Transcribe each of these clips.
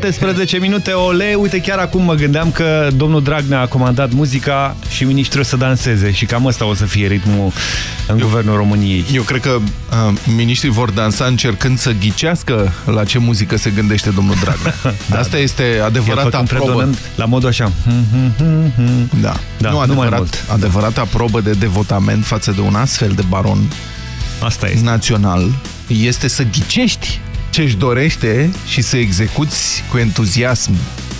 17 minute, ole, uite chiar acum mă gândeam că domnul Dragnea a comandat muzica și ministrul să danseze și cam ăsta o să fie ritmul în guvernul României. Eu cred că uh, miniștrii vor dansa încercând să ghicească la ce muzică se gândește domnul Dragnea. Asta este Iar adevărata făcând probă. predonând la modul așa. Da. Da, nu, nu mai adevărat, mult. adevărata probă de devotament față de un astfel de baron Asta este. național este să ghicești ce-și dorește și să execuți cu entuziasm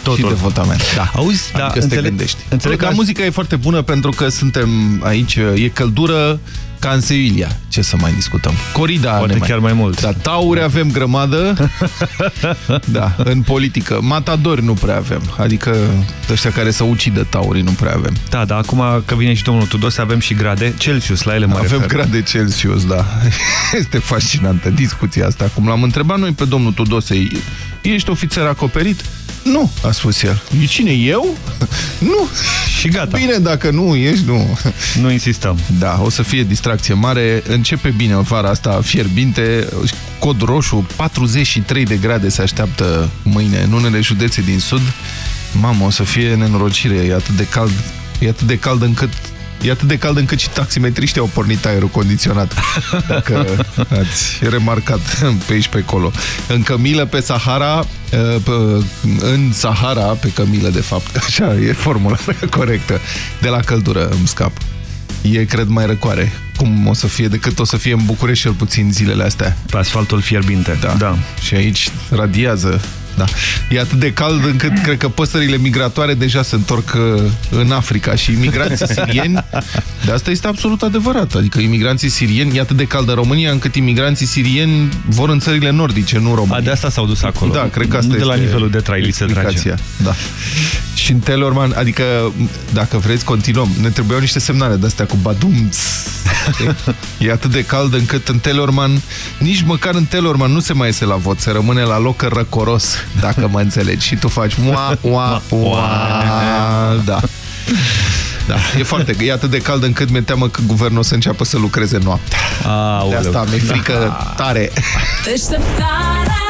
Totul. și devotament. Da. Auzi, adică da, să te înțeleg- gândești. înțeleg Dar că- muzica e foarte bună pentru că suntem aici, e căldură ca în Sevilla. Ce să mai discutăm? Corida Poate ne mai- chiar mai mult. Da, tauri avem grămadă. da, în politică. Matadori nu prea avem. Adică ăștia care să ucidă taurii nu prea avem. Da, da, acum că vine și domnul Tudose, avem și grade. Celsius, la ele mă Avem refer. grade Celsius, da. Este fascinantă discuția asta. Cum l-am întrebat noi pe domnul Tudose, ești ofițer acoperit? Nu, a spus el. E cine, eu? Nu. Și gata. Bine, dacă nu ești, nu. Nu insistăm. Da, o să fie distracție mare. Începe bine vara asta fierbinte. Cod roșu, 43 de grade se așteaptă mâine în unele județe din sud. Mamă, o să fie nenorocire. E atât de cald, e atât de cald încât E atât de cald încât și taximetriștii au pornit aerul condiționat. Dacă ați remarcat pe aici pe acolo. În Cămilă pe Sahara, pe- în Sahara, pe Cămilă de fapt, așa e formula corectă, de la căldură îmi scap. E, cred, mai răcoare. Cum o să fie, decât o să fie în București cel puțin zilele astea. Pe asfaltul fierbinte. Da. da. Și aici radiază. Da. E atât de cald încât cred că păsările migratoare deja se întorc uh, în Africa și imigranții sirieni, de asta este absolut adevărat. Adică imigranții sirieni, e atât de cald în România încât imigranții sirieni vor în țările nordice, nu România. A, de asta s-au dus acolo. Da, cred că asta nu de la este nivelul de trai li se trage. explicația. Da. Și în Telorman, adică, dacă vreți, continuăm. Ne trebuiau niște semnale de-astea cu badum. E atât de cald încât în Telorman, nici măcar în Telorman nu se mai iese la vot, se rămâne la loc răcoros, dacă mă înțelegi. Și tu faci mua, ua, ua, da. Da, e foarte, e atât de cald încât mi-e teamă că guvernul o să înceapă să lucreze noaptea. Aoleu. De asta mi-e frică tare. Deșteptarea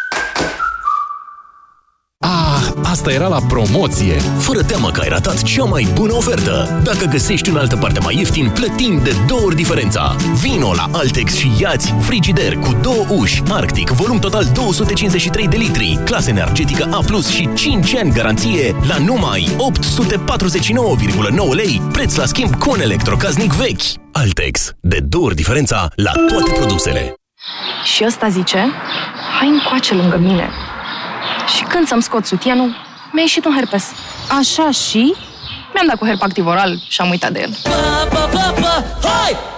Ah, asta era la promoție! Fără teamă că ai ratat cea mai bună ofertă! Dacă găsești în altă parte mai ieftin, plătim de două ori diferența! Vino la Altex și iați frigider cu două uși, Arctic, volum total 253 de litri, clasă energetică A+, și 5 ani garanție la numai 849,9 lei, preț la schimb cu un electrocaznic vechi. Altex, de două ori diferența la toate produsele. Și ăsta zice, hai încoace lângă mine. Și când să-mi scot sutienul, mi-a ieșit un herpes. Așa și mi-am dat cu herpactiv oral și am uitat de el.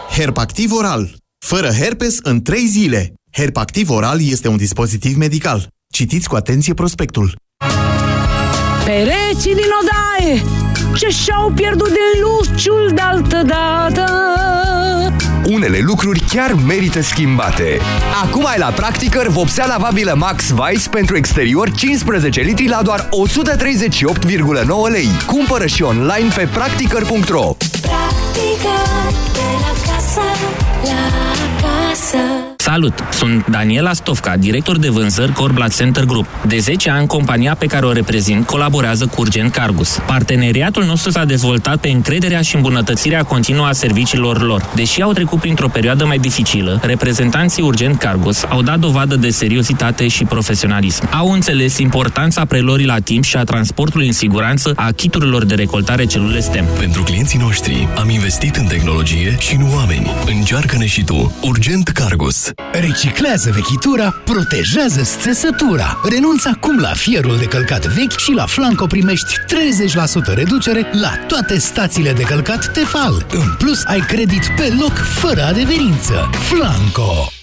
Herpactiv oral. Fără herpes în 3 zile. Herpactiv oral este un dispozitiv medical. Citiți cu atenție prospectul. Pereții din odaie ce și-au pierdut de luciul de altă dată. Unele lucruri chiar merită schimbate. Acum ai la Practicăr vopsea lavabilă Max Vice pentru exterior 15 litri la doar 138,9 lei. Cumpără și online pe practicăr.ro Practica de la casă, la casă. Salut! Sunt Daniela Stofca, director de vânzări Corblat Center Group. De 10 ani, compania pe care o reprezint colaborează cu Urgent Cargus. Parteneriatul nostru s-a dezvoltat pe încrederea și îmbunătățirea continuă a serviciilor lor. Deși au trecut printr-o perioadă mai dificilă, reprezentanții Urgent Cargus au dat dovadă de seriozitate și profesionalism. Au înțeles importanța prelorii la timp și a transportului în siguranță a chiturilor de recoltare celule STEM. Pentru clienții noștri am investit în tehnologie și în oameni. Încearcă-ne și tu. Urgent Cargus. Reciclează vechitura, protejează țesătura. Renunță acum la fierul de călcat vechi și la Flanco primești 30% reducere la toate stațiile de călcat Tefal. În plus, ai credit pe loc fără adeverință. Flanco!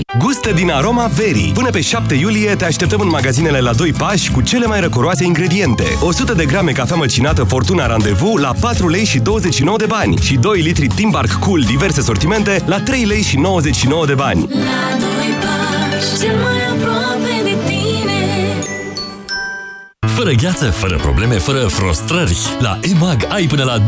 Gustă din aroma verii. Până pe 7 iulie te așteptăm în magazinele la 2 pași cu cele mai răcoroase ingrediente. 100 de grame cafea măcinată Fortuna Randevu la 4 lei și 29 de bani și 2 litri Timbark Cool diverse sortimente la 3 lei și 99 de bani. La doi pași, cel mai aproape de tine. Fără gheață, fără probleme, fără frustrări. La EMAG ai până la 25%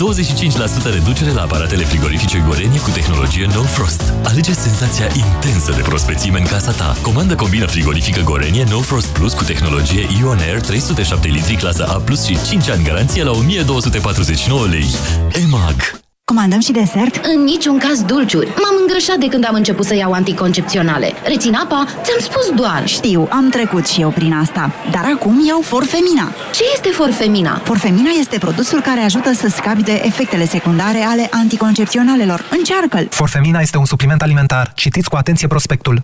reducere la aparatele frigorifice Gorenie cu tehnologie No Frost. Alege senzația intensă de prospețime în casa ta. Comandă combina frigorifică Gorenie No Frost Plus cu tehnologie Ion Air 307 litri clasă A+, și 5 ani garanție la 1249 lei. EMAG Comandăm și desert? În niciun caz dulciuri. M-am îngrășat de când am început să iau anticoncepționale. Rețin apa? Ți-am spus doar. Știu, am trecut și eu prin asta. Dar acum iau Forfemina. Ce este Forfemina? Forfemina este produsul care ajută să scapi de efectele secundare ale anticoncepționalelor. Încearcă-l! Forfemina este un supliment alimentar. Citiți cu atenție prospectul.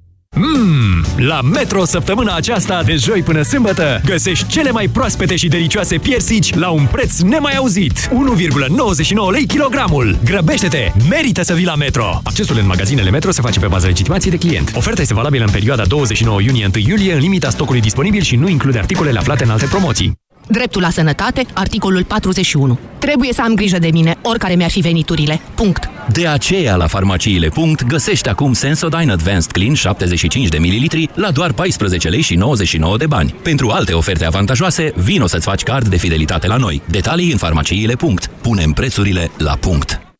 Mmm, la Metro săptămâna aceasta de joi până sâmbătă găsești cele mai proaspete și delicioase piersici la un preț nemai auzit. 1,99 lei kilogramul. Grăbește-te, merită să vii la Metro. Accesul în magazinele Metro se face pe baza legitimației de client. Oferta este valabilă în perioada 29 iunie 1 iulie în limita stocului disponibil și nu include articolele aflate în alte promoții. Dreptul la sănătate, articolul 41. Trebuie să am grijă de mine, oricare mi-ar fi veniturile. Punct. De aceea, la farmaciile Punct găsești acum Sensodyne Advanced Clean 75 de ml la doar 14 lei și 99 de bani. Pentru alte oferte avantajoase, vino să-ți faci card de fidelitate la noi. Detalii în farmaciile Punct. Punem prețurile la punct.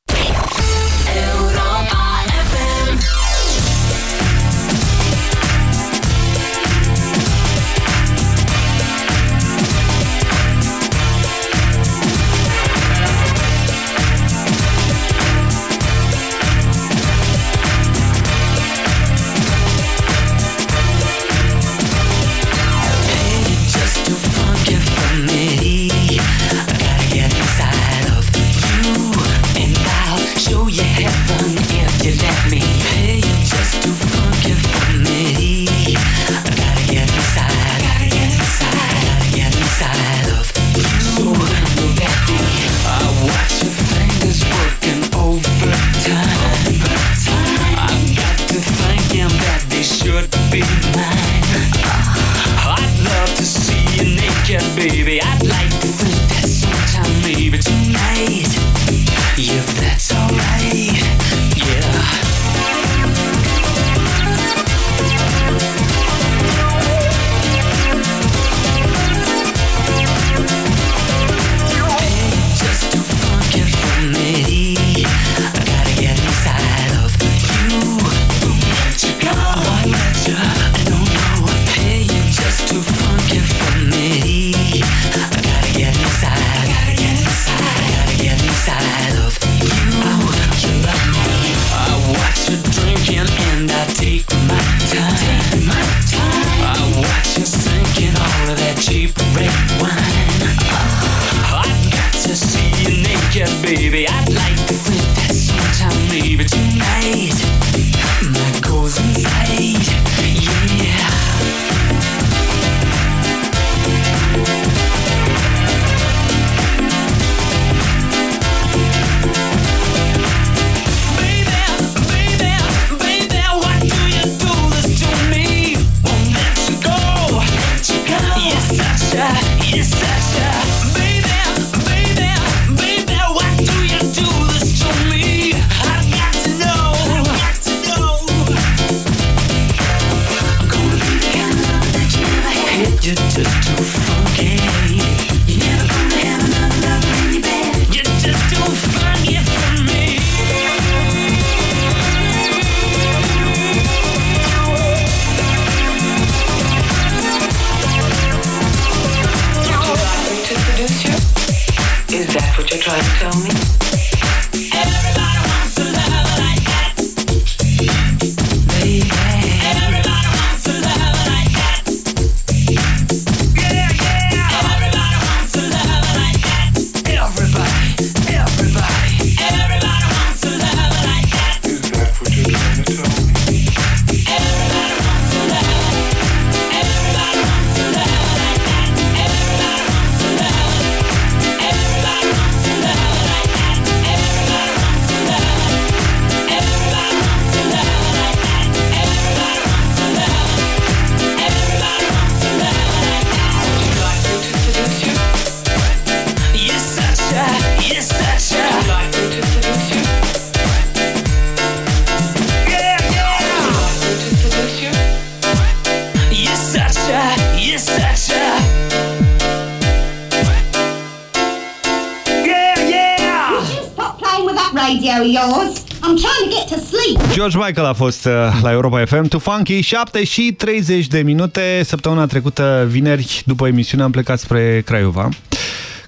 George Michael a fost uh, la Europa FM, tu Funky, 7 și 30 de minute. Săptămâna trecută, vineri, după emisiune, am plecat spre Craiova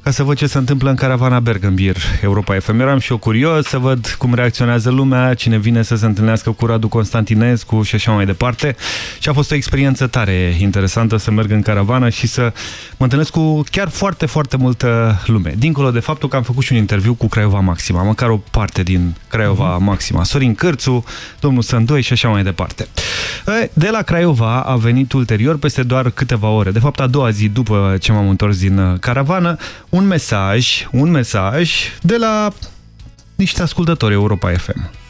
ca să văd ce se întâmplă în caravana Bergambir, Europa FM. Eram și eu curios să văd cum reacționează lumea, cine vine să se întâlnească cu Radu Constantinescu și așa mai departe. Și a fost o experiență tare interesantă să merg în caravană și să mă întâlnesc cu chiar foarte, foarte multă lume. Dincolo de faptul că am făcut și un interviu cu Craiova Maxima, măcar o parte din Craiova Maxima. Sorin Cârțu, domnul Sândoi și așa mai departe. E, De la Craiova a venit ulterior, peste doar câteva ore, de fapt a doua zi după ce m-am întors din uh, caravană, un mesaj, un mesaj de la niște ascultători Europa FM.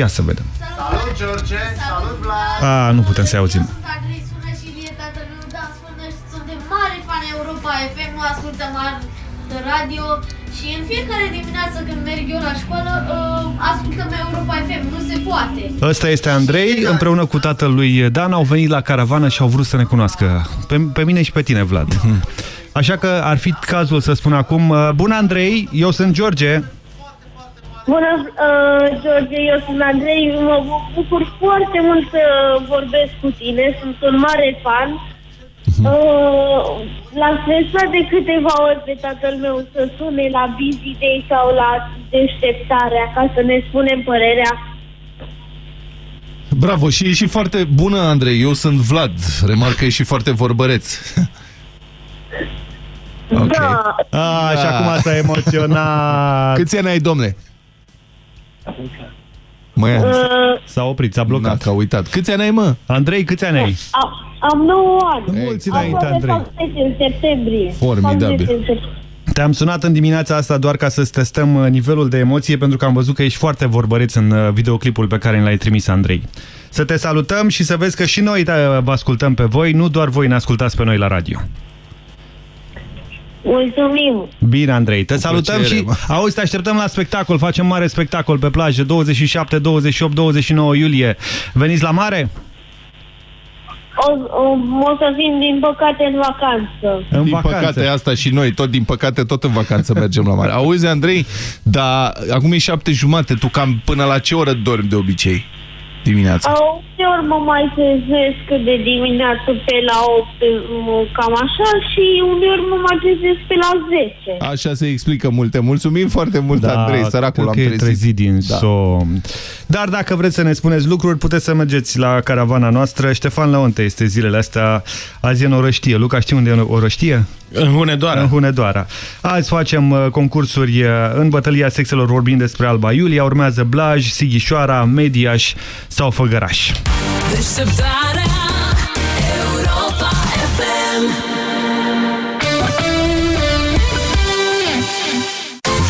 Ia să vedem. Salut, George! Salut, Vlad! A, nu putem să-i auzim. Andrei sună și Ilie, tatăl meu, da, spune, suntem mari fani Europa FM, nu ascultăm ar- radio și în fiecare dimineață când merg eu la școală, uh, ascultăm Europa FM, nu se poate. Ăsta este Andrei, împreună cu tatăl lui Dan, au venit la caravană și au vrut să ne cunoască. Pe, pe mine și pe tine, Vlad. Așa că ar fi cazul să spun acum, uh, Bună, Andrei, eu sunt George. Bună, uh, George, eu sunt Andrei, mă bucur foarte mult să vorbesc cu tine, sunt un mare fan. Uh, l-am stresat de câteva ori pe tatăl meu să sune la Busy Day sau la deșteptarea ca să ne spunem părerea. Bravo, și e și foarte bună, Andrei. Eu sunt Vlad. Remarc că e și foarte vorbăreț. ok. Da. A, și acum s-a emoționat. Câți ani ai, domne? Mă, Uh, S-a oprit, s-a blocat. că a uitat. Câți ani ai, mă? Andrei, câți ani ai? am, am 9 ani. Mulți Am înainte, fost de Andrei. fapt 10 în septembrie. Formidabil. Fac 10 în septembrie. Te-am sunat în dimineața asta doar ca să-ți testăm uh, nivelul de emoție, pentru că am văzut că ești foarte vorbăreț în uh, videoclipul pe care l-ai trimis, Andrei. Să te salutăm și să vezi că și noi uh, vă ascultăm pe voi, nu doar voi ne ascultați pe noi la radio. Mulțumim! Bine, Andrei, te salutăm plăcere, și mă. auzi, te așteptăm la spectacol, facem mare spectacol pe plajă, 27, 28, 29 iulie. Veniți la mare? O, o, o să fim, din păcate, în vacanță. În din vacanță. păcate asta și noi, tot din păcate, tot în vacanță mergem la mare. Auzi, Andrei, dar acum e șapte jumate, tu cam până la ce oră dormi de obicei dimineața? Uneori mă mai trezesc de dimineață pe la 8, cam așa, și uneori mă mai trezesc pe la 10. Așa se explică multe. Mulțumim foarte mult, Andrei, săracul, cred l-am că e trezit. trezit din Da. somn. Dar dacă vreți să ne spuneți lucruri, puteți să mergeți la caravana noastră. Ștefan Leonte este zilele astea, azi e în Orăștie. Luca, știi unde e în Orăștie? În Hunedoara. În Hunedoara. Azi facem uh, concursuri uh, în bătălia sexelor vorbind despre Alba Iulia. Urmează Blaj, Sighișoara, Mediaș sau Făgăraș. Deșteptarea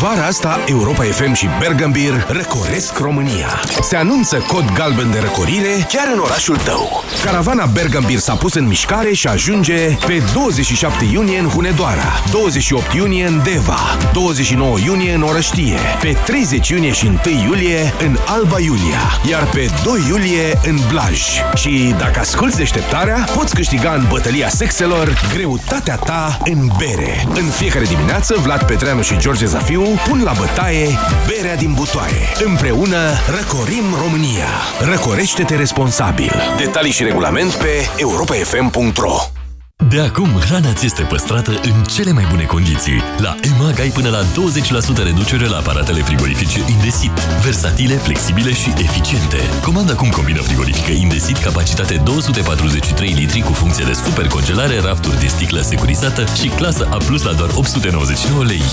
Vara asta, Europa FM și Bergambir răcoresc România. Se anunță cod galben de răcorire chiar în orașul tău. Caravana Bergambir s-a pus în mișcare și ajunge pe 27 iunie în Hunedoara, 28 iunie în Deva, 29 iunie în Orăștie, pe 30 iunie și 1 iulie în Alba Iulia, iar pe 2 iulie în Blaj. Și dacă asculti deșteptarea, poți câștiga în bătălia sexelor greutatea ta în bere. În fiecare dimineață, Vlad Petreanu și George Zafiu pun la bătaie berea din butoaie. Împreună răcorim România. Răcorește-te responsabil. Detalii și regulament pe europafm.ro De acum, hrana ți este păstrată în cele mai bune condiții. La EMAG ai până la 20% reducere la aparatele frigorifice Indesit. Versatile, flexibile și eficiente. Comanda acum combina frigorifică Indesit, capacitate 243 litri cu funcție de super congelare, rafturi de sticlă securizată și clasă A+, la doar 899 lei.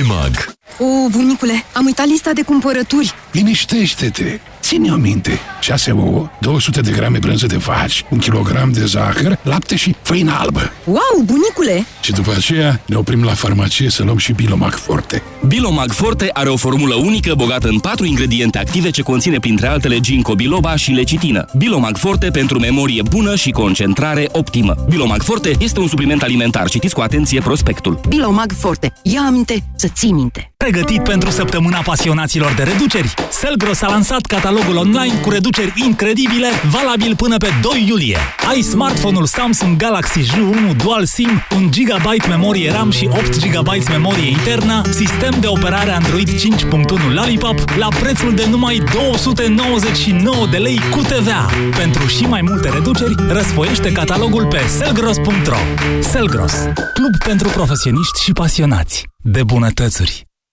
EMAG. O, bunicule, am uitat lista de cumpărături. Liniștește-te! Ține-o minte. 6 ouă, 200 de grame brânză de vaci, un kilogram de zahăr, lapte și făină albă. Wow, bunicule! Și după aceea ne oprim la farmacie să luăm și Bilomac Forte. Bilomag Forte are o formulă unică bogată în patru ingrediente active ce conține printre altele ginkgo biloba și lecitină. Bilomag Forte pentru memorie bună și concentrare optimă. Bilomag Forte este un supliment alimentar. Citiți cu atenție prospectul. Bilomag Forte. Ia aminte să ții minte. Pregătit pentru săptămâna pasionaților de reduceri? Selgros a lansat catalogul online cu reduceri incredibile, valabil până pe 2 iulie. Ai smartphone-ul Samsung Galaxy J1 Dual SIM, 1 GB memorie RAM și 8 GB memorie internă, sistem de operare Android 5.1 Lollipop la prețul de numai 299 de lei cu TVA. Pentru și mai multe reduceri, răsfoiește catalogul pe selgros.ro. Selgros, club pentru profesioniști și pasionați. de bunătățuri.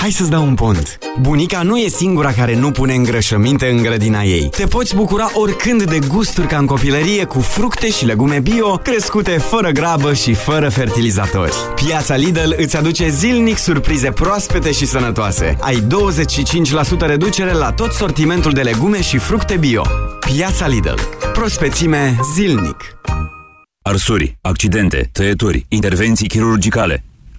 hai să-ți dau un pont. Bunica nu e singura care nu pune îngrășăminte în grădina ei. Te poți bucura oricând de gusturi ca în copilărie cu fructe și legume bio, crescute fără grabă și fără fertilizatori. Piața Lidl îți aduce zilnic surprize proaspete și sănătoase. Ai 25% reducere la tot sortimentul de legume și fructe bio. Piața Lidl. Prospețime zilnic. Arsuri, accidente, tăieturi, intervenții chirurgicale.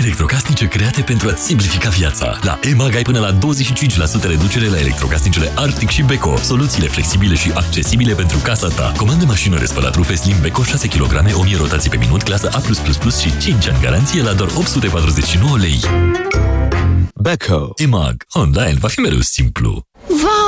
Electrocasnice create pentru a simplifica viața. La EMAG ai până la 25% reducere la electrocasnicele Arctic și Beko. Soluțiile flexibile și accesibile pentru casa ta. Comandă mașină de spălat rufe Slim Beko 6 kg, 1000 rotații pe minut, clasă A+++ și 5 ani garanție la doar 849 lei. Beko. EMAG. Online va fi mereu simplu.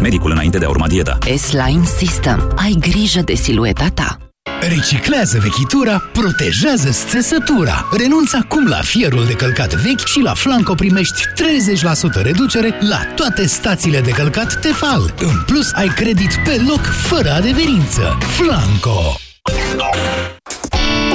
medicul înainte de a urma dieta. S-Line System. Ai grijă de silueta ta. Reciclează vechitura, protejează țesătura. Renunță acum la fierul de călcat vechi și la Flanco primești 30% reducere la toate stațiile de călcat Tefal. În plus, ai credit pe loc fără adeverință. Flanco!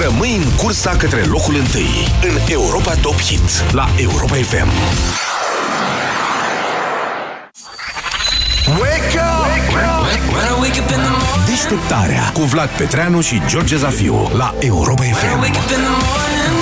Rămâi în cursa către locul întâi în Europa Top Hit la Europa FM. Wake up! Deșteptarea cu Vlad Petreanu și George Zafiu la Europa FM.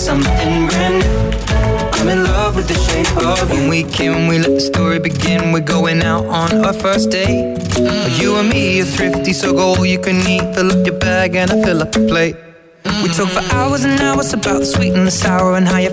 something brand new. I'm in love with the shape of you. When we came, we let the story begin. We're going out on our first date. Mm. You and me are thrifty, so go all you can eat. Fill up your bag and I fill up the plate. Mm. We talk for hours and hours about the sweet and the sour and how your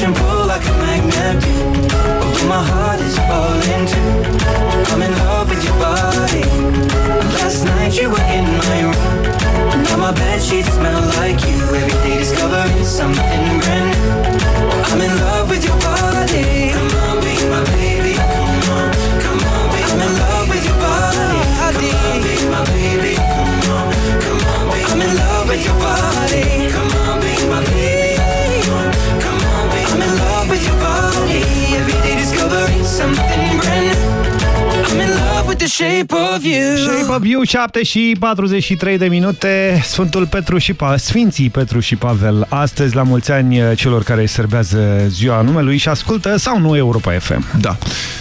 And pull like a magnet. Although my heart is falling too. I'm in love with your body. Last night you were in my room. Now my bed sheets smell like you. Every day discovering something brand new. I'm in love with your body. Come on, be my baby. Come on, come on, be I'm in love with your body. Come on, be my baby. Come on, come on, be I'm in love with your body. The shape of you. Shape of You, 7 și 43 de minute. Sfântul Petru și pa Sfinții Petru și Pavel. Astăzi, la mulți ani celor care serbează ziua numelui și ascultă sau nu Europa FM. Da.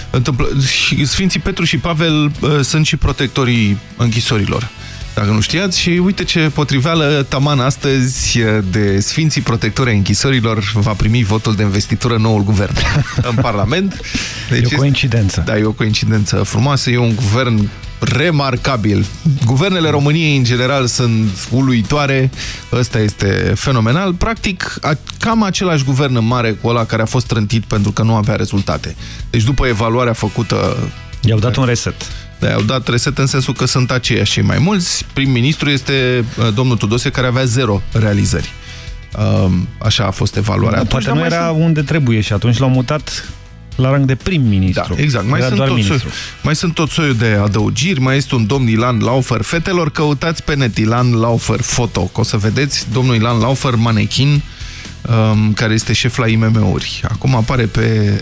Întâmplă... și Sfinții Petru și Pavel uh, sunt și protectorii închisorilor. Dacă nu știați, și uite ce potriveală taman astăzi de Sfinții Protectori ai Închisorilor va primi votul de investitură noul guvern în Parlament. Deci e o coincidență. Da, e o coincidență frumoasă. E un guvern remarcabil. Guvernele României, în general, sunt uluitoare. Ăsta este fenomenal. Practic, a, cam același guvern în mare cu ăla care a fost trântit pentru că nu avea rezultate. Deci, după evaluarea făcută... I-au dat un reset. Da, au dat reset în sensul că sunt aceiași și mai mulți. Prim-ministru este uh, domnul Tudose, care avea zero realizări. Um, așa a fost evaluarea. Da, poate nu era sunt... unde trebuie și atunci l-au mutat la rang de prim-ministru. Da, exact. Mai sunt, tot soiul, mai sunt tot soiul de adăugiri, mai este un domn Ilan Laufer. Fetelor, căutați pe net Ilan Laufer foto, că o să vedeți domnul Ilan Laufer, manechin, um, care este șef la IMM-uri. Acum apare pe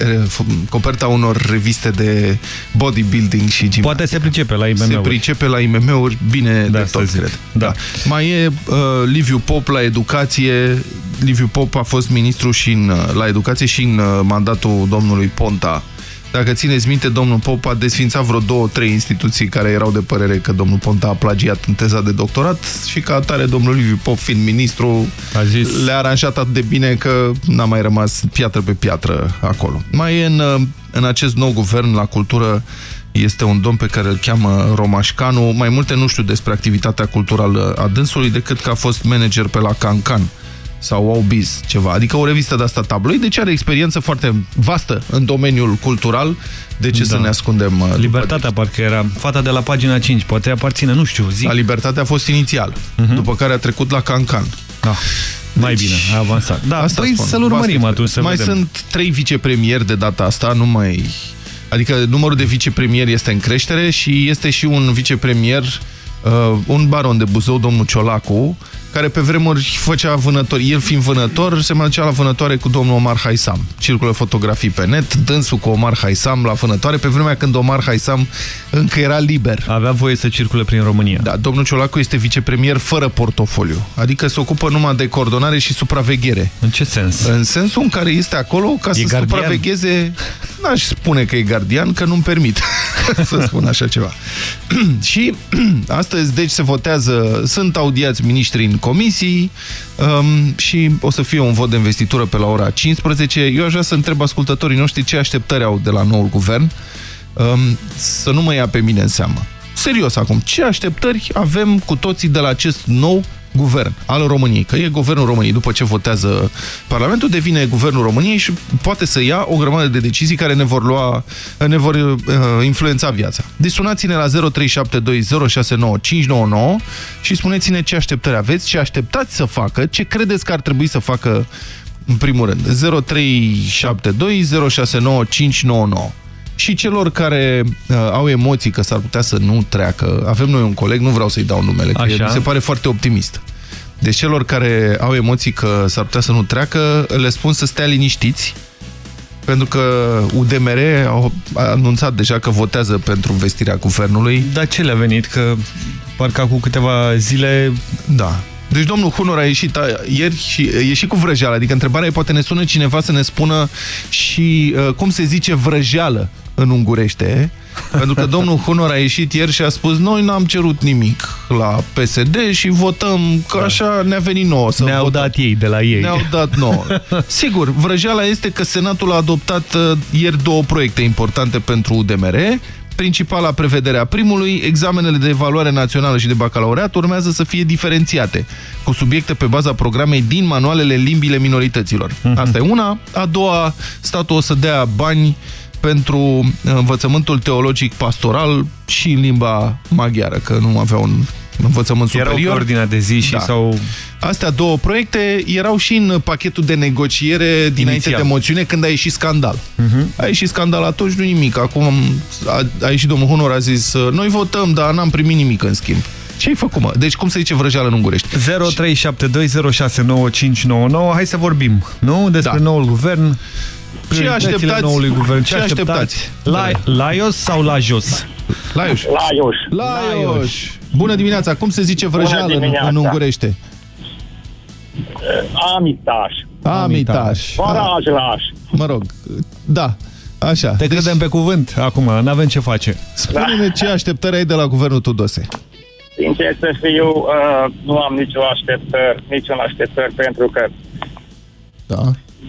coperta unor reviste de bodybuilding și gimnastică. Poate se pricepe la IMM-uri. Se pricepe la IMM-uri bine da, de tot, cred. Da. da. Mai e uh, Liviu Pop la educație. Liviu Pop a fost ministru și în, la educație și în uh, mandatul domnului Ponta Dacă țineți minte, domnul Pop a desfințat vreo două, trei instituții care erau de părere că domnul Ponta a plagiat în teza de doctorat și ca atare domnul Liviu Pop, fiind ministru, a zis... le-a aranjat atât de bine că n-a mai rămas piatră pe piatră acolo. Mai e în, în acest nou guvern la cultură este un domn pe care îl cheamă Romașcanu. Mai multe nu știu despre activitatea culturală a dânsului decât că a fost manager pe la Cancan sau Aubiz, ceva. Adică o revistă de asta tabloid, deci are experiență foarte vastă în domeniul cultural. De ce da. să ne ascundem? uh, Libertatea parcă era fata de la pagina 5, poate aparține, nu știu, zic. La Libertatea a fost inițial, uh Mhm. -huh. după care a trecut la Cancan. Da. Mai bine, a avansat. Da, Asta păi spun. să-l urmărim atunci să Mai vedem. sunt trei vicepremieri de data asta, nu mai... Adică numărul de vicepremieri este în creștere și este și un vicepremier, uh, un baron de Buzău, domnul Ciolacu, care pe vremuri făcea vânător. El fiind vânător, se mai ducea la vânătoare cu domnul Omar Haisam. Circulă fotografii pe net, dânsul cu Omar Haisam la vânătoare, pe vremea când Omar Haisam încă era liber. Avea voie să circule prin România. Da, domnul Ciolacu este vicepremier fără portofoliu, adică se ocupă numai de coordonare și supraveghere. În ce sens? În sensul în care este acolo ca E să gardian? supravegheze... N-aș spune că e gardian, că nu-mi permit să spun așa ceva. și astăzi, deci, se votează, sunt audiați miniștri în comisii um, și o să fie un vot de investitură pe la ora 15. Eu aș vrea să întreb ascultătorii noștri ce așteptări au de la noul guvern um, să nu mă ia pe mine în seamă. Serios acum, ce așteptări avem cu toții de la acest nou guvern al României? Că e guvernul României, după ce votează Parlamentul, devine guvernul României și poate să ia o grămadă de decizii care ne vor lua, ne vor uh, influența viața. Deci sunați-ne la 0372069599 și spuneți-ne ce așteptări aveți, ce așteptați să facă, ce credeți că ar trebui să facă în primul rând. 0372069599 și celor care uh, au emoții că s-ar putea să nu treacă. Avem noi un coleg, nu vreau să-i dau numele, că Așa. mi se pare foarte optimist. Deci celor care au emoții că s-ar putea să nu treacă, le spun să stea liniștiți, pentru că UDMR au anunțat deja că votează pentru vestirea guvernului. Dar ce le-a venit? Că parcă cu câteva zile... Da. Deci domnul Hunor a ieșit a, ieri și e și cu vrăjeală. Adică întrebarea e, poate ne sună cineva să ne spună și uh, cum se zice vrăjeală în ungurește. Pentru că domnul Hunor a ieșit ieri și a spus noi n-am cerut nimic la PSD și votăm că așa ne-a venit nouă să Ne-au votăm. dat ei de la ei. Ne-au dat nouă. Sigur, vrăjeala este că Senatul a adoptat uh, ieri două proiecte importante pentru UDMR. Principala prevedere a primului, examenele de evaluare națională și de bacalaureat urmează să fie diferențiate, cu subiecte pe baza programei din manualele limbile minorităților. Asta e una. A doua, statul o să dea bani pentru uh, învățământul teologic pastoral și în limba maghiară, că nu avea un învățământ Erau pe superior. ordinea de zi și s-au- Astea două proiecte erau și în pachetul de negociere dinainte Inițial. de moțiune când a ieșit scandal. Mhm. A ieșit scandal atunci, nu nimic. Acum a, a ieșit domnul Honor, a zis noi votăm, dar n-am primit nimic în schimb. Ce ai făcut, mă? Deci cum se zice vrăjeală în ungurești? 0372069599. Hai să vorbim, nu? Despre da. noul guvern. Prioritățile așteptați? noului guvern. Ce, Ce așteptați? așteptați? La, Laios sau Lajos? Laios. Laios. Laios. Bună dimineața! Cum se zice vrăjeală în, dimineața. în ungurește? Amitaș. Amitaș. Barajlaș. Mă rog, da, așa. Te credem pe cuvânt acum, n-avem ce face. Spune-ne ce așteptări ai de la guvernul Tudose. Sincer să fiu, uh, nu am nicio așteptări, niciun așteptări pentru că Da,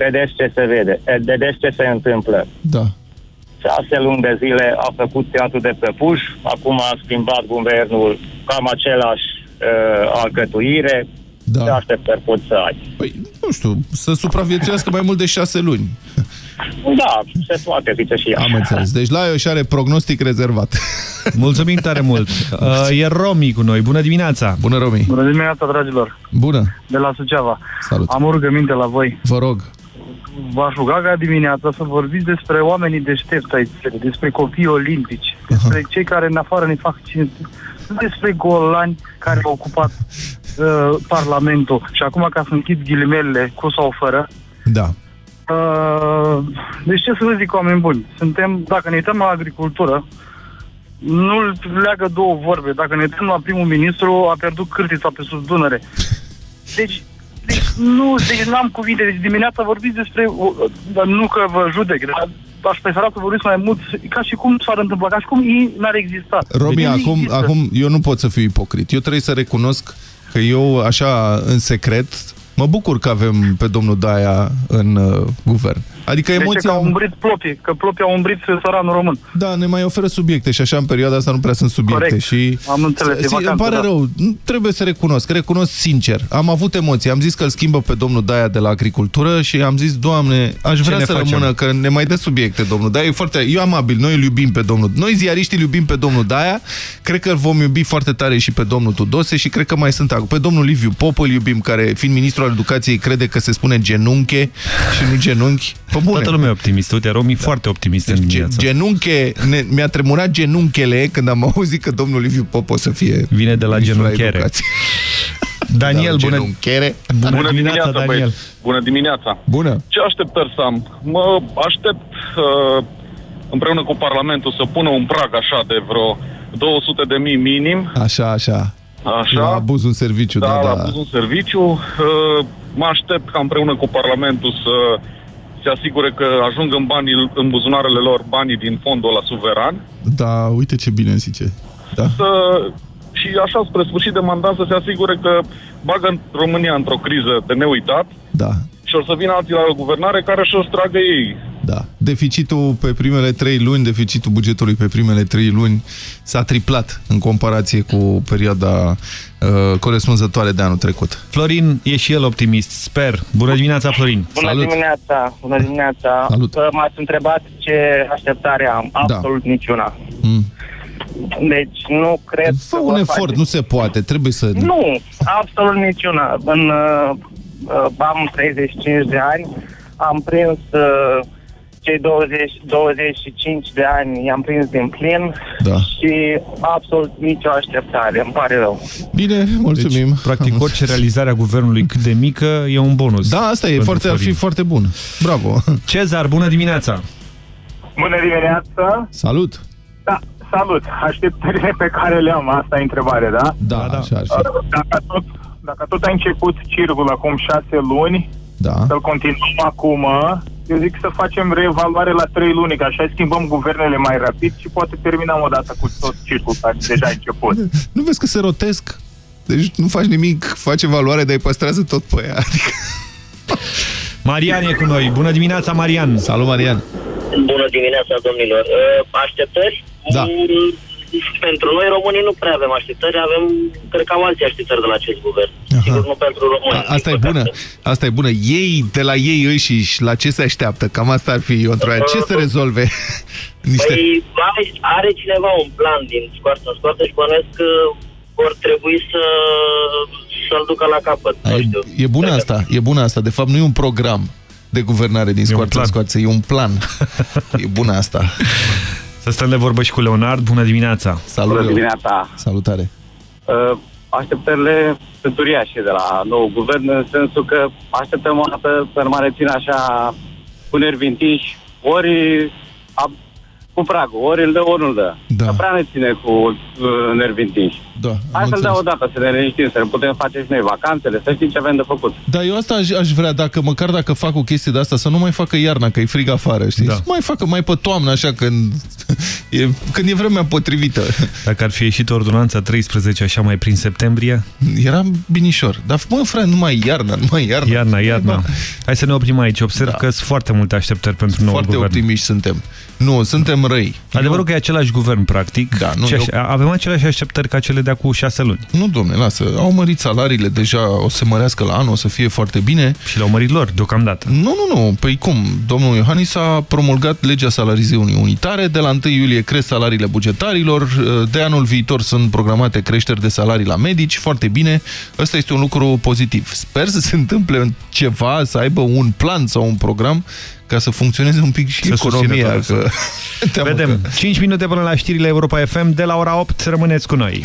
vedeți ce se vede, eh, vedeți ce se întâmplă. da. Șase luni de zile a făcut teatru de prăpuș, acum a schimbat guvernul cam același uh, alcătuire. Da. Ce așteptări poți să ai? Păi, nu știu, să supraviețuiască mai mult de șase luni. Da, se poate, zice și ea. Am înțeles. Deci Laios șare prognostic rezervat. Mulțumim tare mult. Uh, e Romi cu noi. Bună dimineața! Bună, Romi! Bună dimineața, dragilor! Bună! De la Suceava. Salut! Am o rugăminte la voi. Vă rog. V-aș ruga ca dimineața să vorbiți despre oamenii deștepți ai țării, despre copii olimpici, despre cei care în afară ne fac cinste, nu despre golani care au ocupat uh, Parlamentul. Și acum, ca să închid ghilimelele, cu sau fără, Da. Uh, deci ce să vă zic, oameni buni? Suntem, dacă ne uităm la agricultură, nu leagă două vorbe. Dacă ne uităm la primul ministru, a pierdut cârtița pe sus Dunăre. Deci, deci nu, deci n-am cuvinte. Deci dimineața vorbiți despre, uh, dar nu că vă judec, dar aș prefera să vorbiți mai mult, ca și cum s-ar întâmpla, ca și cum ei n-ar exista. Romi, Deci nu acum, există. acum eu nu pot să fiu ipocrit. Eu trebuie să recunosc că eu, așa, în secret, mă bucur că avem pe domnul Daia în uh, guvern. Adică De ce? emoția... Că au umbrit plopii, că plopii au umbrit țăranul român. Da, ne mai oferă subiecte și așa în perioada asta nu prea sunt subiecte. Corect. Și Am înțeles, e Si- Îmi vacanță, pare da. rău, nu trebuie să recunosc, recunosc sincer. Am avut emoții, am zis că îl schimbă pe domnul Daia de la agricultură și am zis, doamne, aș vrea ne să facem? rămână, că ne mai dă subiecte domnul Daia. E foarte, eu amabil, noi îl iubim pe domnul. Noi ziariștii îl iubim pe domnul Daia, cred că îl vom iubi foarte tare și pe domnul Tudose și cred că mai sunt acolo. Pe domnul Liviu Pop îl iubim, care fiind ministrul al educației crede că se spune genunche și nu genunchi. Pe bune. Toată lumea e optimistă. Uite, Romi foarte optimist în Ge- dimineața. genunche, ne- mi-a tremurat genunchele când am auzit că domnul Liviu Pop o să fie Vine de la ministrul genunchiere. educației. Daniel, Da, bună, genunchiere. bună, Bună dimineața, Daniel. băieți. Bună dimineața. Bună. Ce așteptări să am? Mă aștept uh, împreună cu Parlamentul să pună un prag așa de vreo 200 de mii minim, Așa, așa. așa. La abuz un serviciu, da, da, da. la abuz un serviciu. Uh, mă aștept ca împreună cu Parlamentul să se asigure că ajung în, banii, în buzunarele lor banii din fondul ăla suveran. Da, uite ce bine zice. Da. Să, și așa, spre sfârșit de mandat, să se asigure că bagă România într-o criză de neuitat Da. și o să vină alții la guvernare care și-o stragă ei. Da. Deficitul pe primele trei luni, deficitul bugetului pe primele trei luni s-a triplat în comparație cu perioada uh, corespunzătoare de anul trecut. Florin e și el optimist, sper. Bună dimineața, Florin. Bună dimineața, bună dimineața. Salut. Că M-ați întrebat ce așteptare am. Absolut niciuna. Mm. Deci nu cred Fă că un vor efort, face- nu se poate, trebuie să... Nu, absolut niciuna. În, uh, uh, am 35 de ani, am prins uh, cei 20, 25 de ani, i-am prins din plin Da. și absolut nicio așteptare, îmi pare rău. Bine, mulțumim. Deci, practic, orice realizare a guvernului cât de mică e un bonus. Da, asta e, pentru foarte, ar fi Florin. foarte bun. Bravo. Cezar, bună dimineața. Bună dimineața! Salut! Da, salut! Așteptările pe care le am, asta e întrebare, da? Da, da. așa ar fi. Dacă tot, dacă tot a început circul acum șase luni, da. să-l continuăm acum, eu zic să facem reevaluare la trei luni, că așa schimbăm guvernele mai rapid și poate terminăm odată cu tot circul care deja a început. Nu vezi că se rotesc? Deci nu faci nimic, faci evaluare, dar îi păstrează tot pe ea. Adică... Marian e cu noi. Bună dimineața, Marian. Salut, Marian. Bună dimineața, domnilor. Uh, Așteptări? Da. Mm, Pentru noi, românii, nu prea avem așteptări. Avem, cred că am alții așteptări de la acest guvern. Sigur, nu pentru români. A, asta e bună. Asta e bună. Ei, de la ei înșiși, la ce se așteaptă? Cam asta ar fi o întrebare. Ce să rezolve? Niște... Păi are, are cineva un plan din scoarță în scoarță și bănuiesc că vor trebui să să-l ducă la capăt. A, e, e bună asta, e bună asta. De fapt, nu e un program de guvernare din scoarță în scoarță, e un plan. e bună asta. Să stăm de vorbă și cu Leonard. Bună dimineața. Salut, Bună dimineața. Salutare. Uh, Așteptările sunt uriașe de la nou guvern, în sensul că așteptăm o dată să nu mai rețin așa cu nervi întinși, ori a, cu pragul, ori îl dă, ori nu-l dă. Da. Că prea ne ține cu uh, nervi întinși. Da, Hai să-l dea o dată, să ne liniștim, să ne putem face și noi vacanțele, să știm ce avem de făcut. Da, eu asta aș, aș vrea, dacă măcar dacă fac o chestie de asta, să nu mai facă iarna, că e frig afară, știi? Da. Să mai facă mai pe toamnă, așa, când e, când e vremea potrivită. Dacă ar fi ieșit ordonanța 13 așa mai prin septembrie? Era binișor. Dar, mă, frate, numai iarna, numai iarna. Iarna, iarna. Hai să ne oprim aici. Observ da. că sunt foarte multe așteptări pentru noul Foarte guvern. optimiști suntem. Nu, suntem răi. Adevărul că e același guvern, practic. Da, nu, și eu- așa, avem aceleași așteptări ca cele de acum șase luni. Nu, domne, lasă. Au mărit salariile deja, o să mărească la anul, o să fie foarte bine. Și le-au mărit lor, deocamdată. Nu, nu, nu. Păi cum? Domnul Iohannis a promulgat legea salariziunii unitare. De la 1 iulie cresc salariile bugetarilor. De anul viitor sunt programate creșteri de salarii la medici. Foarte bine. Ăsta este un lucru pozitiv. Sper să se întâmple ceva, să aibă un plan sau un program ca să funcționeze un pic și Să susțină economia. toată Că... Teamă Vedem. că- 5 minute până la știrile Europa FM. De la ora 8 rămâneți cu noi.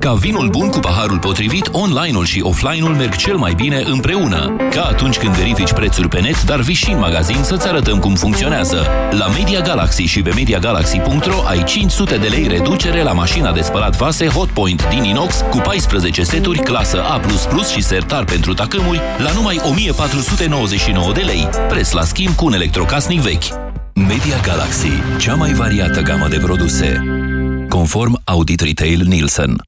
Ca vinul bun cu paharul potrivit, online-ul și offline-ul merg cel mai bine împreună. Ca atunci când verifici prețuri pe net, dar vii și în magazin să-ți arătăm cum funcționează. La Media Galaxy și pe MediaGalaxy.ro ai 500 de lei reducere la mașina de spălat vase Hotpoint din inox cu 14 seturi clasă A++ și sertar pentru tacâmuri la numai 1499 de lei. Preț la schimb cu un electrocasnic vechi. Media Galaxy, cea mai variată gamă de produse. Conform Audit Retail Nielsen.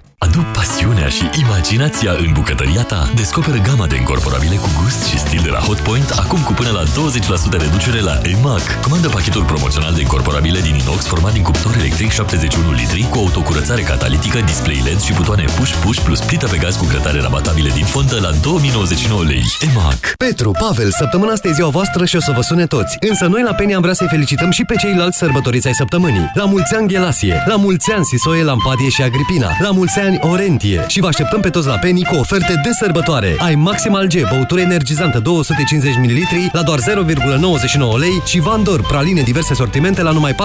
Adu pasiunea și imaginația în bucătăria ta. Descoperă gama de încorporabile cu gust și stil de la Hotpoint, acum cu până la 20% reducere la EMAG. Comandă pachetul promoțional de încorporabile din inox format din cuptor electric 71 litri cu autocurățare catalitică, display LED și butoane push-push plus plită pe gaz cu grătare rabatabile din fontă la 2099 lei. EMAG. Petru, Pavel, săptămâna asta e ziua voastră și o să vă sune toți. Însă noi la Penny am vrea să-i felicităm și pe ceilalți sărbătoriți ai săptămânii. La mulți ani Ghelasie, la mulți ani Sisoie, Lampadie și Agripina, la mulți ani Orentie și vă așteptăm pe toți la Penny cu oferte de sărbătoare. Ai Maximal G, băutură energizantă 250 ml la doar 0,99 lei și Vandor, praline diverse sortimente la numai 4,49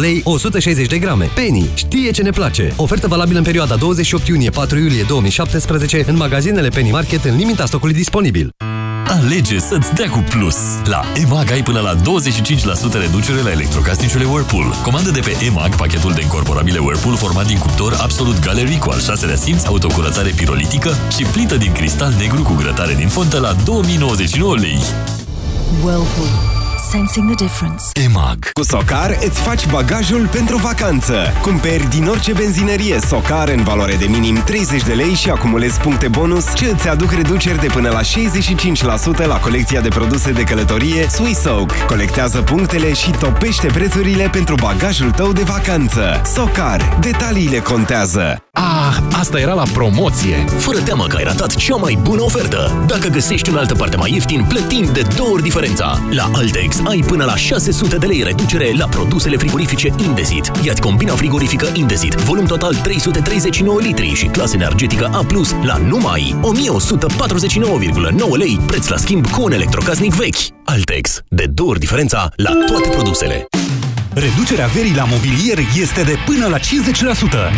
lei 160 de grame. Penny știe ce ne place. Ofertă valabilă în perioada 28 iunie-4 iulie 2017 în magazinele Penny Market în limita stocului disponibil. Alege să-ți dea cu plus! La EMAG ai până la 25% reducere la electrocasnicele Whirlpool. Comandă de pe EMAG pachetul de incorporabile Whirlpool format din cuptor Absolut Gallery cu al șaselea simț, autocurățare pirolitică și plită din cristal negru cu grătare din fontă la 2099 lei. Whirlpool. Sensing the difference. EMAG. Cu Socar îți faci bagajul pentru vacanță. Cumperi din orice benzinărie Socar în valoare de minim 30 de lei și acumulezi puncte bonus ce îți aduc reduceri de până la 65% la colecția de produse de călătorie Swissoak. Colectează punctele și topește prețurile pentru bagajul tău de vacanță. Socar. Detaliile contează. Ah, asta era la promoție! Fără teamă că ai ratat cea mai bună ofertă. Dacă găsești în altă parte mai ieftin, plătim de două ori diferența. La Altex ai până la 600 de lei reducere la produsele frigorifice Indesit. Iați combina frigorifică Indesit, volum total 339 litri și clasă energetică A+, la numai 1149,9 lei, preț la schimb cu un electrocasnic vechi. Altex, de două ori diferența la toate produsele. Reducerea verii la mobilier este de până la 50%.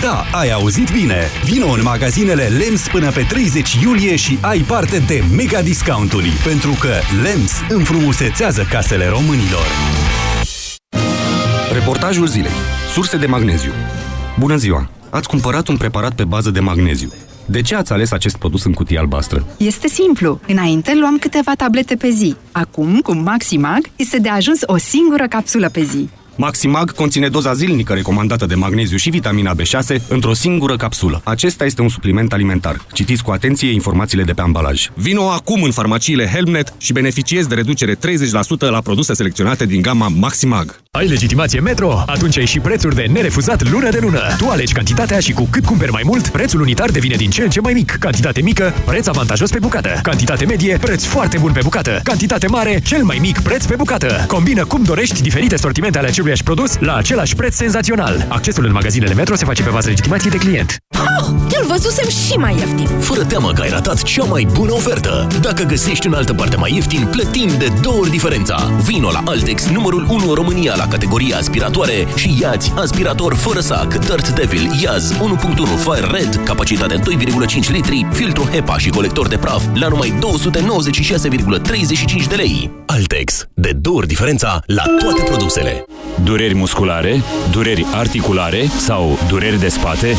Da, ai auzit bine! Vino în magazinele LEMS până pe 30 iulie și ai parte de mega discounturi, pentru că LEMS înfrumusețează casele românilor. Reportajul zilei. Surse de magneziu. Bună ziua! Ați cumpărat un preparat pe bază de magneziu. De ce ați ales acest produs în cutie albastră? Este simplu. Înainte luam câteva tablete pe zi. Acum, cu Maximag, este de ajuns o singură capsulă pe zi. Maximag conține doza zilnică recomandată de magneziu și vitamina B6 într-o singură capsulă. Acesta este un supliment alimentar. Citiți cu atenție informațiile de pe ambalaj. Vino acum în farmaciile Helmnet și beneficiezi de reducere 30% la produse selecționate din gama Maximag. Ai legitimație Metro? Atunci ai și prețuri de nerefuzat lună de lună. Tu alegi cantitatea și cu cât cumperi mai mult, prețul unitar devine din ce în ce mai mic. Cantitate mică, preț avantajos pe bucată. Cantitate medie, preț foarte bun pe bucată. Cantitate mare, cel mai mic preț pe bucată. Combină cum dorești diferite sortimente ale aceluiași produs la același preț senzațional. Accesul în magazinele Metro se face pe bază legitimației de client. Oh, îl văzusem și mai ieftin. Fără teamă că ai ratat cea mai bună ofertă. Dacă găsești în altă parte mai ieftin, plătim de două ori diferența. Vino la Altex, numărul 1 în România la categoria aspiratoare și iați aspirator fără sac Dirt Devil Iaz 1.1 Fire Red, capacitate 2,5 litri, filtru HEPA și colector de praf la numai 296,35 de lei. Altex, de două ori diferența la toate produsele. Dureri musculare, dureri articulare sau dureri de spate?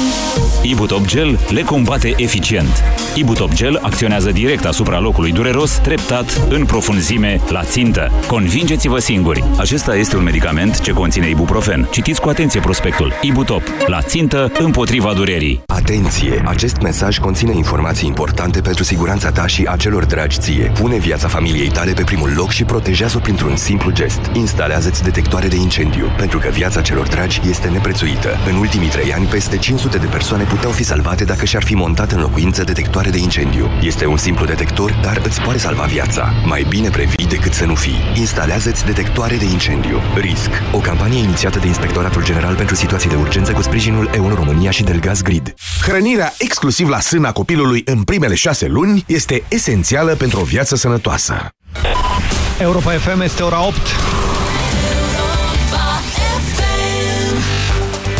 Ibutop Gel le combate eficient. Ibutop Gel acționează direct asupra locului dureros, treptat, în profunzime, la țintă. Convingeți-vă singuri! Acesta este un medicament ce conține ibuprofen. Citiți cu atenție prospectul. Ibutop. La țintă, împotriva durerii. Atenție! Acest mesaj conține informații importante pentru siguranța ta și a celor dragi ție. Pune viața familiei tale pe primul loc și protejează-o printr-un simplu gest. Instalează-ți detectoare de incendiu, pentru că viața celor dragi este neprețuită. În ultimii trei ani, peste 500 de persoane puteau fi salvate dacă și-ar fi montat în locuință detectoare de incendiu. Este un simplu detector, dar îți poate salva viața. Mai bine previi decât să nu fii. Instalează-ți detectoare de incendiu. RISC. O campanie inițiată de Inspectoratul General pentru Situații de Urgență cu sprijinul EU România și Delgaz Grid. Hrănirea exclusiv la sâna copilului în primele șase luni este esențială pentru o viață sănătoasă. Europa FM este ora 8.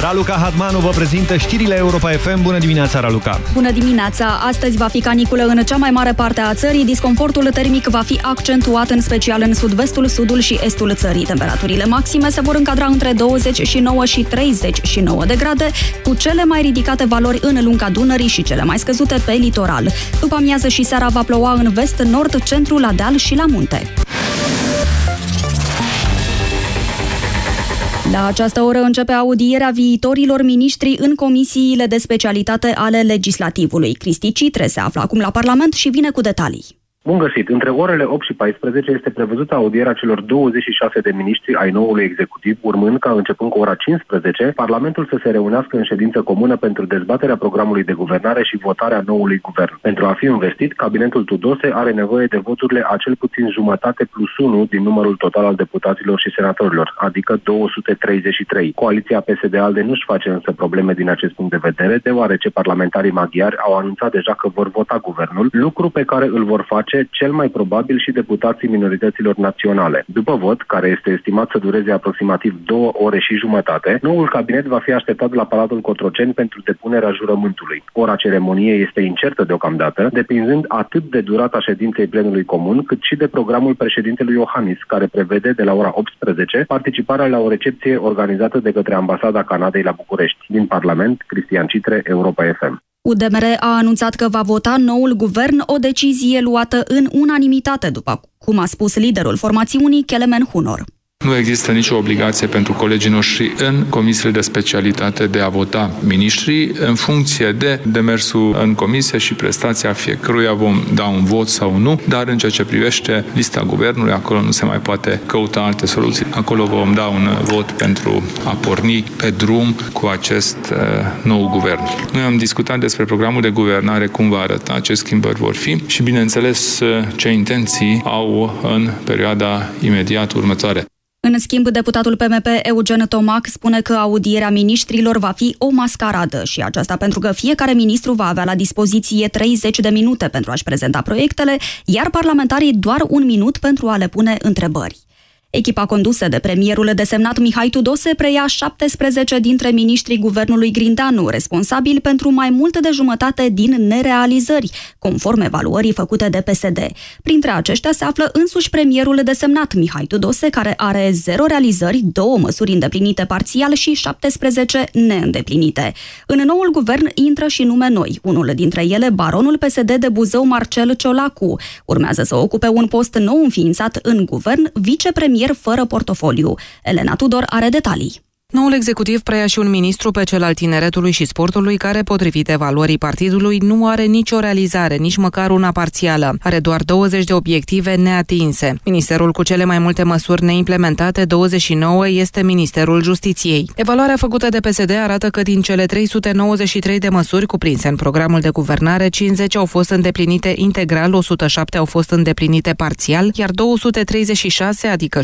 Raluca Hadmanu vă prezintă știrile Europa FM. Bună dimineața, Raluca! Bună dimineața! Astăzi va fi caniculă în cea mai mare parte a țării. Disconfortul termic va fi accentuat în special în sud-vestul, sudul și estul țării. Temperaturile maxime se vor încadra între 29 și 39 de grade, cu cele mai ridicate valori în lunga Dunării și cele mai scăzute pe litoral. După amiază și seara va ploua în vest, nord, centru, la deal și la munte. La această oră începe audierea viitorilor miniștri în comisiile de specialitate ale legislativului. Cristi Citre se află acum la Parlament și vine cu detalii. Bun găsit! Între orele 8 și 14 este prevăzută audierea celor 26 de miniștri ai noului executiv, urmând ca începând cu ora 15, Parlamentul să se reunească în ședință comună pentru dezbaterea programului de guvernare și votarea noului guvern. Pentru a fi investit, cabinetul Tudose are nevoie de voturile a cel puțin jumătate plus 1 din numărul total al deputaților și senatorilor, adică 233. Coaliția PSD-ALDE nu-și face însă probleme din acest punct de vedere, deoarece parlamentarii maghiari au anunțat deja că vor vota guvernul, lucru pe care îl vor face face cel mai probabil și deputații minorităților naționale. După vot, care este estimat să dureze aproximativ două ore și jumătate, noul cabinet va fi așteptat la Palatul Cotroceni pentru depunerea jurământului. Ora ceremoniei este incertă deocamdată, depinzând atât de durata ședinței plenului comun, cât și de programul președintelui Iohannis, care prevede de la ora 18 participarea la o recepție organizată de către Ambasada Canadei la București. Din Parlament, Cristian Citre, Europa FM. UDMR a anunțat că va vota noul guvern, o decizie luată în unanimitate, după cum a spus liderul formațiunii, Kelemen Hunor. Nu există nicio obligație pentru colegii noștri în comisiile de specialitate de a vota miniștrii. În funcție de demersul în comisie și prestația fiecăruia vom da un vot sau nu, dar în ceea ce privește lista guvernului, acolo nu se mai poate căuta alte soluții. Acolo vom da un vot pentru a porni pe drum cu acest uh, nou guvern. Noi am discutat despre programul de guvernare, cum va arăta, ce schimbări vor fi și, bineînțeles, ce intenții au în perioada imediat următoare. În schimb, deputatul PMP Eugen Tomac spune că audierea ministrilor va fi o mascaradă și aceasta pentru că fiecare ministru va avea la dispoziție 30 de minute pentru a-și prezenta proiectele, iar parlamentarii doar un minut pentru a le pune întrebări. Echipa condusă de premierul desemnat Mihai Tudose preia 17 dintre miniștrii guvernului Grindanu, responsabil pentru mai mult de jumătate din nerealizări, conform evaluării făcute de PSD. Printre aceștia se află însuși premierul desemnat Mihai Tudose, care are 0 realizări, două măsuri îndeplinite parțial și 17 neîndeplinite. În noul guvern intră și nume noi, unul dintre ele baronul PSD de Buzău Marcel Ciolacu. Urmează să ocupe un post nou înființat în guvern, vicepremier premier fără portofoliu. Elena Tudor are detalii. Noul executiv preia și un ministru pe cel al tineretului și sportului care, potrivit evaluării partidului, nu are nicio realizare, nici măcar una parțială. Are doar 20 de obiective neatinse. Ministerul cu cele mai multe măsuri neimplementate, 29, este Ministerul Justiției. Evaluarea făcută de PSD arată că din cele 393 de măsuri cuprinse în programul de guvernare, 50 au fost îndeplinite integral, 107 au fost îndeplinite parțial, iar 236, adică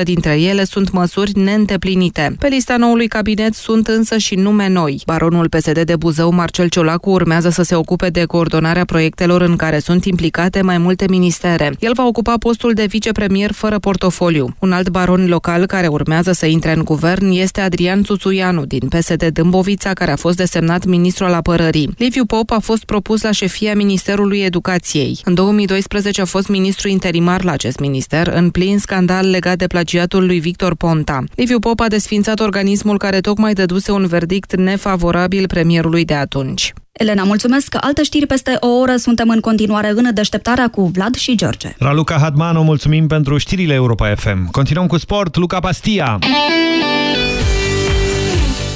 60% dintre ele, sunt măsuri neîndeplinite. Pe lista noului cabinet sunt însă și nume noi. Baronul PSD de Buzău, Marcel Ciolacu, urmează să se ocupe de coordonarea proiectelor în care sunt implicate mai multe ministere. El va ocupa postul de vicepremier fără portofoliu. Un alt baron local care urmează să intre în guvern este Adrian Țuțuianu din PSD Dâmbovița, care a fost desemnat ministru al apărării. Liviu Pop a fost propus la șefia Ministerului Educației. În 2012 a fost ministru interimar la acest minister, în plin scandal legat de plagiatul lui Victor Ponta. Liviu Pop a desfințat organismul care tocmai dăduse un verdict nefavorabil premierului de atunci. Elena, mulțumesc. Alte știri peste o oră. Suntem în continuare în deșteptarea cu Vlad și George. Raluca Hadmanu, mulțumim pentru știrile Europa FM. Continuăm cu sport. Luca Pastia.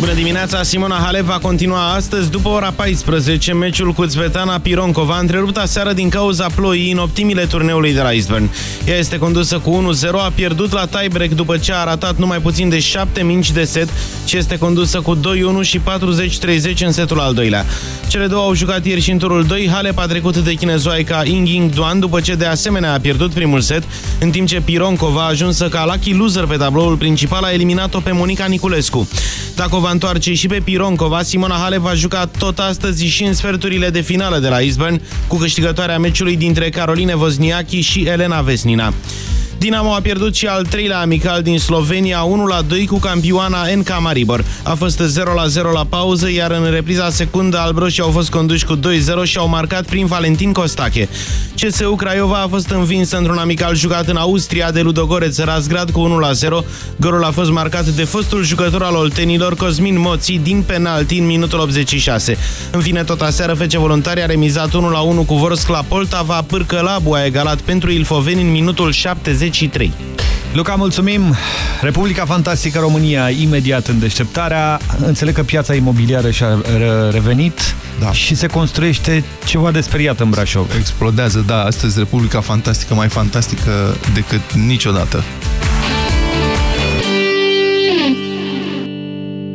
Bună dimineața, Simona Halep va continua astăzi după ora 14 meciul cu Zvetana Pironkova, întrerupt aseară din cauza ploii în optimile turneului de la Eastburn. Ea este condusă cu 1-0, a pierdut la tiebreak după ce a ratat numai puțin de 7 minci de set și este condusă cu 2-1 și 40-30 în setul al doilea. Cele două au jucat ieri și în turul 2, Halep a trecut de chinezoaica Ying Duan după ce de asemenea a pierdut primul set, în timp ce Pironkova a ajuns ca lucky loser pe tabloul principal a eliminat-o pe Monica Niculescu. Dacă va întoarce și pe Pironcova, Simona Halep va juca tot astăzi și în sferturile de finală de la Eastburn, cu câștigătoarea meciului dintre Caroline Wozniacki și Elena Vesnina. Dinamo a pierdut și al treilea amical din Slovenia 1-2 cu campioana NK Maribor. A fost 0-0 la pauză, iar în repriza secundă albroșii au fost conduși cu 2-0 și au marcat prin Valentin Costache. CSU Craiova a fost învins într-un amical jucat în Austria de Ludogoreț Razgrad cu 1-0. Golul a fost marcat de fostul jucător al oltenilor Cosmin Moții din penalti în minutul 86. În fine, tot aseară Fece Voluntari a remizat 1-1 cu Vorskla Poltava, Pârcălabu a egalat pentru Ilfoveni în minutul 70 23. Luca, mulțumim! Republica Fantastică România, imediat în deșteptarea. Înțeleg că piața imobiliară și-a revenit da. și se construiește ceva de speriat în Brașov. Explodează, da. Astăzi Republica Fantastică mai fantastică decât niciodată.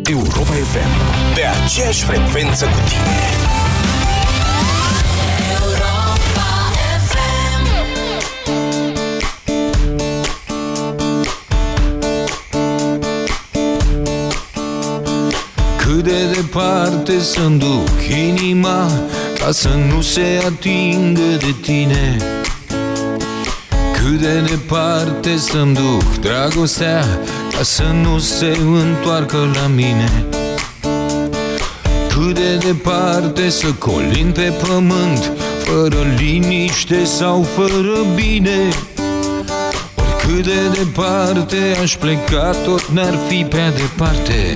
Europa FM. Pe aceeași frecvență cu tine. De departe să-mi duc inima Ca să nu se atingă de tine. Cât de departe să-mi duc dragostea Ca să nu se întoarcă la mine. Cât de departe să colin pe pământ Fără liniște sau fără bine. Oricât de departe aș pleca Tot n-ar fi prea departe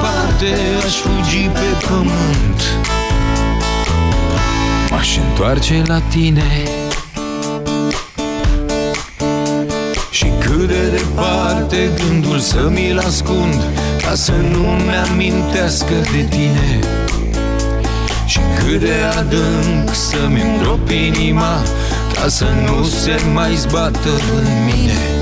departe aș fugi pe pământ. M-aș întoarce la tine. Și cât de departe gândul să mi-l ascund Ca să nu-mi amintească de tine. Și cât de adânc să-mi îngrop inima Ca să nu se mai zbată în mine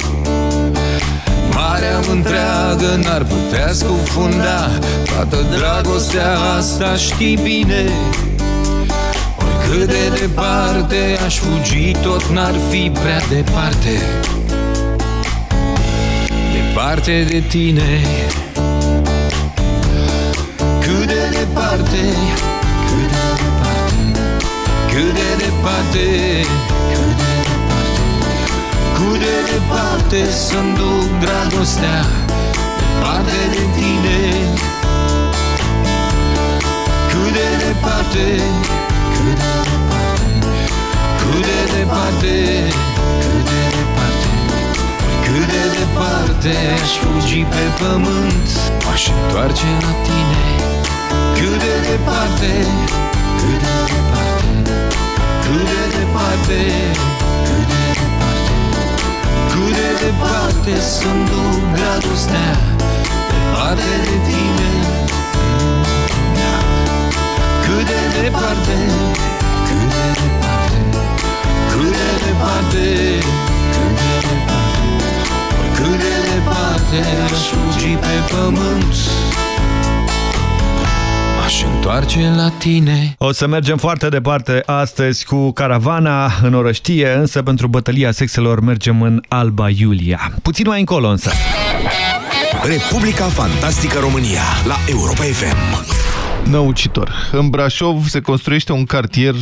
Marea întreagă n-ar putea scufunda Toată dragostea asta știi bine. Oricât de departe aș fugi Tot n-ar fi prea departe. Departe de tine. Cât de departe Cât de departe Cât de departe Cât de cât de departe să-mi duc dragostea Departe de tine. Cât de departe Cât de departe Cât de departe Cât de departe Cât de departe Aș fugi pe pământ. M-aș întoarce la tine. Cât de departe Cât de departe Cât de departe departe Sunt duc dragostea Departe de tine. Cât de departe Cât de departe Cât de departe Cât de departe Oricât de departe Aș fugi pe pământ. M-aș întoarce la tine O să mergem foarte departe astăzi cu caravana în orăștie, însă pentru bătălia sexelor mergem în Alba Iulia. Puțin mai încolo însă. Republica Fantastică România la Europa FM. Năucitor. În Brașov se construiește un cartier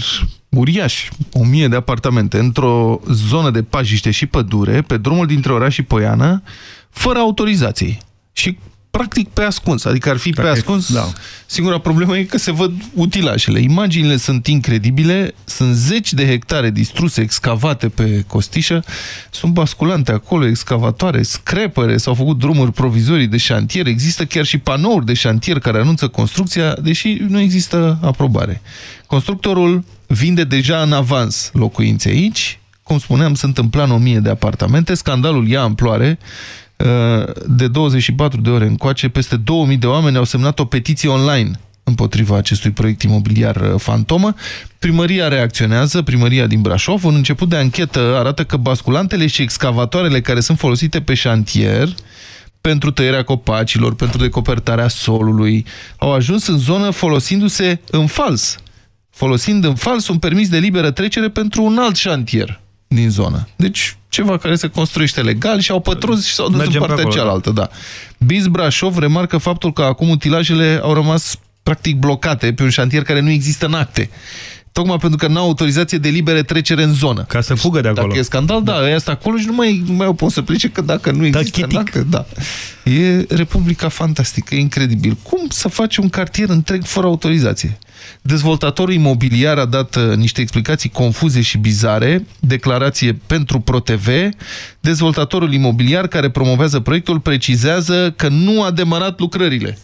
uriaș, o mie de apartamente, într-o zonă de pajiște și pădure, pe drumul dintre oraș și Poiană, fără autorizație. Și practic pe ascuns, adică ar fi pe ascuns. Da. Singura problemă e că se văd utilajele. Imaginile sunt incredibile, sunt zeci de hectare distruse, excavate pe costișă, sunt basculante acolo, excavatoare, screpere, s-au făcut drumuri provizorii de șantier, există chiar și panouri de șantier care anunță construcția, deși nu există aprobare. Constructorul vinde deja în avans locuințe aici, cum spuneam, sunt în plan 1000 de apartamente, scandalul ia amploare, de 24 de ore încoace, peste 2000 de oameni au semnat o petiție online împotriva acestui proiect imobiliar uh, fantomă. Primăria reacționează, primăria din Brașov. Un început de anchetă arată că basculantele și excavatoarele care sunt folosite pe șantier pentru tăierea copacilor, pentru decopertarea solului, au ajuns în zonă folosindu-se în fals. Folosind în fals un permis de liberă trecere pentru un alt șantier din zonă. Deci ceva care se construiește legal și au pătruns și s-au dus Mergem în partea pe acolo, cealaltă. Da. Biz Brașov remarcă faptul că acum utilajele au rămas practic blocate pe un șantier care nu există în acte. Tocmai pentru că n-au autorizație de libere trecere în zonă. Ca să fugă de acolo. Dacă e scandal, da, ăia sunt acolo și nu mai, nu mai au pot să plece, că dacă nu există da, în acte, da. E Republica Fantastică, e incredibil. Cum să faci un cartier întreg fără autorizație? Dezvoltatorul imobiliar a dat uh, niște explicații confuze și bizare, declarație pentru ProTV. Dezvoltatorul imobiliar care promovează proiectul precizează că nu a demarat lucrările.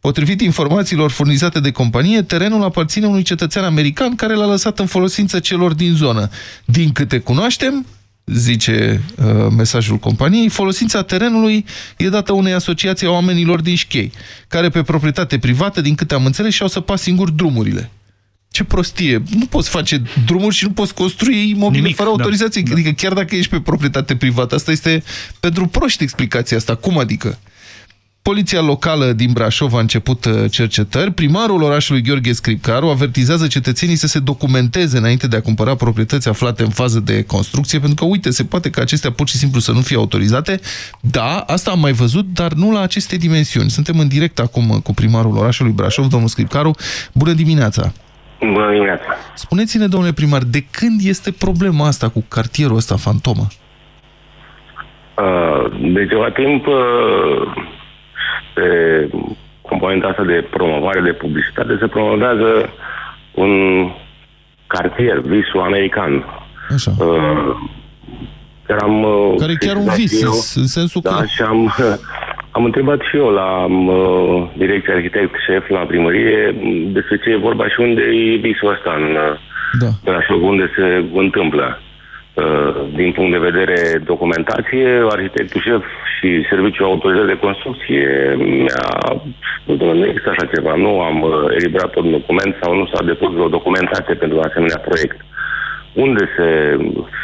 Potrivit informațiilor furnizate de companie, terenul aparține unui cetățean american care l-a lăsat în folosință celor din zonă. Din câte cunoaștem, zice uh, mesajul companiei, folosința terenului e dată unei asociații a oamenilor din Șchei, care pe proprietate privată, din câte am înțeles, și-au săpat singur drumurile. Ce prostie! Nu poți face drumuri și nu poți construi imobile Nimic, fără da. autorizație. Da. Adică chiar dacă ești pe proprietate privată. Asta este pentru proști explicația asta. Cum adică? Poliția locală din Brașov a început uh, cercetări. Primarul orașului Gheorghe Scripcaru avertizează cetățenii să se documenteze înainte de a cumpăra proprietăți aflate în fază de construcție, pentru că, uite, se poate că acestea pur și simplu să nu fie autorizate. Da, asta am mai văzut, dar nu la aceste dimensiuni. Suntem în direct acum uh, cu primarul orașului Brașov, domnul Scripcaru. Bună dimineața! Bună dimineața! Spuneți-ne, domnule primar, de când este problema asta cu cartierul ăsta fantomă? Uh, De ceva timp, uh, pe componenta asta de promovare, de publicitate, se promovează un cartier, visul american. Așa. Uh, Care am, uh, Care e chiar un sesizat vis, eu. în sensul da, că... și am, am întrebat și eu la uh, direcția arhitect șef la primărie despre ce e vorba și unde e visul ăsta în da. Brașov, unde se întâmplă. Uh, din punct de vedere documentație, arhitectul șef și serviciul autorizat de construcție mi-a spus, "Domnule, nu există așa ceva, nu am uh, eliberat un document sau nu s-a depus vreo documentație pentru un asemenea proiect. Unde se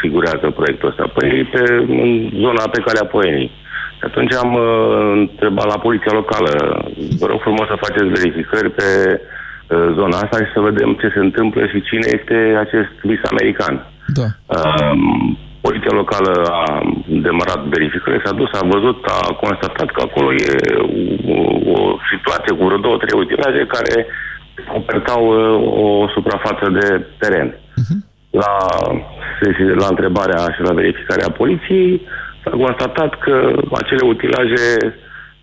figurează proiectul ăsta? Păi pe în zona pe calea Poenii. Și atunci am uh, întrebat la poliția locală, vă rog frumos să faceți verificări pe uh, zona asta și să vedem ce se întâmplă și cine este acest vis american. Da. Um, poliția locală a demarat verificări, s-a dus, a văzut, a constatat că acolo e o, o situație cu vreo două, trei utilaje care copertau uh, o suprafață de teren. La, la întrebarea și la verificarea poliției s-a constatat că acele utilaje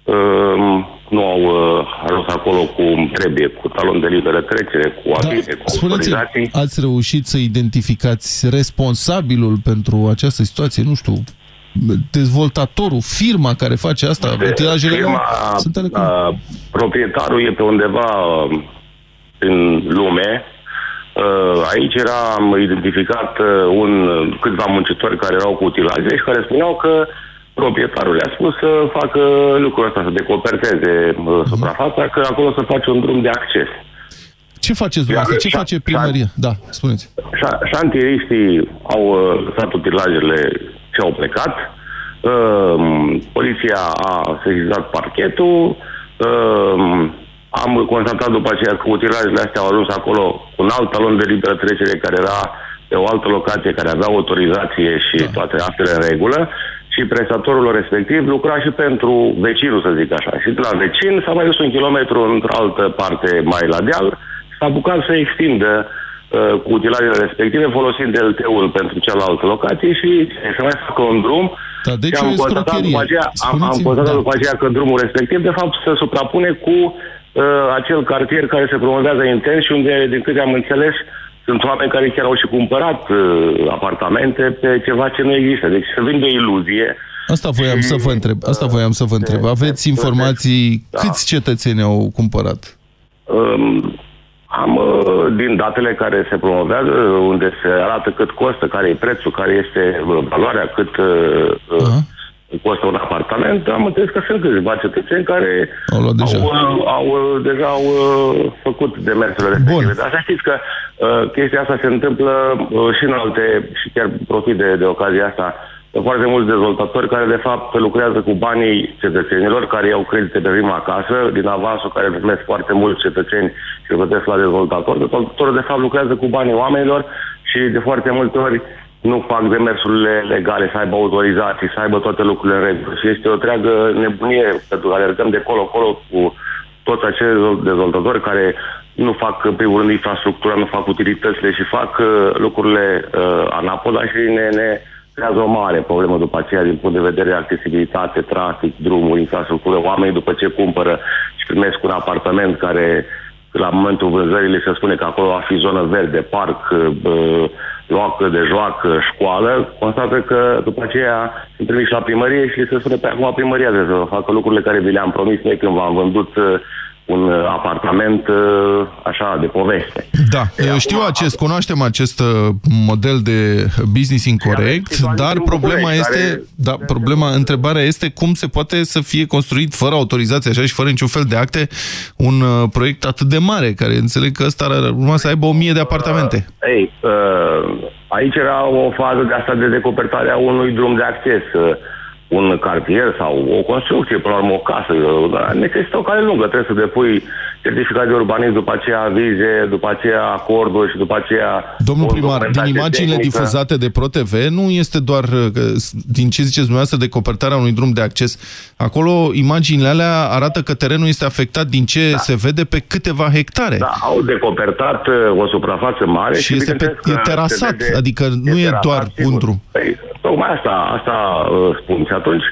um, nu au uh, ajuns acolo cum trebuie, cu talon de liberă trecere, cu avize, cu Spuneți, autorizații. ați reușit să identificați responsabilul pentru aceasă situație? Nu știu, dezvoltatorul, firma care face asta, De- utilajele firma, lor? Sunt ale cum? uh, proprietarul e pe undeva uh, în lume. Uh, aici era am identificat uh, un, câțiva muncitori care erau cu utilaje și care spuneau că proprietarul le-a spus să facă lucrul ăsta, să decoperteze uh, suprafața, că acolo să face un drum de acces. Ce faceți dumneavoastră? Ce face primăria? Da, spuneți. Șa- Șantieriștii au uh, lăsat utilajele și au plecat. Uh, poliția a sesizat parchetul, uh, am constatat după aceea că utilajele astea au ajuns acolo cu un alt talon de liberă trecere care era pe o altă locație care avea autorizație și da. toate astfel în regulă și prestatorul respectiv lucra și pentru vecinul, să zic așa. Și de la vecin s-a mai dus un kilometru într-o altă parte mai la deal, s-a apucat să extindă uh, cu utilajele respective, folosind LT-ul pentru cealaltă locație și să mai facă un drum. Da, deci și am constatat, după aceea, am, am constatat da. după aceea că drumul respectiv, de fapt, se suprapune cu uh, acel cartier care se promovează intens și unde, din câte am înțeles, sunt oameni care chiar au și cumpărat uh, apartamente pe ceva ce nu există. Deci se vinde iluzie. Asta voiam și, să vă întreb. Asta voiam să vă întreb. Aveți informații da. câți cetățeni au cumpărat? Um, am uh, din datele care se promovează, unde se arată cât costă, care e prețul, care este valoarea, cât uh, uh costă un apartament, am înțeles că sunt câțiva cetățeni care au, luat deja. au, au, deja au uh, făcut demersurile respective. Bun. Dar să știți că uh, chestia asta se întâmplă uh, și în alte, și chiar profit de, de ocazia asta, foarte mulți dezvoltatori care de fapt lucrează cu banii cetățenilor care iau credite pe prima casă, din avansul care primesc foarte mulți cetățeni și îl plătesc la dezvoltator. Dezvoltatorul de fapt lucrează cu banii oamenilor și de foarte multe ori nu fac demersurile legale, să aibă autorizații, să aibă toate lucrurile în regulă. Și este o treagă nebunie, pentru că alergăm de colo-colo cu toți acei dezvoltatori care nu fac, în primul rând, infrastructura, nu fac utilitățile și fac uh, lucrurile uh, anapoda și ne, ne creează o mare problemă după aceea din punct de vedere accesibilitate, trafic, drumuri, infrastructură. Oamenii după ce cumpără și primesc un apartament care la momentul vânzării se spune că acolo va fi zonă verde, parc, uh, loacă de joacă, școală, constată că după aceea sunt trimiși la primărie și se spune pe acum primăria de să facă lucrurile care vi le-am promis noi când v-am vândut uh, un uh, apartament uh, așa de poveste. Da, e, eu știu acum, acest, cunoaștem acest uh, model de business incorrect, dar problema este, care... da, problema, întrebarea este cum se poate să fie construit fără autorizație așa și fără niciun fel de acte un uh, proiect atât de mare, care înțeleg că ăsta ar urma să aibă o mie de apartamente. Uh, ei, uh, aici era o fază de asta de decopertare a unui drum de acces. Uh, un cartier sau o construcție, până la urmă o casă, necesită o cale lungă. Trebuie să depui certificat de urbanism, după aceea vize, după aceea acorduri și după aceea... Domnul primar, din imaginile tehnică. difuzate de ProTV nu este doar, din ce ziceți dumneavoastră, de copertarea unui drum de acces. Acolo imaginile alea arată că terenul este afectat din ce da. se vede pe câteva hectare. Da, au decopertat uh, o suprafață mare și, și este pe, e terasat, vede, adică nu e, e doar un drum. Păi, tocmai asta, asta uh, spun. Și atunci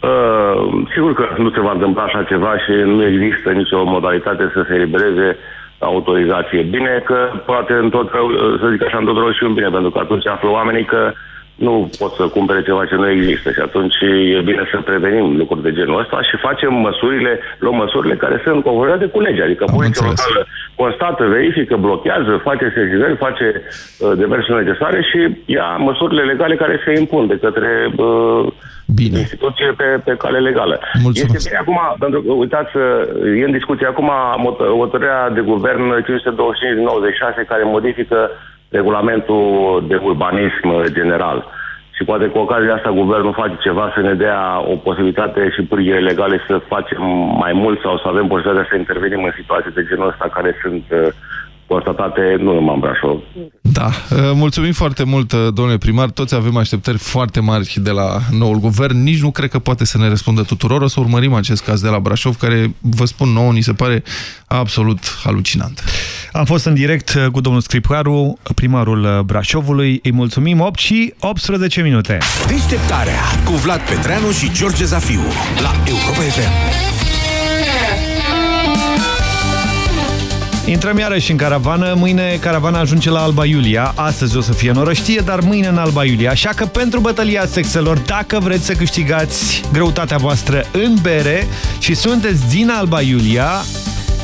Uh, sigur că nu se va întâmpla așa ceva și nu există nicio modalitate să se elibereze autorizație. Bine că poate în tot rău, să zic așa, în tot rău și în bine, pentru că atunci află oamenii că nu pot să cumpere ceva ce nu există și atunci e bine să prevenim lucruri de genul ăsta și facem măsurile, luăm măsurile care sunt conformate cu legea. Adică poliția locală constată, verifică, blochează, face sezizări, face uh, demersurile necesare și ia măsurile legale care se impun de către uh, Bine. instituție pe, pe cale legală. Mulțumesc. Este bine acum, pentru că, uitați, e în discuție acum hotărârea de guvern 525-96 care modifică regulamentul de urbanism general. Și poate cu ocazia asta guvernul face ceva să ne dea o posibilitate și pârghile legale să facem mai mult sau să avem posibilitatea să intervenim în situații de genul ăsta care sunt uh, constatate nu numai în Brașov. Da, uh, mulțumim foarte mult, uh, domnule primar. Toți avem așteptări foarte mari de la noul guvern. Nici nu cred că poate să ne răspundă tuturor. O să urmărim acest caz de la Brașov, care, vă spun nouă, ni se pare absolut halucinant. Am fost în direct uh, cu domnul Scripcaru, primarul Brașovului. Îi mulțumim 8 și 18 minute. Deșteptarea cu Vlad Petreanu și George Zafiu la Europa FM. Intrăm iarăși în caravană. Mâine caravana ajunge la Alba Iulia. Astăzi o să fie norăștie, dar mâine în Alba Iulia. Așa că pentru bătălia sexelor, dacă vreți să câștigați greutatea voastră în bere și sunteți din Alba Iulia,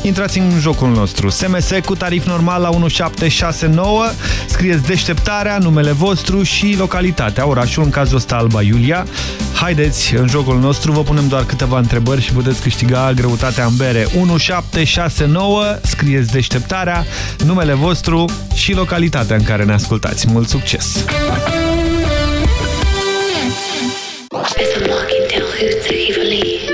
intrați în jocul nostru. SMS cu tarif normal la 1769, scrieți deșteptarea, numele vostru și localitatea, orașul, în cazul ăsta Alba Iulia. Haideți în jocul nostru, vă punem doar câteva întrebări și puteți câștiga greutatea în bere. 1769, scrieți deșteptarea, numele vostru și localitatea în care ne ascultați. Mult succes! Pesumakin teho yhtäkkiä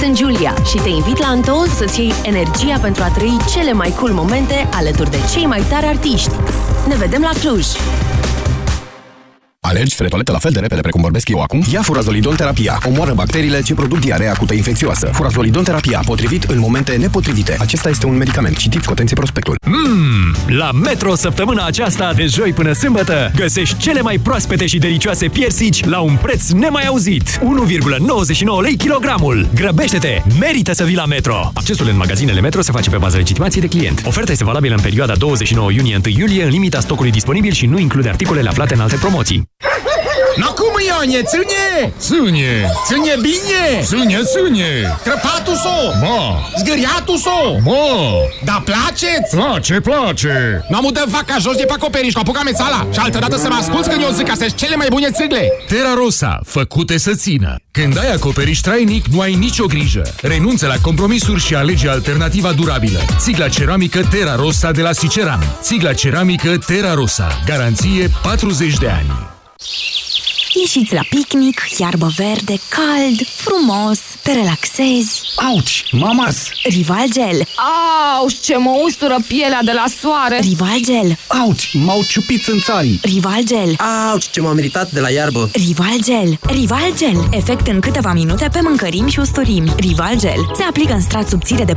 Sunt Julia și te invit la Untold să-ți iei energia pentru a trăi cele mai cool momente alături de cei mai tari artiști. Ne vedem la Cluj! Alergi spre toaletă la fel de repede precum vorbesc eu acum? Ia furazolidon terapia. Omoară bacteriile ce produc diarea acută infecțioasă. Furazolidon terapia, potrivit în momente nepotrivite. Acesta este un medicament. Citiți cu atenție prospectul. Mmm, la Metro săptămâna aceasta de joi până sâmbătă găsești cele mai proaspete și delicioase piersici la un preț nemai auzit. 1,99 lei kilogramul. Grăbește-te! Merită să vii la Metro! Accesul în magazinele Metro se face pe bază legitimației de client. Oferta este valabilă în perioada 29 iunie-1 iulie în limita stocului disponibil și nu include articolele aflate în alte promoții. No cum, Ionie, ține! Ține! Ține bine! Ține, ține! Crăpatul so! Ma! Zgâriatul so! Ma! Da place-ți? Place, place! Nu am dat vaca jos de pe acoperiș cu apuca mețala și altă dată să mă asculți când eu zic că sunt cele mai bune țigle! Terra Rosa, făcute să țină. Când ai acoperiș trainic, nu ai nicio grijă. Renunță la compromisuri și alege alternativa durabilă. Țigla ceramică Terra Rosa de la Siceran. Țigla ceramică Terra Rosa. Garanție 40 de ani. Ieșiți la picnic, iarbă verde, cald, frumos, te relaxezi. Auci, mamas! Rival Gel. Au, ce mă ustură pielea de la soare! Rival Gel. Auci, m-au ciupit țânțarii! Rival Gel. Auci, ce m-am meritat de la iarbă! Rival Gel. Rival Gel. Efect în câteva minute pe mâncărimi și usturimi. Rival Gel. Se aplică în strat subțire de 4-6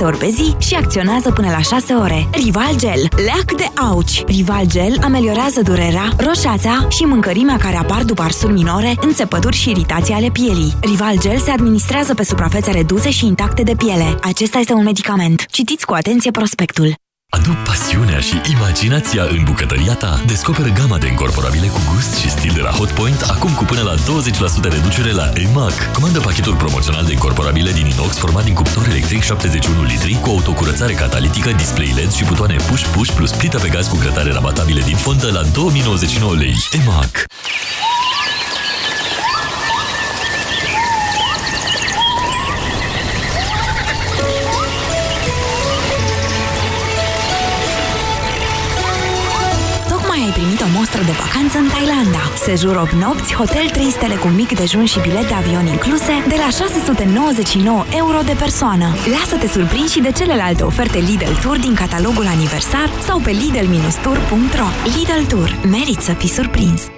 ori pe zi și acționează până la 6 ore. Rival Gel. Leac de auci. Rival Gel ameliorează durerea, roșața și mâncărimea care apar după arsuri minore, înțepături și iritații ale pielii. Rival Gel se administrează pe suprafețe reduse și intacte de piele. Acesta este un medicament. Citiți cu atenție prospectul. Adu pasiunea și imaginația în bucătăria ta. Descoperă gama de incorporabile cu gust și stil de la Hotpoint, acum cu până la 20% reducere la EMAG. Comandă pachetul promoțional de incorporabile din inox format din cuptor electric 71 litri cu autocurățare catalitică, display LED și butoane push-push plus plită pe gaz cu grătare rabatabile din fontă la 2099 lei. EMAG. O mostră de vacanță în Thailanda. Sejur 8 nopți, hotel 3 stele cu mic dejun și bilet de avion incluse de la 699 euro de persoană. Lasă-te surprins și de celelalte oferte Lidl Tour din catalogul aniversar sau pe lidl-tour.ro Lidl Tour. Merit să fii surprins!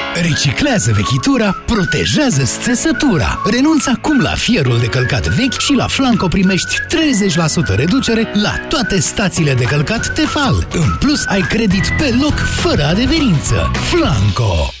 Reciclează vechitura, protejează țesătura. Renunță acum la fierul de călcat vechi și la Flanco primești 30% reducere la toate stațiile de călcat Tefal. În plus, ai credit pe loc fără adeverință. Flanco!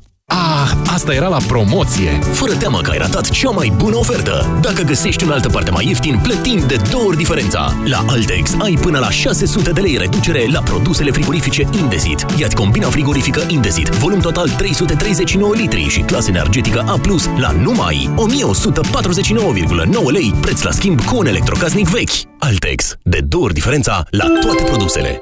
Ah, asta era la promoție! Fără teamă că ai ratat cea mai bună ofertă! Dacă găsești în altă parte mai ieftin, plătim de două ori diferența! La Altex ai până la 600 de lei reducere la produsele frigorifice Indesit. Iați combina frigorifică Indesit, volum total 339 litri și clasă energetică A+, la numai 1149,9 lei, preț la schimb cu un electrocasnic vechi. Altex. De două ori diferența la toate produsele.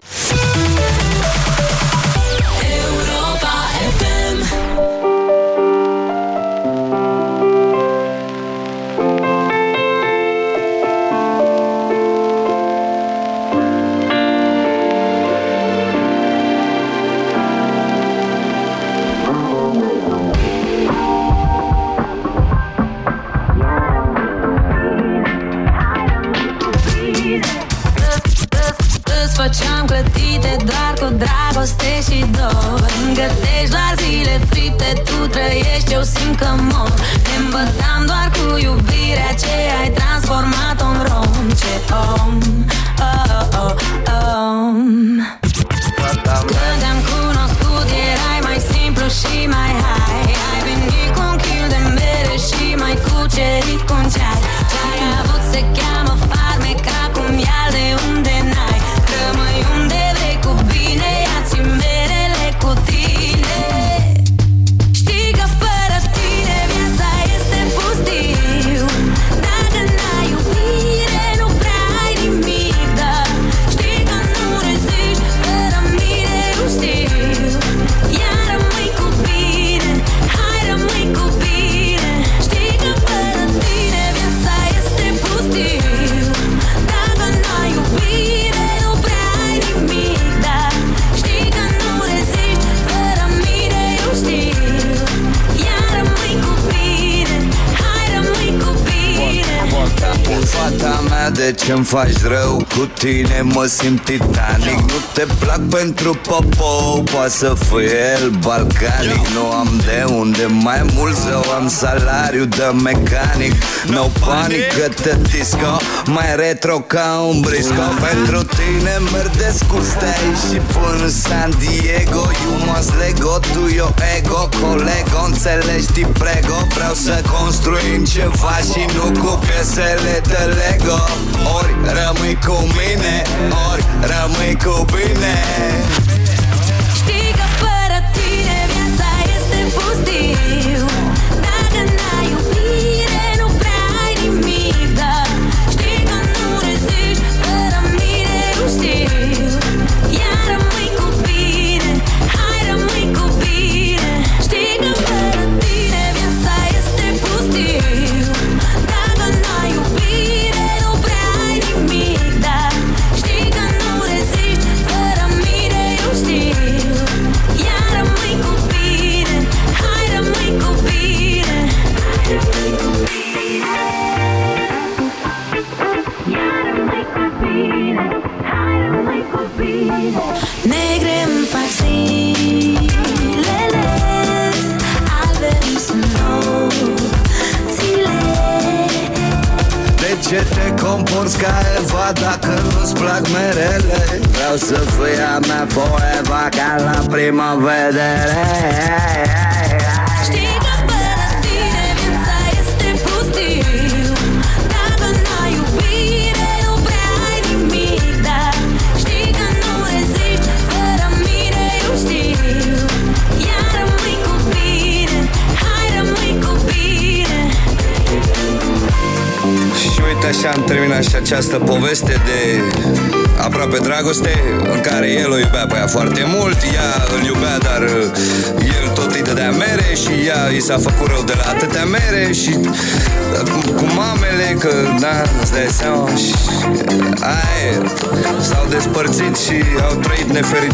Făceam clătite doar cu dragoste și dor. Gătești doar zile fripte, tu trăiești, eu simt că mor. Ne îmbătam doar cu iubirea ce ai transformat-o în rom. Ce om, oh, oh, oh, om. Când te-am cunoscut erai mai simplu și mai high Ai venit cu un kil de mere și mai cucerit cu un ceai. Ce-ai avut se cheamă de ce-mi faci rău? Cu tine? Mă simt titanic. Nu te plac pentru popo Poate să fie el balcanic. Nu am de unde mai mult Să am salariu de mecanic. No panică, te disco Mai retro ca un brisco. Pentru tine merg de scustei Și până în San Diego. You must Lego, tu eu ego Colego, înțelegi, ti prego Vreau să construim ceva și nu cu piesele de Lego Ori rămâi cu mine, ori rămâi cu bine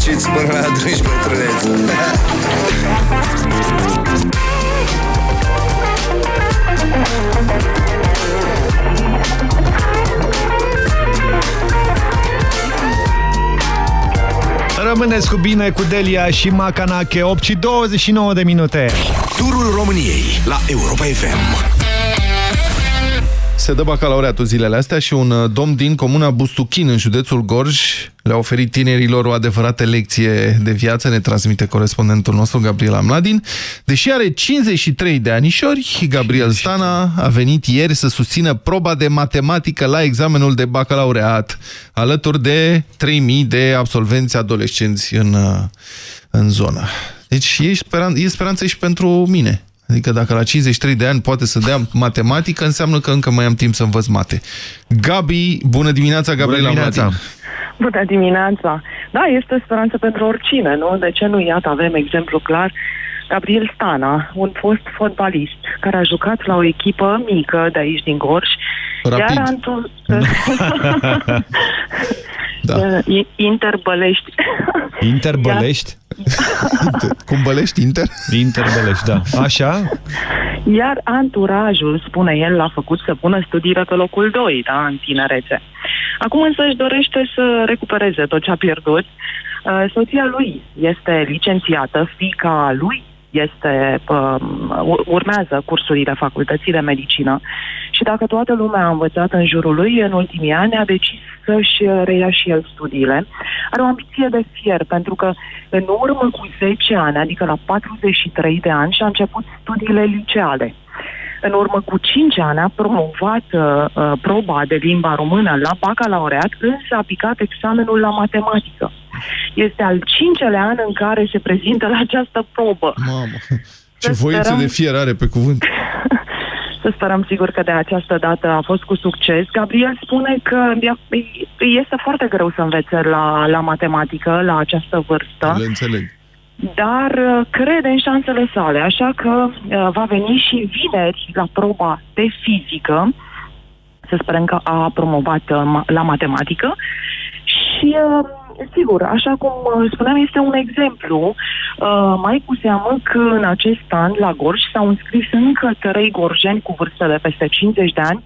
fericiți până la adânci, bătrâneți! Rămâneți cu bine cu Delia și Macanache 8 și 29 de minute Turul României la Europa FM se dă bacalaureatul zilele astea și un domn din comuna Bustuchin în județul Gorj le-a oferit tinerilor o adevărată lecție de viață, ne transmite corespondentul nostru, Gabriel Amladin. Deși are 53 de anișori, Gabriel Stana a venit ieri să susțină proba de matematică la examenul de bacalaureat, alături de 3000 de absolvenți adolescenți în, uh, în zonă. Deci e, speran e speranță și pentru mine. Adică dacă la 53 de ani poate să dea matematică, înseamnă că încă mai am timp să învăț mate. Gabi, bună dimineața, Gabriela Bună dimineața. Bună dimineața! Da, este speranță pentru oricine, nu? De ce nu? Iată, avem exemplu clar. Gabriel Stana, un fost fotbalist care a jucat la o echipă mică de aici din Gorj. Rapid. Iar Anton... Da. I- Interbălești. Interbălești? Cum bălești Inter? Interbălești, da. Așa? Iar anturajul, spune el, l-a făcut să pună studiile pe locul 2, da, în tinerețe. Acum însă își dorește să recupereze tot ce a pierdut. Uh, Soția lui este licențiată, fica lui este, um, urmează cursurile facultății de medicină și dacă toată lumea a învățat în jurul lui în ultimii ani, a decis să-și reia și el studiile. Are o ambiție de fier, pentru că în urmă cu 10 ani, adică la 43 de ani, și-a început studiile liceale. În urmă cu 5 ani a promovat uh, uh, proba de limba română la bacalaureat, însă a picat examenul la matematică. Este al cincelea an în care se prezintă la această probă. Mamă, ce Să voință sperăm- de fier are pe cuvânt. Să sperăm sigur că de această dată a fost cu succes. Gabriel spune că ea- este foarte greu să învețe la, la matematică la această vârstă. Le înțeleg. Dar uh, crede în șansele sale, așa că uh, va veni și vineri la proba de fizică, să sperăm că a promovat uh, ma- la matematică și uh, Sigur, așa cum uh, spuneam, este un exemplu. Uh, mai cu seamă că în acest an la Gorj s-au înscris încă trei gorjeni cu vârstă de peste 50 de ani,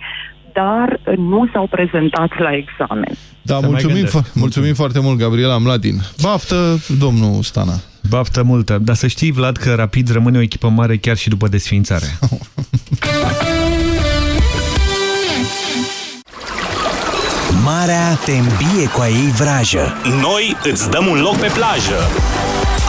dar uh, nu s-au prezentat la examen. Da, Se mai mulțumim, gândesc. fo- mulțumim foarte mult, Gabriela Mladin. Baftă, domnul Stana. Baftă multă. Dar să știi, Vlad, că Rapid rămâne o echipă mare chiar și după desființare. Marea te îmbie cu a ei vrajă. Noi îți dăm un loc pe plajă.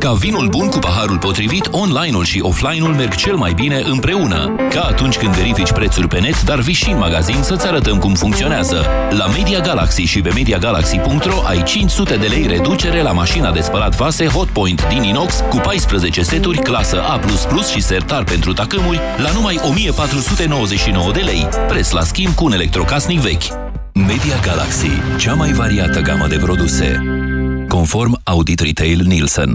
Ca vinul bun cu paharul potrivit, online-ul și offline-ul merg cel mai bine împreună. Ca atunci când verifici prețuri pe net, dar vii și în magazin să-ți arătăm cum funcționează. La Media Galaxy și pe MediaGalaxy.ro ai 500 de lei reducere la mașina de spălat vase Hotpoint din inox cu 14 seturi clasă A++ și sertar pentru tacâmuri la numai 1499 de lei. Preț la schimb cu un electrocasnic vechi. Media Galaxy, cea mai variată gamă de produse. Conform Audit Retail Nielsen.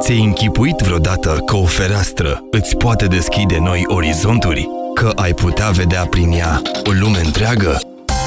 Ți-ai închipuit vreodată că o fereastră îți poate deschide noi orizonturi? Că ai putea vedea prin ea o lume întreagă?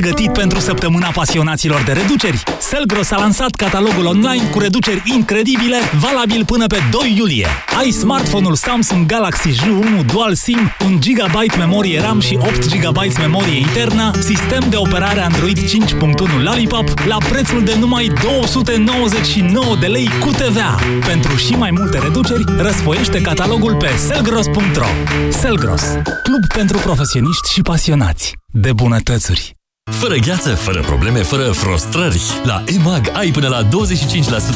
Pregătit pentru săptămâna pasionaților de reduceri? Selgros a lansat catalogul online cu reduceri incredibile, valabil până pe 2 iulie. Ai smartphone-ul Samsung Galaxy J1 Dual SIM, 1 GB memorie RAM și 8 GB memorie internă, sistem de operare Android 5.1 Lollipop la prețul de numai 299 de lei cu TVA. Pentru și mai multe reduceri, răsfoiește catalogul pe selgros.ro. Selgros, club pentru profesioniști și pasionați de bunătățuri. Fără gheață, fără probleme, fără frustrări. La EMAG ai până la 25%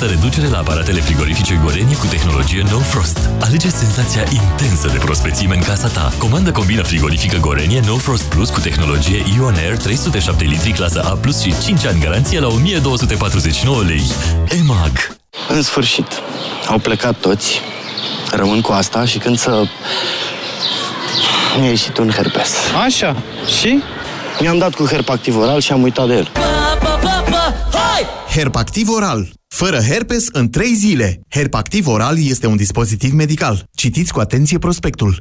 reducere la aparatele frigorifice Gorenie cu tehnologie No Frost. Alege senzația intensă de prospețime în casa ta. Comandă combina frigorifică Gorenie No Frost Plus cu tehnologie Ion Air 307 litri clasă A+, plus și 5 ani garanție la 1249 lei. EMAG. În sfârșit, au plecat toți. Rămân cu asta și când să... Mi-a ieșit un herpes. Așa. Și? Mi-am dat cu herpactiv oral și am uitat de el. Herpactiv oral. Fără herpes în 3 zile. Herpactiv oral este un dispozitiv medical. Citiți cu atenție prospectul.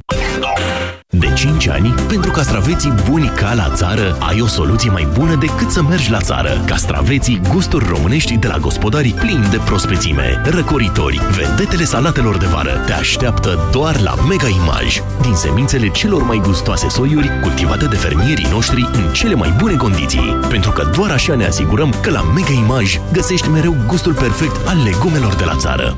De 5 ani, pentru castraveții buni ca la țară, ai o soluție mai bună decât să mergi la țară. Castraveții gusturi românești de la gospodarii plini de prospețime, răcoritori, vedetele salatelor de vară te așteaptă doar la Mega Image. Din semințele celor mai gustoase soiuri, cultivate de fermierii noștri în cele mai bune condiții. Pentru că doar așa ne asigurăm că la Mega Image găsești mereu gustul perfect al legumelor de la țară.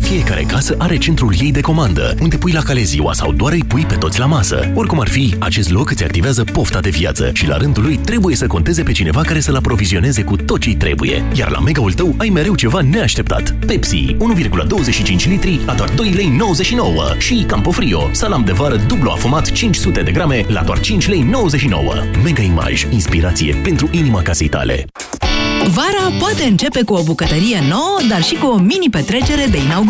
Fiecare casă are centrul ei de comandă, unde pui la cale ziua sau doar îi pui pe toți la masă. Oricum ar fi, acest loc îți activează pofta de viață și la rândul lui trebuie să conteze pe cineva care să-l aprovizioneze cu tot ce trebuie. Iar la megaul tău ai mereu ceva neașteptat. Pepsi, 1,25 litri la doar 2,99 lei și Campofrio, salam de vară dublu afumat 500 de grame la doar 5,99 lei Mega Image, inspirație pentru inima casei tale. Vara poate începe cu o bucătărie nouă, dar și cu o mini-petrecere de inaugurare.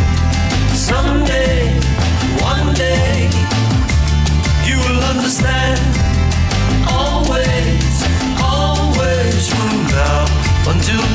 do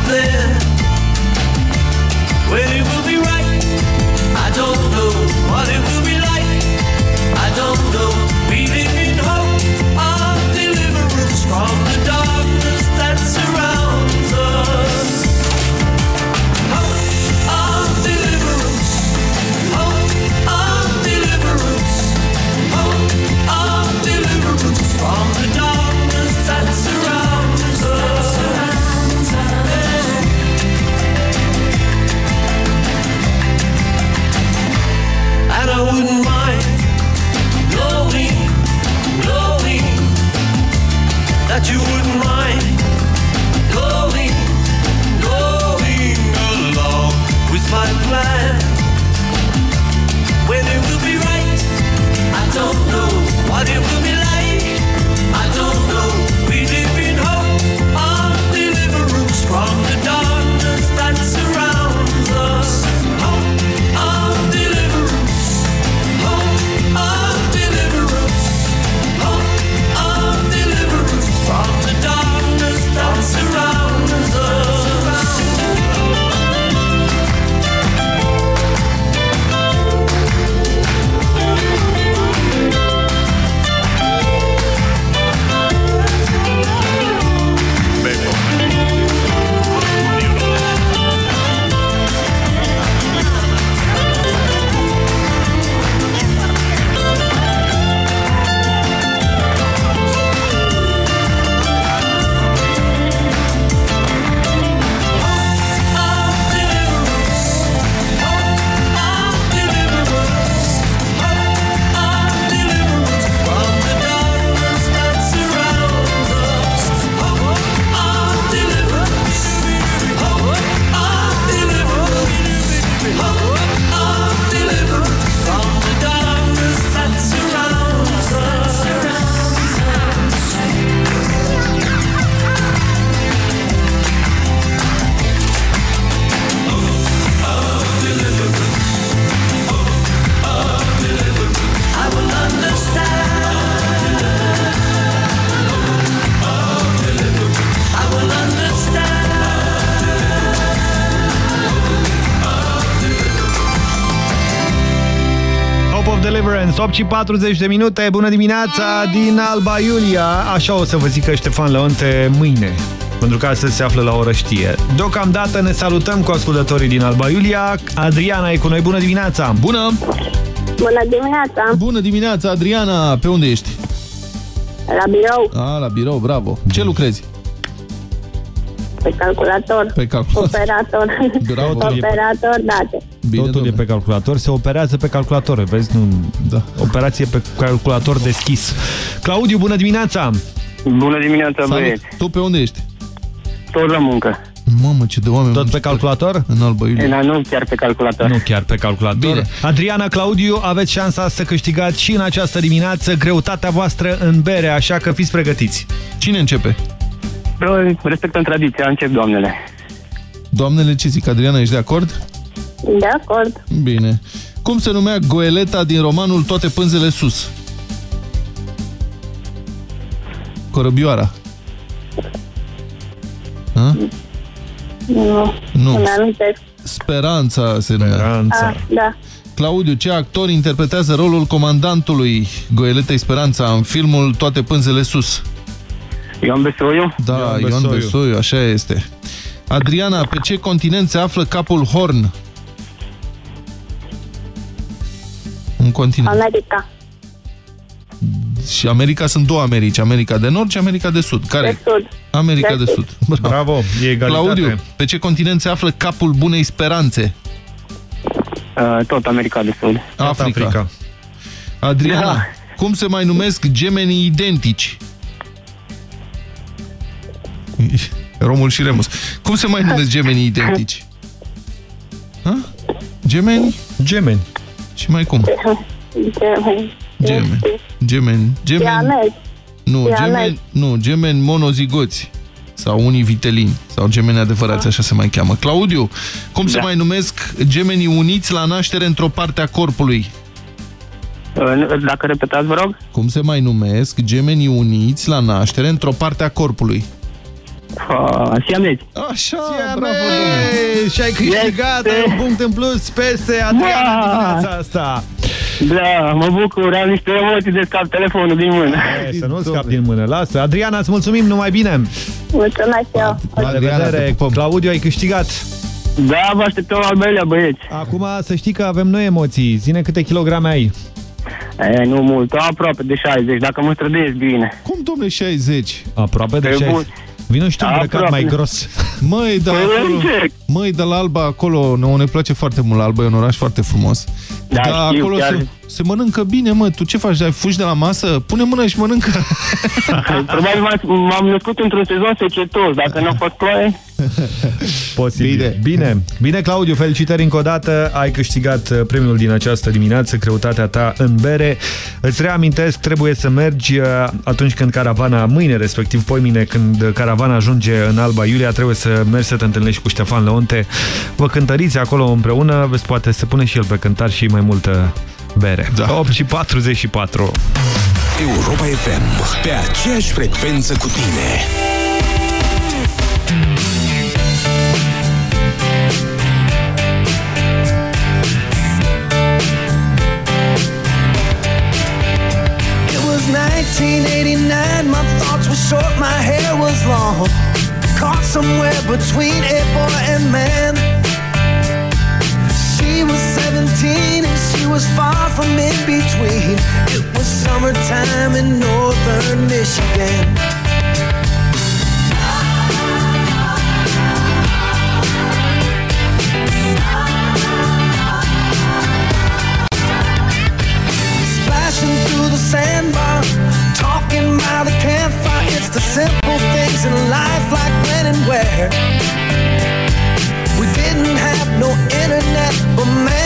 Deliverance, 8 și 40 de minute, bună dimineața din Alba Iulia. Așa o să vă zică Ștefan Leonte mâine, pentru că astăzi se află la oră știe. Deocamdată ne salutăm cu ascultătorii din Alba Iulia. Adriana e cu noi, bună dimineața! Bună! Bună dimineața! Bună dimineața, Adriana! Pe unde ești? La birou, A, la birou, bravo. Ce lucrezi? pe calculator, Pe calculator. operator, Bravo, totul e pe- operator date. Bine, Totul domnule. e pe calculator, se operează pe calculator, vezi? Nu... Da. Operație pe calculator deschis. Claudiu, bună dimineața! Bună dimineața, Salut. băieți. Tu pe unde ești? Tot la muncă. Mamă, ce de oameni. Tot pe calculator? În Alba Iulia. Na, nu chiar pe calculator. Nu chiar pe calculator. Bine. Adriana, Claudiu, aveți șansa să câștigați și în această dimineață greutatea voastră în bere, așa că fiți pregătiți. Cine începe? Bă, respectăm tradiția, încep doamnele. Doamnele, ce zic? Adriana, ești de acord? De acord. Bine. Cum se numea goeleta din romanul Toate pânzele sus? Corăbioara. Ha? Nu. Nu. Îmi amintesc. Speranța se numea. Ah, da. Claudiu, ce actor interpretează rolul comandantului Goeletei Speranța în filmul Toate pânzele sus? Ioan Besoiu? Da, Ioan Ioan Besoiu. Besoiu, așa este. Adriana, pe ce continent se află capul Horn? Un continent. America. Și America sunt două Americi, America de Nord și America de Sud. Care? De sud. America De de sud. Sud. Bravo, e egalitate. Claudiu, pe ce continent se află capul Bunei Speranțe? Uh, tot America de Sud. Africa. Africa. Adriana, Da. cum se mai numesc gemenii identici? Romul și Remus. Cum se mai numesc gemenii identici? Ha? Gemeni? Gemeni. Și mai cum? Gemeni. Gemeni. Gemeni. Gemeni. Siamezi. Nu, Siamezi. gemeni, nu, gemeni monozigoți sau unii vitelini sau gemeni adevărați, așa se mai cheamă. Claudiu, cum se Da. mai numesc gemenii uniți la naștere într-o parte a corpului? Uh, dacă repetați, vă rog? Cum se mai numesc gemenii uniți la naștere într-o parte a corpului? Uh, siamezi. Așa, bravo, domnule! Și ai câștigat ai un punct în plus peste Adriana Da. dimineața asta. Da, mă bucur, am niște emoții de scap telefonul din mână. E, să nu scapi din mână. Lasă. Adriana, îți mulțumim, numai bine. Mulțumesc eu. La revedere. Claudiu, ai câștigat. Da, vă așteptăm la Belea, băieți. Acum să știi că avem noi emoții. Zine câte kilograme ai. E, nu mult, aproape de 60, dacă mă străduiesc bine. Cum, domnule, 60? Aproape de Pe 60. bun. Vino și tu îmbrăcat Aproape. mai gros. Măi, da, Păi, acolo, încerc. măi, de la Alba acolo, nouă ne place foarte mult la Alba, e un oraș foarte frumos. Da, Dar știu, acolo chiar. Se, se mănâncă bine, mă, tu ce faci? Ai fugi de la masă? Pune mâna și mănâncă. Probabil m-am- m-am născut într-un sezon secetos, dacă nu a fost ploaie. Posibil. Bine. Bine. Bine, Claudiu, felicitări încă o dată. Ai câștigat uh, premiul din această dimineață, greutatea ta în bere. Îți reamintesc, trebuie să mergi uh, atunci când caravana, mâine respectiv poimine, când caravana ajunge în Alba Iulia, trebuie să mergi să te întâlnești cu Ștefan Leonte. Vă cântăriți acolo împreună, vezi, poate să pune și el pe cântar și mai multă bere. Da. 8 și 44. Europa FM, pe aceeași frecvență cu tine. It was 1989, my thoughts were short, my hair was long. Caught somewhere between a boy and man. She was 17 and she was far from in between. It was summertime in northern Michigan. Splashing through the sandbar, talking by the campfire. It's the simple things in life, like when and where. We didn't have no internet, but man,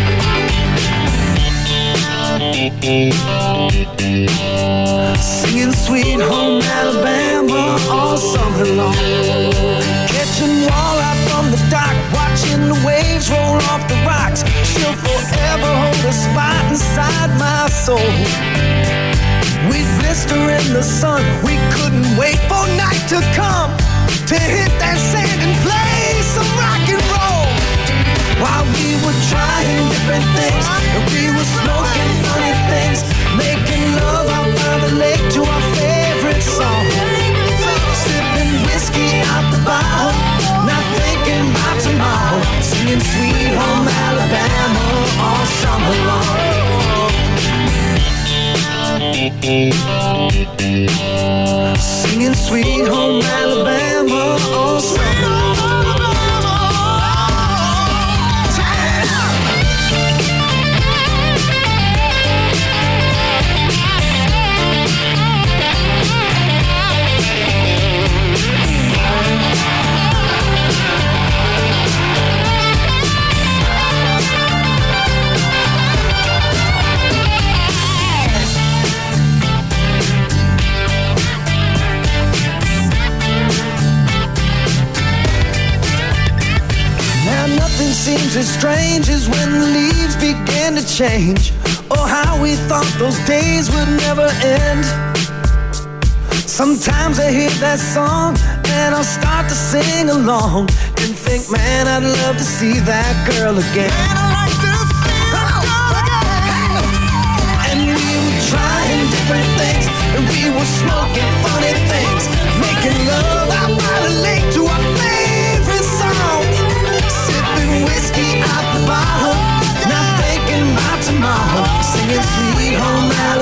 Singing Sweet Home Alabama all summer long. Catching walleye from the dock, watching the waves roll off the rocks. She'll forever hold a spot inside my soul. We'd blister in the sun, we couldn't wait for night to come to hit that sand and play some. While we were trying different things, and we were smoking funny things, making love out by the lake to our favorite song. Sipping whiskey out the bottle, not thinking about tomorrow. Singing Sweet Home Alabama all summer long. Singing Sweet Home Alabama all summer seems as strange as when the leaves begin to change. Oh, how we thought those days would never end. Sometimes I hear that song and I'll start to sing along and think, man, I'd love to see that girl again.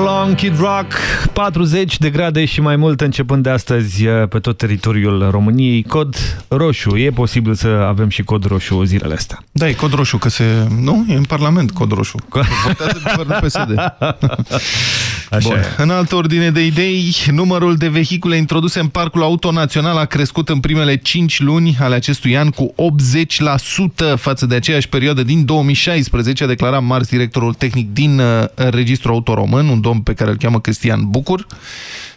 All Summer Long, Kid Rock, 40 de grade și mai mult începând de astăzi eh, pe tot teritoriul României. Cod roșu. E posibil să avem și cod roșu zilele astea. Da, e cod roșu, că se... Nu? E în Parlament cod roșu. Votează guvernul PSD. Așa Bun. e. În altă ordine de idei, numărul de vehicule introduse în Parcul Auto Național a crescut în primele 5 luni ale acestui an cu 80% față de aceeași perioadă din 2016, a declarat marți directorul tehnic din uh, Registrul Auto Român, un domn pe care îl cheamă Cristian Bucur.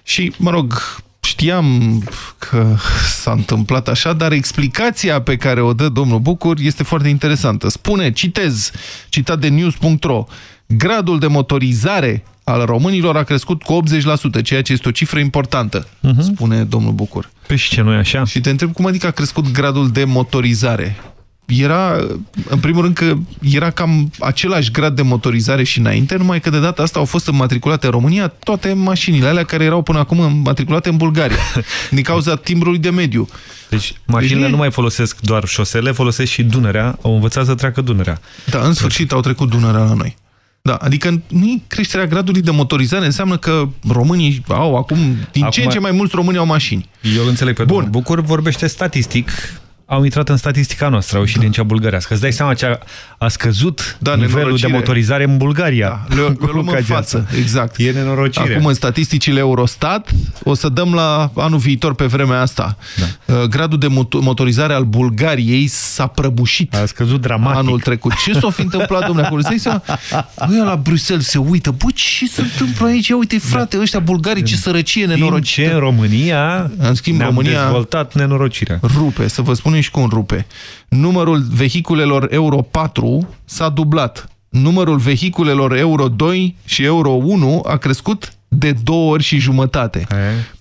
Și, mă rog, știam că s-a întâmplat așa, dar explicația pe care o dă domnul Bucur este foarte interesantă. Spune, citez, citat de news.ro, gradul de motorizare al românilor a crescut cu 80%, ceea ce este o cifră importantă, spune domnul Bucur. Păi și ce nu e așa? Și te întreb cum adică a crescut gradul de motorizare? Era, în primul rând că era cam același grad de motorizare și înainte, numai că de data asta au fost înmatriculate în România toate mașinile alea care erau până acum înmatriculate în Bulgaria, din cauza timbrului de mediu. Deci mașinile Deci nu e- nu mai folosesc doar șosele, folosesc și Dunărea, au învățat să treacă Dunărea. Da, în sfârșit au trecut Dunărea la noi. Da, adică nu e creșterea gradului de motorizare, înseamnă că românii au acum, din ce în Acum- ce mai mulți români au mașini. Eu îl înțeleg pe domnul Bucur, vorbește statistic, au intrat în statistica noastră, au ieșit din cea bulgărească. Îți dai seama ce a, a scăzut Da, nivelul de nenorocire. motorizare în Bulgaria. Le, le Cu luăm în ocazia față, asta. exact. E nenorocire. Acum, în statisticile Eurostat, o să dăm la anul viitor pe vremea asta. Da. Gradul de mot motorizare al Bulgariei s-a prăbușit. A scăzut dramatic. Anul trecut. Ce s-a fi întâmplat, domnule, acolo? Îți dai seama? Ăia la Bruxelles se uită. Bă, ce se întâmplă aici? Ia Uite, frate, ăștia bulgarii, ce sărăcie Din nenorocită. ce în România În schimb, ne-am România dezvoltat nenorocirea. rupe, să vă spunem și cum rupe. Numărul vehiculelor Euro 4 s-a dublat. Numărul vehiculelor Euro 2 și Euro 1 a crescut de două ori și jumătate.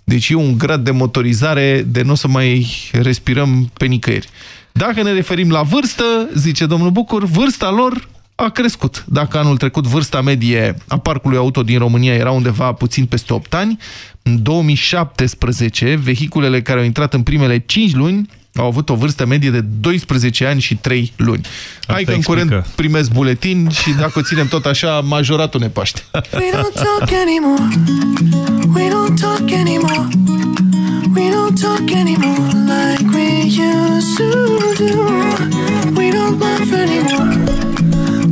Deci e un grad de motorizare de nu o să mai respirăm pe nicăieri. Dacă ne referim la vârstă, zice domnul Bucur, vârsta lor a crescut. Dacă anul trecut vârsta medie a parcului auto din România era undeva puțin peste 8 ani, în 2017 vehiculele care au intrat în primele 5 luni au avut o vârstă medie de 12 ani și 3 luni. Asta Hai că în curând primesc buletin și dacă o ținem tot așa, majoratul ne paște. We don't talk anymore. We don't talk anymore. We don't talk anymore like we used to do. We don't laugh anymore.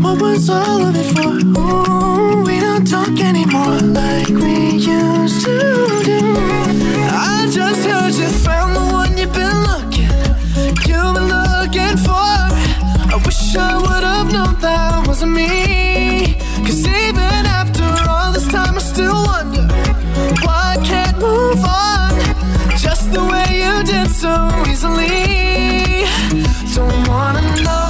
What was all of it for? Ooh, we don't talk anymore like we used to do. I just heard you found the I wish I would have known that wasn't me. Cause even after all this time, I still wonder why I can't move on just the way you did so easily. Don't wanna know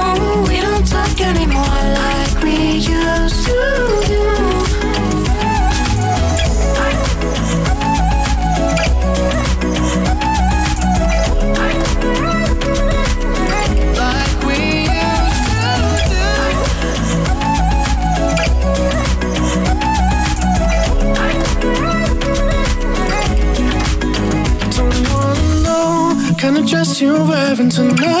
Ooh, we don't talk anymore like we used to do. Like we used to do. Don't wanna know kind of dress you're wearing tonight.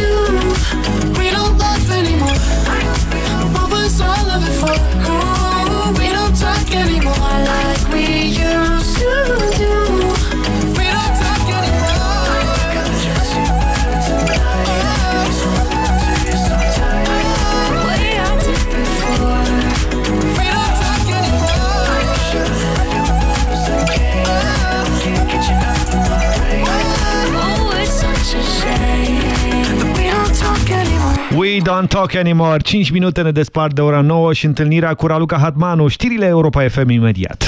don't talk anymore. 5 minute ne despart de ora 9 și întâlnirea cu Raluca Hatmanu. Știrile Europa FM imediat.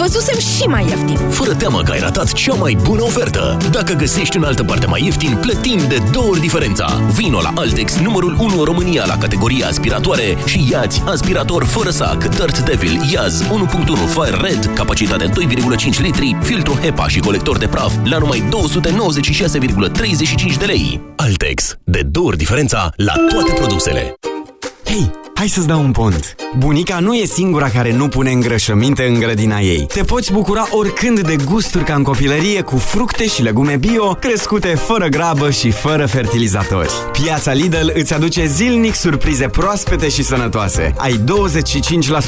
Văzusem și mai ieftin. Fără teamă că ai ratat cea mai bună ofertă. Dacă găsești în altă parte mai ieftin, plătim de două ori diferența. Vino la Altex, numărul 1 în România la categoria aspiratoare și iați aspirator fără sac, Dirt Devil, Iaz 1.1 Fire Red, capacitate 2,5 litri, filtru HEPA și colector de praf la numai 296,35 de lei. Altex, de două ori diferența la toate produsele. Hei, hai să-ți dau un pont. Bunica nu e singura care nu pune îngrășăminte în grădina ei. Te poți bucura oricând de gusturi ca în copilărie cu fructe și legume bio, crescute fără grabă și fără fertilizatori. Piața Lidl îți aduce zilnic surprize proaspete și sănătoase. Ai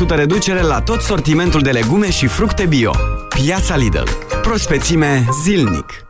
25% reducere la tot sortimentul de legume și fructe bio. Piața Lidl. Prospețime zilnic.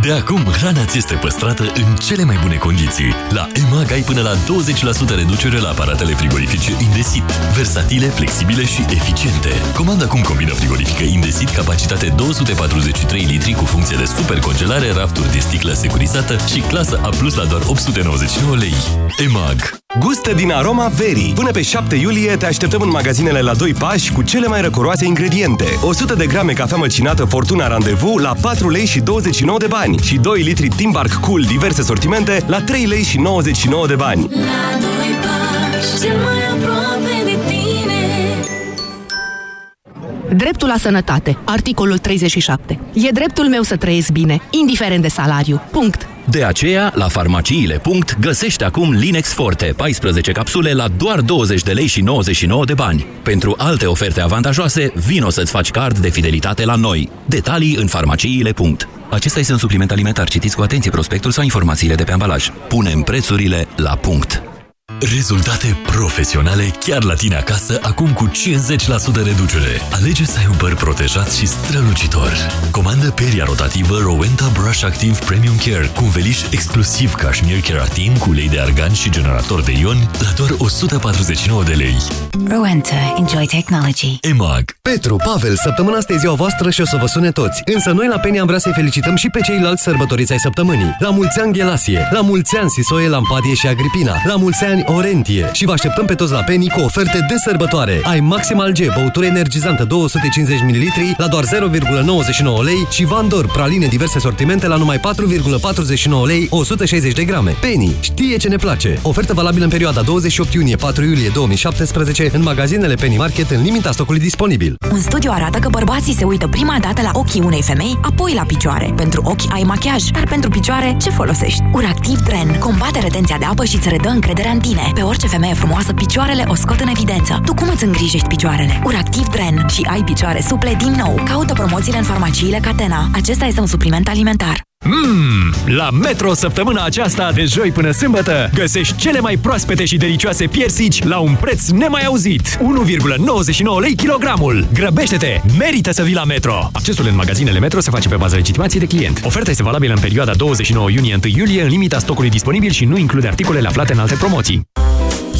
De acum, hrana ți este păstrată în cele mai bune condiții. La EMAG ai până la 20% reducere la aparatele frigorifice Indesit. Versatile, flexibile și eficiente. Comanda acum combina frigorifică Indesit, capacitate 243 litri cu funcție de super congelare, rafturi de sticlă securizată și clasă A+, la doar 899 lei. EMAG. Gustă din aroma verii. Până pe 7 iulie te așteptăm în magazinele la 2 pași cu cele mai răcoroase ingrediente. 100 de grame cafea măcinată Fortuna Randevu la 4 lei și 29 de bani și 2 litri Timbark Cool diverse sortimente la 3 lei și 99 de bani. La doi pași, cel mai aproape Dreptul la sănătate. Articolul 37. E dreptul meu să trăiesc bine, indiferent de salariu. Punct. De aceea, la farmaciile. găsește acum Linex Forte, 14 capsule la doar 20 de lei și 99 de bani. Pentru alte oferte avantajoase, vino să-ți faci card de fidelitate la noi. Detalii în farmaciile. Acesta este un supliment alimentar. Citiți cu atenție prospectul sau informațiile de pe ambalaj. Punem prețurile la punct. Rezultate profesionale chiar la tine acasă, acum cu 50% reducere. Alege să ai un păr protejat și strălucitor. Comandă peria rotativă Rowenta Brush Active Premium Care cu un veliș exclusiv cașmir keratin cu ulei de argan și generator de ioni la doar 149 de lei. Rowenta. Enjoy technology. EMAG. Petru, Pavel, săptămâna asta e ziua voastră și o să vă sune toți. Însă noi la Penny am vrea să-i felicităm și pe ceilalți sărbătoriți ai săptămânii. La mulți ani Ghelasie, la mulți ani Sisoie, Lampadie și Agripina, la mulți ani Orentie și vă așteptăm pe toți la Penny cu oferte de sărbătoare. Ai Maximal G, băutură energizantă 250 ml la doar 0,99 lei și Vandor, praline diverse sortimente la numai 4,49 lei 160 de grame. Penny știe ce ne place. Ofertă valabilă în perioada 28 iunie-4 iulie 2017 în magazinele Penny Market în limita stocului disponibil. Un studiu arată că bărbații se uită prima dată la ochii unei femei, apoi la picioare. Pentru ochi ai machiaj, dar pentru picioare ce folosești? Uractiv Dren combate retenția de apă și îți redă încrederea în tine. Pe orice femeie frumoasă, picioarele o scot în evidență. Tu cum îți îngrijești picioarele? Uractiv Dren și ai picioare suple din nou. Caută promoțiile în farmaciile Catena. Acesta este un supliment alimentar. Mmm, la Metro săptămâna aceasta, de joi până sâmbătă, găsești cele mai proaspete și delicioase piersici la un preț nemai auzit. 1,99 lei kilogramul. Grăbește-te! Merită să vii la Metro! Accesul în magazinele Metro se face pe bază legitimației de client. Oferta este valabilă în perioada 29 iunie-1 iulie, în limita stocului disponibil și nu include articolele aflate în alte promoții.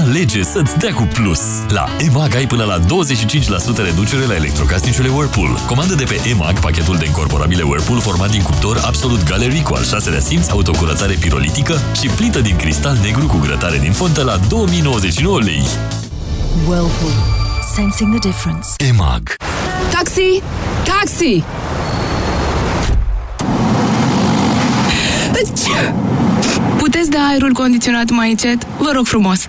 Alege să-ți dea cu plus! La EMAG ai până la 25% reducere la electrocasnicele Whirlpool. Comandă de pe EMAG pachetul de incorporabile Whirlpool format din cuptor Absolut Gallery cu al șaselea simț, autocurățare pirolitică și plită din cristal negru cu grătare din fontă la 2099 lei. Whirlpool. Sensing the difference. EMAG. Taxi! Taxi! Puteți da aerul condiționat mai încet? Vă rog frumos!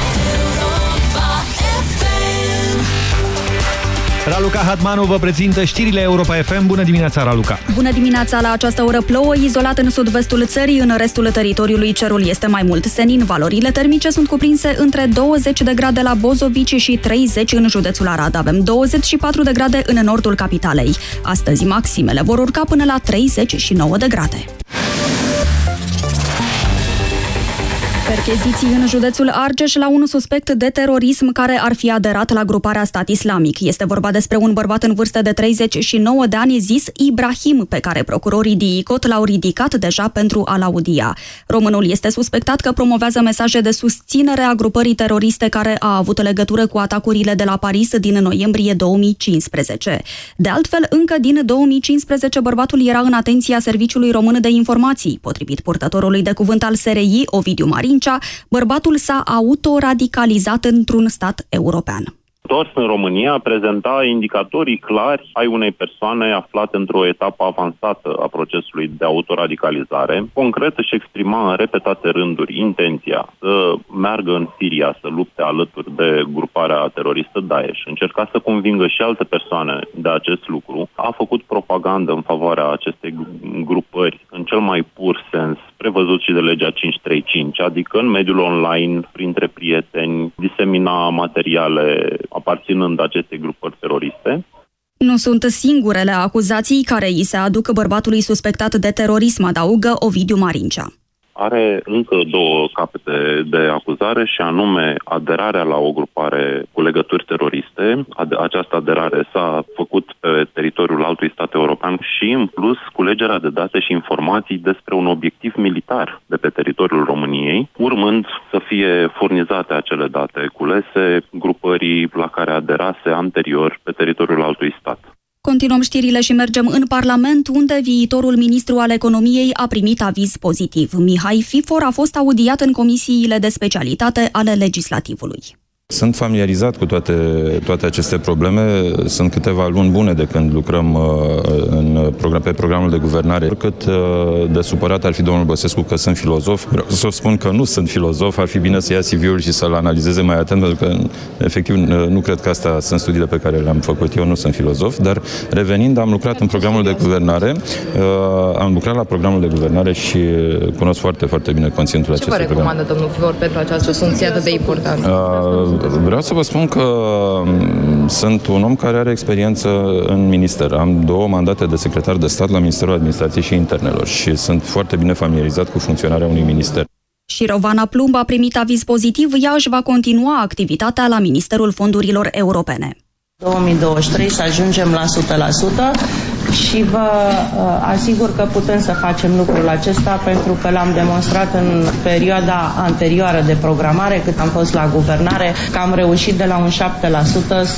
Raluca Hatmanu vă prezintă știrile Europa FM. Bună dimineața, Raluca! Bună dimineața! La această oră plouă, izolat în sud-vestul țării, în restul teritoriului cerul este mai mult senin. Valorile termice sunt cuprinse între 20 de grade la Bozovici și 30 în județul Arad. Avem 24 de grade în nordul capitalei. Astăzi maximele vor urca până la 39 de grade. Percheziții în județul Argeș la un suspect de terorism care ar fi aderat la gruparea stat islamic. Este vorba despre un bărbat în vârstă de 39 de ani zis Ibrahim, pe care procurorii DICOT l-au ridicat deja pentru a-l audia. Românul este suspectat că promovează mesaje de susținere a grupării teroriste care a avut legătură cu atacurile de la Paris din noiembrie 2015. De altfel, încă din 2015 bărbatul era în atenția Serviciului Român de Informații. Potrivit purtătorului de cuvânt al SRI, Ovidiu Marincea, bărbatul s-a autoradicalizat într-un stat european. Întors în România prezenta indicatorii clari ai unei persoane aflate într-o etapă avansată a procesului de autoradicalizare. Concret își exprima în repetate rânduri intenția să meargă în Siria să lupte alături de gruparea teroristă Daesh. Încerca să convingă și alte persoane de acest lucru. A făcut propagandă în favoarea acestei grupări în cel mai pur sens prevăzut și de legea 535, adică în mediul online, printre prieteni, disemina materiale aparținând acestei grupări teroriste. Nu sunt singurele acuzații care îi se aduc bărbatului suspectat de terorism, adaugă Ovidiu Marincea are încă două capete de acuzare și anume aderarea la o grupare cu legături teroriste. Această aderare s-a făcut pe teritoriul altui stat european și, în plus, culegerea de date și informații despre un obiectiv militar de pe teritoriul României, urmând să fie furnizate acele date culese grupării la care aderase anterior pe teritoriul altui stat. Continuăm știrile și mergem în Parlament, unde viitorul ministru al economiei a primit aviz pozitiv. Mihai Fifor a fost audiat în comisiile de specialitate ale legislativului. Sunt familiarizat cu toate, toate aceste probleme. Sunt câteva luni bune de când lucrăm uh, în program, pe programul de guvernare. Cât uh, de supărat ar fi domnul Băsescu că sunt filozof, vreau să spun că nu sunt filozof, ar fi bine să ia CV-ul și să-l analizeze mai atent, pentru că, efectiv, nu cred că asta sunt studiile pe care le-am făcut eu, nu sunt filozof, dar revenind, am lucrat în programul de guvernare, uh, am lucrat la programul de guvernare și cunosc foarte, foarte bine conținutul Ce vă acestui program. recomandă domnul Fivor pentru această funcție atât de importantă? Uh, Vreau să vă spun că mm, sunt un om care are experiență în minister. Am două mandate de secretar de stat la Ministerul Administrației și Internelor și sunt foarte bine familiarizat cu funcționarea unui minister. Și Rovana Plumb a primit aviz pozitiv, ea își va continua activitatea la Ministerul Fondurilor Europene. 2023 să ajungem la 100% și vă uh, asigur că putem să facem lucrul acesta pentru că l-am demonstrat în perioada anterioară de programare, cât am fost la guvernare, că am reușit de la un 7%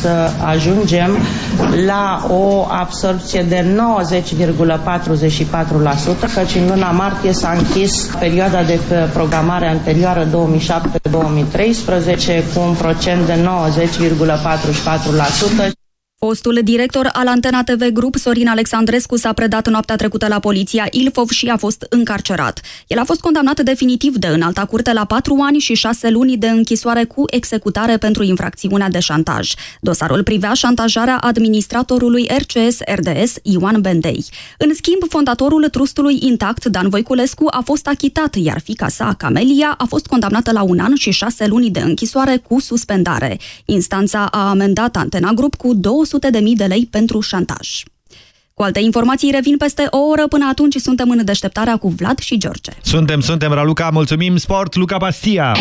să ajungem la o absorpție de 90,44%, căci în luna martie s-a închis perioada de programare anterioară 2007-2013 cu un procent de 90,44%. Fostul director al Antena TV Group, Sorin Alexandrescu, s-a predat noaptea trecută la poliția Ilfov și a fost încarcerat. El a fost condamnat definitiv de înalta curte la patru ani și șase luni de închisoare cu executare pentru infracțiunea de șantaj. Dosarul privea șantajarea administratorului RCS-RDS, Ioan Bendei. În schimb, fondatorul trustului Intact, Dan Voiculescu, a fost achitat, iar fica sa, Camelia, a fost condamnată la un an și șase luni de închisoare cu suspendare. Instanța a amendat Antena Group cu 200 de mii de lei pentru șantaj. Cu alte informații revin peste o oră, până atunci suntem în deșteptarea cu Vlad și George. Suntem, suntem, Raluca, mulțumim, sport, Luca Pastia!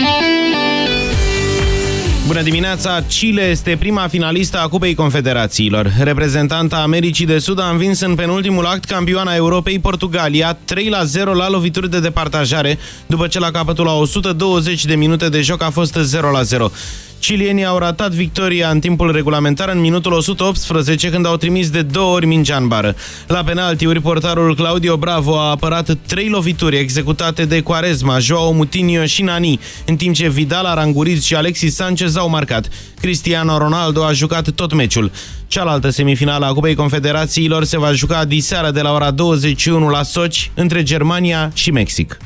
Bună dimineața! Chile este prima finalistă a Cupei Confederațiilor. Reprezentanta Americii de Sud a învins în penultimul act campioana Europei Portugalia 3 la 0 la lovituri de departajare, după ce la capătul la 120 de minute de joc a fost 0 la 0. Cilienii au ratat victoria în timpul regulamentar în minutul 118 când au trimis de două ori mingea în bară. La penaltiuri, portarul Claudio Bravo a apărat trei lovituri executate de Quaresma, Joao Mutinho și Nani, în timp ce Vidal, Aranguriz și Alexis Sanchez au marcat. Cristiano Ronaldo a jucat tot meciul. Cealaltă semifinală a Cupei Confederațiilor se va juca diseară de la ora 21 la Soci între Germania și Mexic.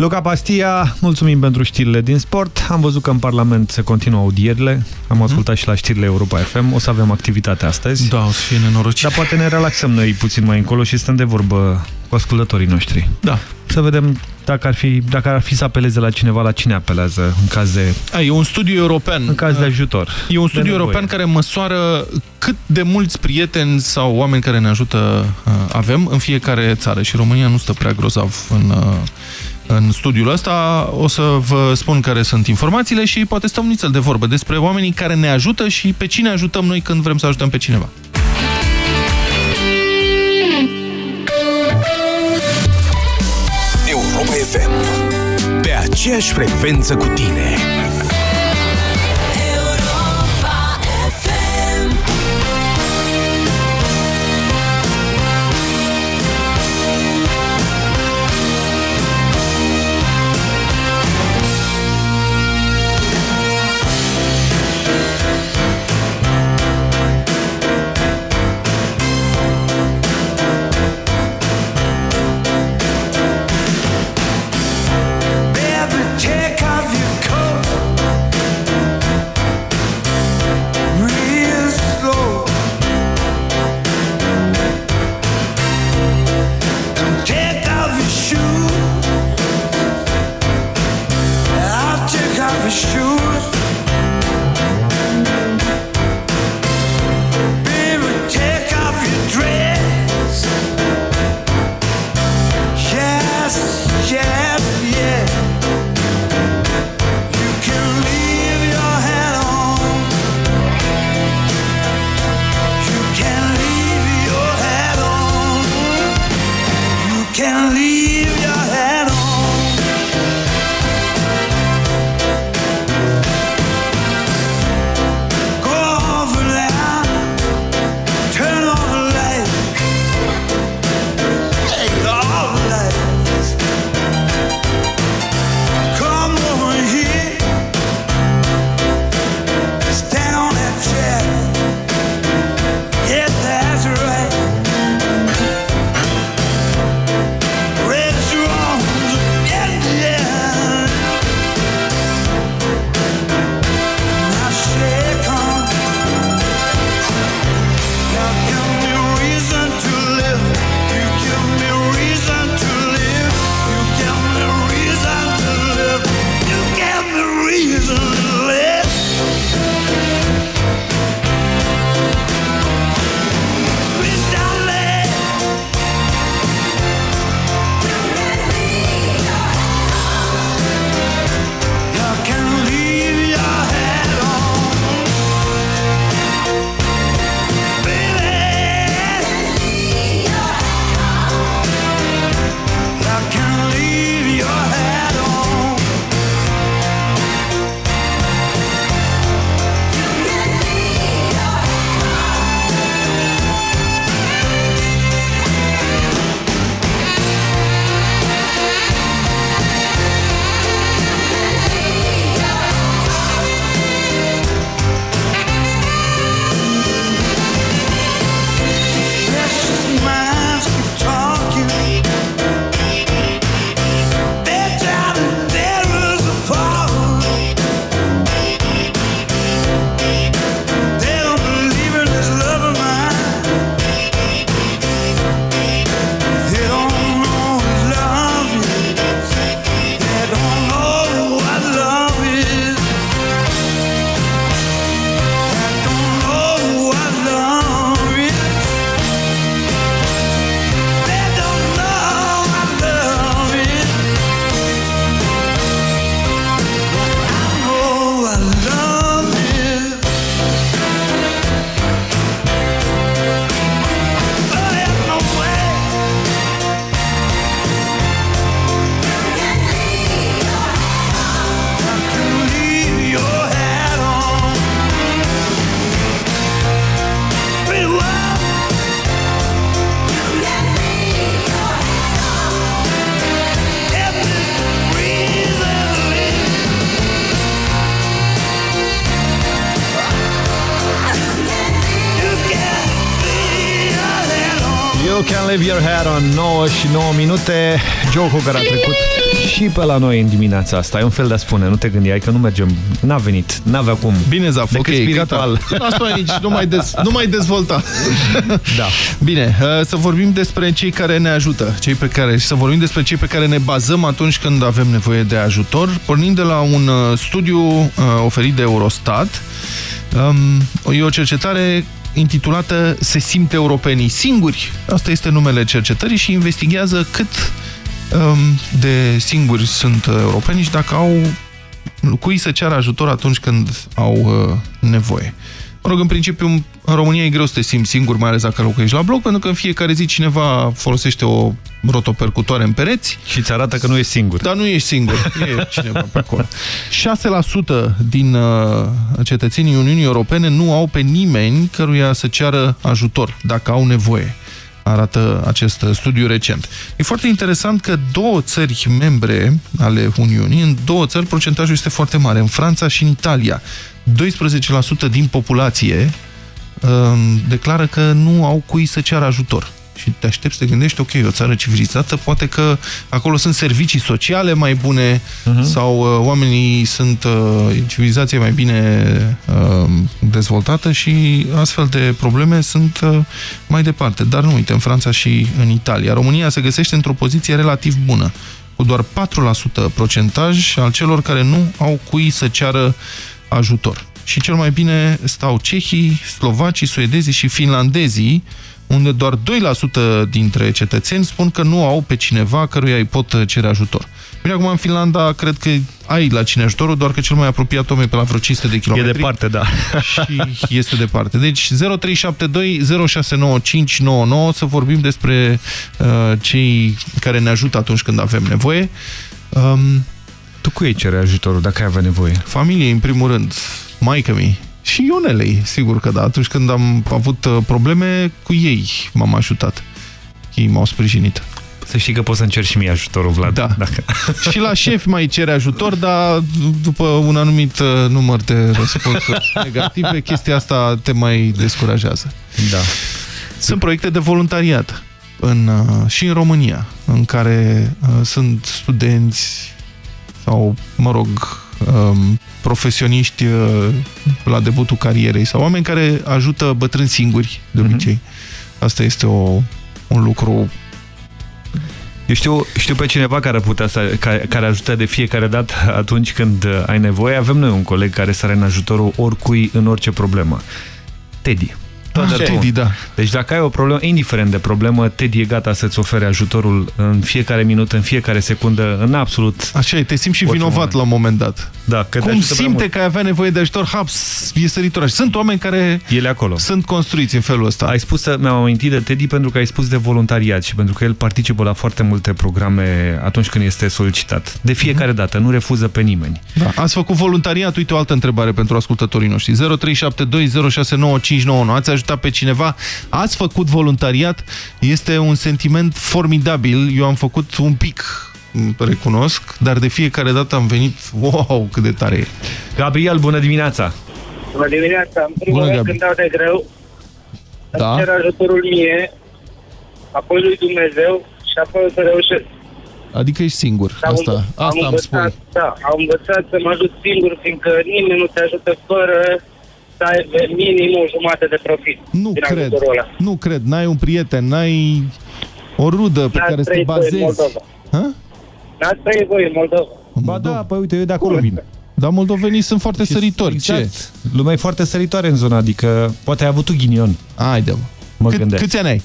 Luca Pastia, mulțumim pentru știrile din sport. Am văzut că în Parlament se continuă audierile. Am ascultat și la știrile Europa FM. O să avem activitate astăzi. Da, o să fie nenoroci. Dar poate ne relaxăm noi puțin mai încolo și stăm de vorbă cu ascultătorii noștri. Da. Să vedem dacă ar fi, dacă ar fi să apeleze la cineva, la cine apelează în caz de... A, e un studiu european. În caz de ajutor. E un studiu european care măsoară cât de mulți prieteni sau oameni care ne ajută uh, avem în fiecare țară și România nu stă prea grozav în, uh, în studiul ăsta. O să vă spun care sunt informațiile și poate stăm nițel de vorbă despre oamenii care ne ajută și pe cine ajutăm noi când vrem să ajutăm pe cineva. Europa FM. Pe aceeași frecvență cu tine. Leave your hair on 9 și 9 minute Jocul care a trecut și pe la noi în dimineața asta E un fel de a spune, nu te gândeai că nu mergem N-a venit, n-avea cum Bine, Zaf, ok, Decât spiritual. gata. Asta aici, nu mai, dez, nu mai dezvolta. Da. Bine, uh, să vorbim despre cei care ne ajută, cei pe care, și să vorbim despre cei pe care ne bazăm atunci când avem nevoie de ajutor, pornind de la un uh, studiu uh, oferit de Eurostat. Um, e o cercetare intitulată Se simt europenii singuri. Asta este numele cercetării și investigează cât um, de singuri sunt uh, europeni și dacă au cui să ceară ajutor atunci când au uh, nevoie. Mă rog, în principiu, în România e greu să te simți singur, mai ales dacă locuiești la bloc, pentru că în fiecare zi cineva folosește o rotopercutoare în pereți. Și îți arată că nu ești singur. Dar nu ești singur, e cineva pe acolo. 6% din uh, cetățenii Uniunii Europene nu au pe nimeni căruia să ceară ajutor, dacă au nevoie arată acest studiu recent. E foarte interesant că două țări membre ale Uniunii, în două țări procentajul este foarte mare, în Franța și în Italia. 12% din populație um, declară că nu au cui să ceară ajutor. Și te aștepți să te gândești, ok, o țară civilizată, poate că acolo sunt servicii sociale mai bune uh-huh. sau uh, oamenii sunt uh, civilizație mai bine uh, dezvoltată și astfel de probleme sunt uh, mai departe. Dar nu uite, în Franța și în Italia. România se găsește într-o poziție relativ bună, cu doar 4% procentaj al celor care nu au cui să ceară ajutor. Și cel mai bine stau cehii, slovacii, suedezii și finlandezii, unde doar 2% dintre cetățeni spun că nu au pe cineva căruia îi pot cere ajutor. Bine, acum în Finlanda cred că ai la cine ajutorul, doar că cel mai apropiat om e pe la vreo 500 de kilometri. E departe, da. Și este departe. Deci 0372 069599 să vorbim despre uh, cei care ne ajută atunci când avem nevoie. Um, tu cu ei cere ajutorul dacă ai avea nevoie? Familie, în primul rând. Maică mi și Ionelei, sigur că da. Atunci când am avut uh, probleme, cu ei m-am ajutat. Ei m-au sprijinit. Să știi că poți să încerci și mie ajutorul, Vlad. Da. Dacă... și la șef mai cere ajutor, dar după un anumit uh, număr de răspunsuri negative, chestia asta te mai descurajează. Da. Sunt proiecte de voluntariat în, uh, și în România, în care uh, sunt studenți sau, mă rog, um, profesioniști uh, la debutul carierei sau oameni care ajută bătrâni singuri, de obicei. Mm -hmm. Asta este o, un lucru eu știu, știu pe cineva care, putea să, care, care ajută de fiecare dată atunci când ai nevoie. Avem noi un coleg care sare în ajutorul oricui în orice problemă. Teddy. Toată Teddy, da. Deci dacă ai o problemă, indiferent de problemă, Teddy e gata să-ți ofere ajutorul în fiecare minut, în fiecare secundă, în absolut... Așa e, te simți și vinovat moment. la un moment dat. Da, că Cum simte că ai avea nevoie de ajutor, haps, e săritor. Sunt oameni care Ele acolo. sunt construiți în felul ăsta. Ai spus, mi-am amintit de Teddy pentru că ai spus de voluntariat și pentru că el participă la foarte multe programe atunci când este solicitat. De fiecare dată, nu refuză pe nimeni. Da. Ați făcut voluntariat? Uite o altă întrebare pentru ascultătorii noștri. 0372069599. Ați ajutat pe cineva? Ați făcut voluntariat? Este un sentiment formidabil. Eu am făcut un pic recunosc, dar de fiecare dată am venit, wow, cât de tare e. Gabriel, bună dimineața! Bună dimineața! În primul bună, rând, când dau de greu, da? cer ajutorul mie, apoi lui Dumnezeu și apoi o să reușesc. Adică ești singur. Am, asta am, asta am învățat, Da, am învățat să mă ajut singur, fiindcă nimeni nu te ajută fără să ai minim o jumătate de profit. Nu cred, nu cred. N-ai un prieten, n-ai o rudă pe care să te bazezi. N-ați trăit voi în Moldova. Ba da, păi uite, eu de acolo vin. Dar moldovenii sunt foarte și săritori. Exact. Ce? Lumea e foarte săritoare în zona, adică poate ai avut tu ghinion. Haide, mă. mă Cât, câți ani ai?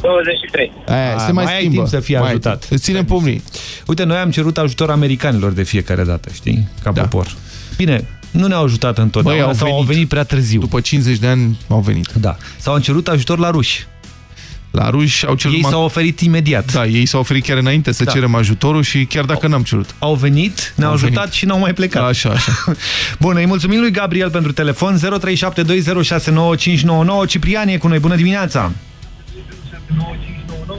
23. Aia, se mai, mai ai timp să fii mai ajutat. Îți ținem pumnii. Uite, noi am cerut ajutor americanilor de fiecare dată, știi? Ca da. popor. Bine, nu ne-au ajutat întotdeauna Băi, au sau venit. au venit prea târziu. După 50 de ani au venit. Da. Sau am cerut ajutor la ruși. La ruși au cerut... Ei s-au oferit imediat. Da, ei s-au oferit chiar înainte să da. cerem ajutorul și chiar dacă n-am cerut. Au venit, ne-au ajutat venit. și n-au mai plecat. Da, așa, așa. Bun, îi mulțumim lui Gabriel pentru telefon 0372069599. Ciprian e cu noi, bună dimineața!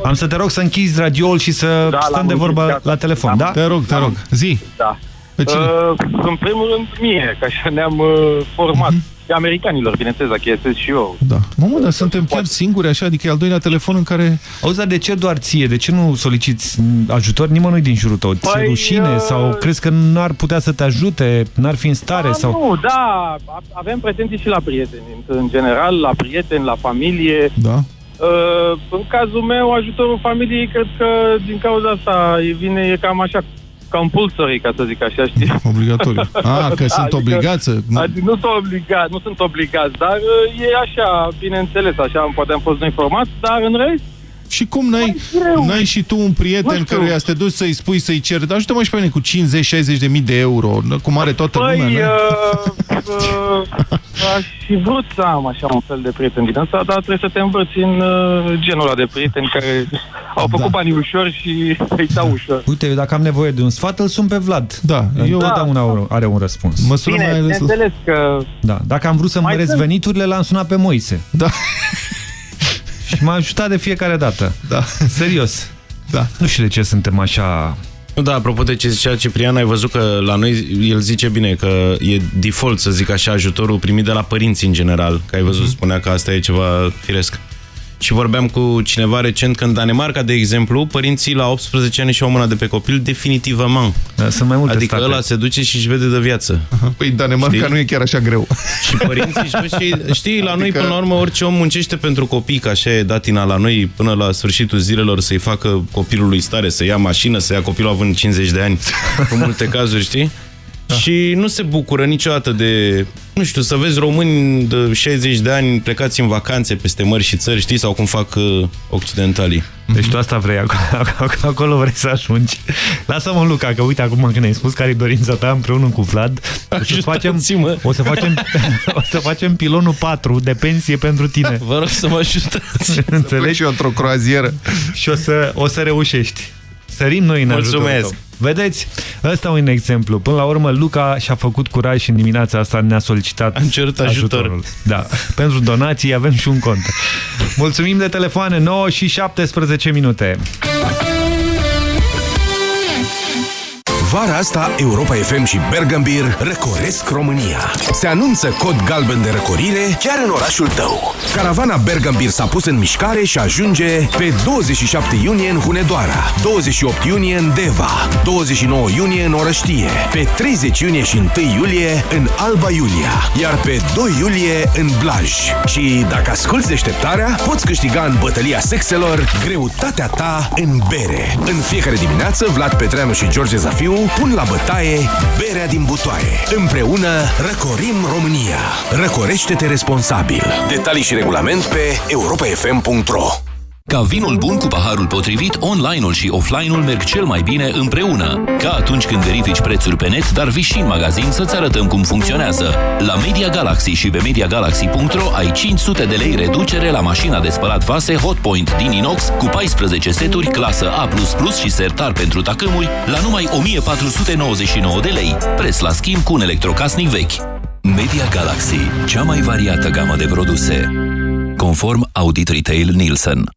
Am să te rog să închizi radioul și să da, stăm de vorbă la telefon, da? da? Te rog, te rog, zi! Da. Uh, în primul rând mie, că așa ne-am uh, format. Uh mhm. -huh americanilor, bineînțeles, dacă este și eu. Da. Mamă, dar suntem chiar singuri așa? Adică e al doilea telefon în care... Auzi, dar de ce doar ție? De ce nu soliciți ajutor nimănui din jurul tău? Ți-e păi, rușine? Uh... Sau crezi că n-ar putea să te ajute? N-ar fi în stare? Da, sau... Nu, da. Avem pretenții și la prieteni. În general, la prieteni, la familie. Da. Uh, în cazul meu, ajutorul familiei, cred că din cauza asta vine e cam așa compulsory, ca să zic așa, știi? Obligatoriu. Ah, că da, sunt adică, obligați? Adică, nu, sunt obligați, nu sunt obligați, dar uh, e așa, bineînțeles, așa, poate am fost informat, dar în rest, Și cum n-ai n-ai și tu un prieten căruia să te duci să-i spui, să-i ceri, ajută-mă și pe mine cu 50-60 de mii de euro, cum are toată Păi, lumea, uh, uh, aș fi vrut să am așa un fel de prieten din asta, dar trebuie să te învăți în uh, genul ăla de prieteni care au făcut da. banii ușor și îi dau ușor. Uite, eu dacă am nevoie de un sfat, îl sun pe Vlad. Da, eu Da. da. are un răspuns. Măsură Bine, mai ales... bineînțeles că... Da, dacă am vrut să Mai măresc sunt- veniturile, l-am sunat pe Moise. Da. Și m-a ajutat de fiecare dată. Da. Serios. Da. Nu știu de ce suntem așa... Da, apropo de ce zicea Ciprian, ai văzut că la noi, el zice bine, că e default, să zic așa, ajutorul primit de la părinți în general. Că ai văzut, spunea că asta e ceva firesc. Și vorbeam cu cineva recent că în Danemarca, de exemplu, părinții la 18 ani și-au mâna de pe copil definitivament. Da, sunt mai multe Adică state. ăla se duce și își vede de viață. Păi Danemarca Știi? nu e chiar așa greu. Și părinții își văd și, știi, la noi, Adică- până la urmă, orice om muncește pentru copii, că așa e datina la noi, până la sfârșitul zilelor să-i facă copilului stare, să ia mașină, să ia copilul având 50 de ani, în multe cazuri, știi? Da. Și nu se bucură niciodată de, nu știu, să vezi români de 60 de ani plecați în vacanțe peste mări și țări, știi, sau cum fac uh, occidentalii. Deci tu asta vrei, acolo, acolo vrei să ajungi. Lasă-mă, Luca, că uite acum când ai spus care e dorința ta împreună cu Vlad, o să facem, o să facem, o să facem pilonul 4 de pensie pentru tine. Vă rog să mă ajutați. Înțelegi? Și eu într-o croazieră. Și o să, o să reușești. Sărim noi în ajutorul Mulțumesc. tău. Vedeți? Ăsta un exemplu. Până la urmă, Luca și-a făcut curaj și în dimineața asta ne-a solicitat Am cerut ajutor. ajutorul. Da. Pentru donații avem și un cont. Mulțumim de telefoane 9 și 17 minute. Vara asta, Europa FM și Bergambir răcoresc România. Se anunță cod galben de răcorire chiar în orașul tău. Caravana Bergambir s-a pus în mișcare și ajunge pe 27 iunie în Hunedoara, 28 iunie în Deva, 29 iunie în Orăștie, pe 30 iunie și 1 iulie în Alba Iulia, iar pe 2 iulie în Blaj. Și dacă asculti deșteptarea, poți câștiga în bătălia sexelor greutatea ta în bere. În fiecare dimineață, Vlad Petreanu și George Zafiu pun la bătaie berea din butoaie. Împreună răcorim România. Răcorește-te responsabil. Detalii și regulament pe europafm.ro Ca vinul bun cu paharul potrivit, online-ul și offline-ul merg cel mai bine împreună. Ca atunci când verifici prețuri pe net, dar vii și în magazin să-ți arătăm cum funcționează. La Media Galaxy și pe MediaGalaxy.ro ai 500 de lei reducere la mașina de spălat vase Hotpoint din inox cu 14 seturi clasă A++ și sertar pentru tacâmuri la numai 1499 de lei. Preț la schimb cu un electrocasnic vechi. Media Galaxy, cea mai variată gamă de produse. Conform Audit Retail Nielsen.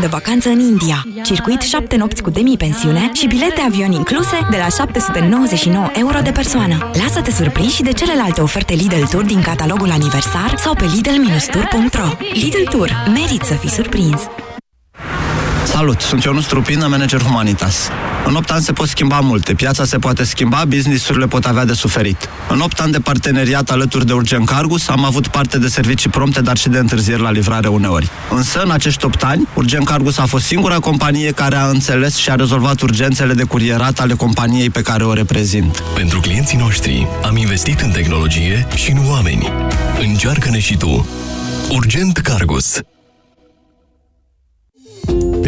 De vacanță în India. Circuit 7 nopți cu demi-pensiune și bilete avion incluse de la 799 euro de persoană. Lasă-te surprins și de celelalte oferte Lidl Tour din catalogul aniversar sau pe lidl-tour.ro Lidl Tour. Merit să fii surprins! Salut, sunt Ionus Trupin, manager Humanitas. În 8 ani se pot schimba multe, piața se poate schimba, businessurile pot avea de suferit. În 8 ani de parteneriat alături de Urgent Cargus am avut parte de servicii prompte, dar și de întârzieri la livrare uneori. Însă, în acești 8 ani, Urgent Cargus a fost singura companie care a înțeles și a rezolvat urgențele de curierat ale companiei pe care o reprezint. Pentru clienții noștri am investit în tehnologie și în oameni. Încearcă-ne și tu. Urgent Cargus.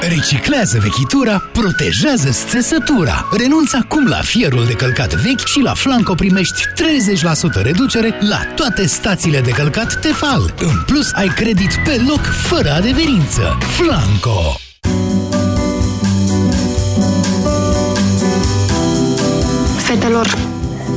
Reciclează vechitura, protejează țesătura. Renunță acum la fierul de călcat vechi și la Flanco primești 30% reducere la toate stațiile de călcat Tefal. În plus, ai credit pe loc, fără adeverință. Flanco! Fetelor,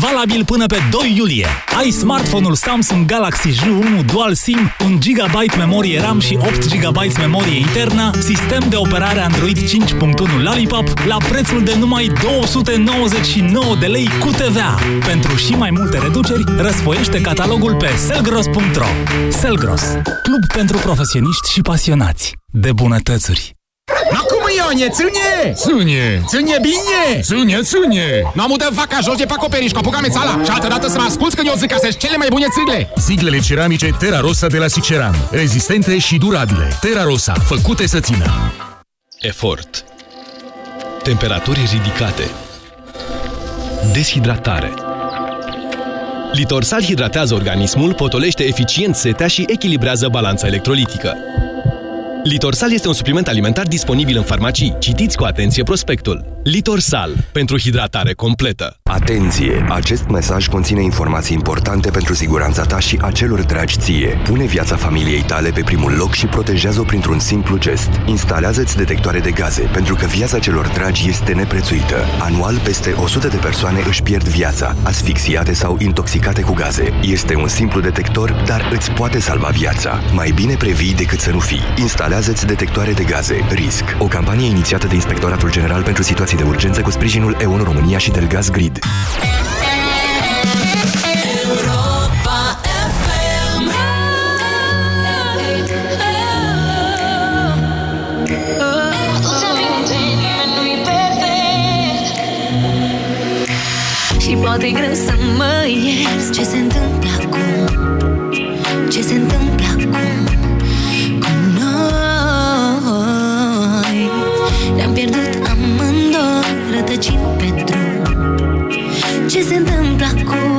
valabil până pe 2 iulie. Ai smartphone-ul Samsung Galaxy J1 Dual SIM, 1 GB memorie RAM și 8 GB memorie internă, sistem de operare Android 5.1 Lollipop la prețul de numai 299 de lei cu TVA. Pentru și mai multe reduceri, răsfoiește catalogul pe selgros.ro. Selgros, club pentru profesioniști și pasionați de bunătățuri. No cum Ionie, ține! Ține! Ține bine! Ține, ține! Nu am udat vaca jos de pe acoperiș, cu apucame țala și altă dată să mă asculți când eu zic că sunt cele mai bune țigle! Siglele ceramice Terra Rosa de la Siceran. Rezistente și durabile. Terra Rosa, făcute să țină. Efort. Temperaturi ridicate. Deshidratare. Litorsal hidratează organismul, potolește eficient setea și echilibrează balanța electrolitică. Litorsal este un supliment alimentar disponibil în farmacii. Citiți cu atenție prospectul. Litorsal. Pentru hidratare completă. Atenție! Acest mesaj conține informații importante pentru siguranța ta și a celor dragi ție. Pune viața familiei tale pe primul loc și protejează-o printr-un simplu gest. Instalează-ți detectoare de gaze, pentru că viața celor dragi este neprețuită. Anual, peste 100 de persoane își pierd viața, asfixiate sau intoxicate cu gaze. Este un simplu detector, dar îți poate salva viața. Mai bine previi decât să nu fii. Instalează-ți detectoare de gaze. RISC. O campanie inițiată de Inspectoratul General pentru Situații de Urgență cu sprijinul EON România și Delgaz Grid. Și poate e greu să mă ierți Ce se întâmplă Ce se întâmplă acum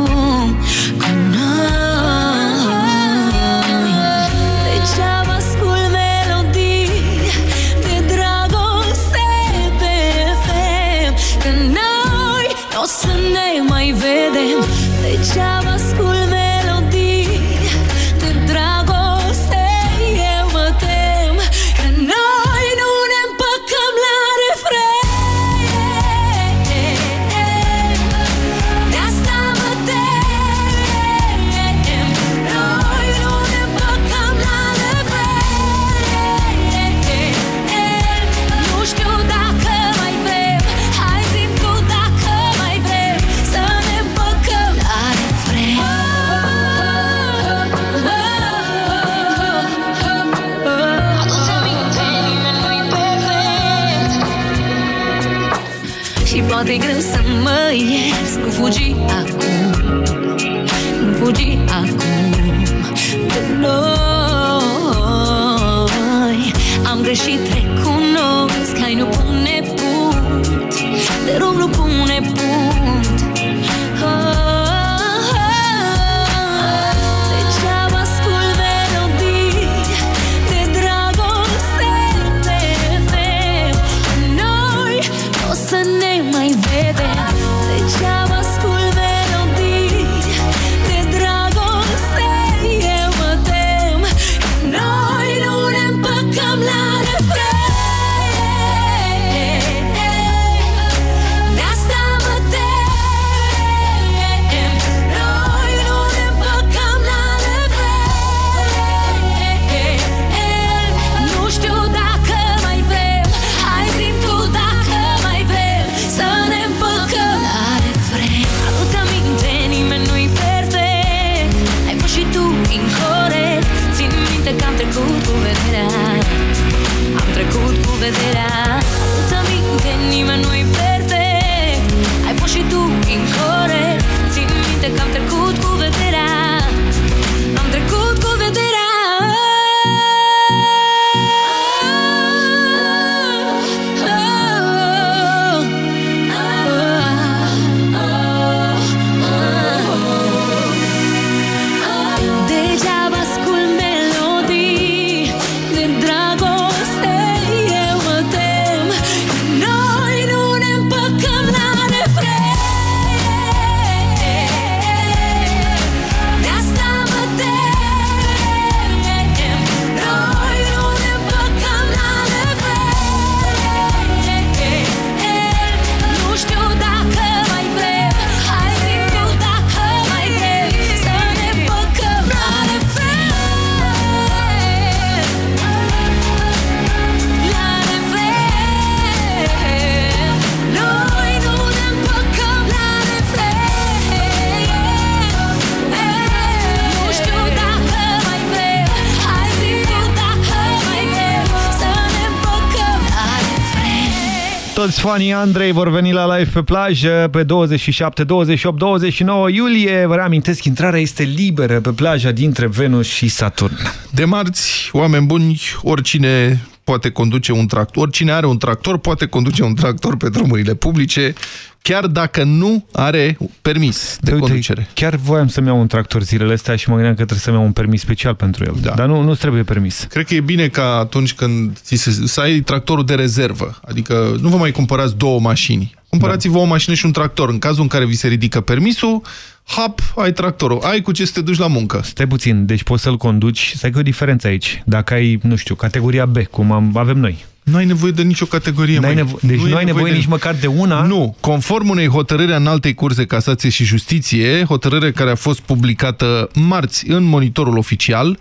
Toți fanii Andrei vor veni la live pe plajă pe 27, 28, 29 iulie. Vă reamintesc, intrarea este liberă pe plaja dintre Venus și Saturn. De marți, oameni buni, oricine poate conduce un tractor, oricine are un tractor poate conduce un tractor pe drumurile publice, chiar dacă nu are permis de Uite, conducere. Chiar voiam să-mi iau un tractor zilele astea și mă gândeam că trebuie să-mi iau un permis special pentru el. Da. Dar nu, nu trebuie permis. Cred că e bine ca atunci când ți se, să ai tractorul de rezervă. Adică nu vă mai cumpărați două mașini. Cumpărați-vă o mașină și un tractor. În cazul în care vi se ridică permisul, hap, ai tractorul. Ai cu ce să te duci la muncă. Stai puțin, deci poți să-l conduci. Stai că e o diferență aici. Dacă ai, nu știu, categoria B, cum am, avem noi. Nu ai nevoie de nicio categorie. N-ai măi. nevo- deci nu, e ai nevoie de... nici măcar de una? Nu. Conform unei hotărâri a Înaltei Curți de Casație și Justiție, hotărâre care a fost publicată marți în monitorul oficial,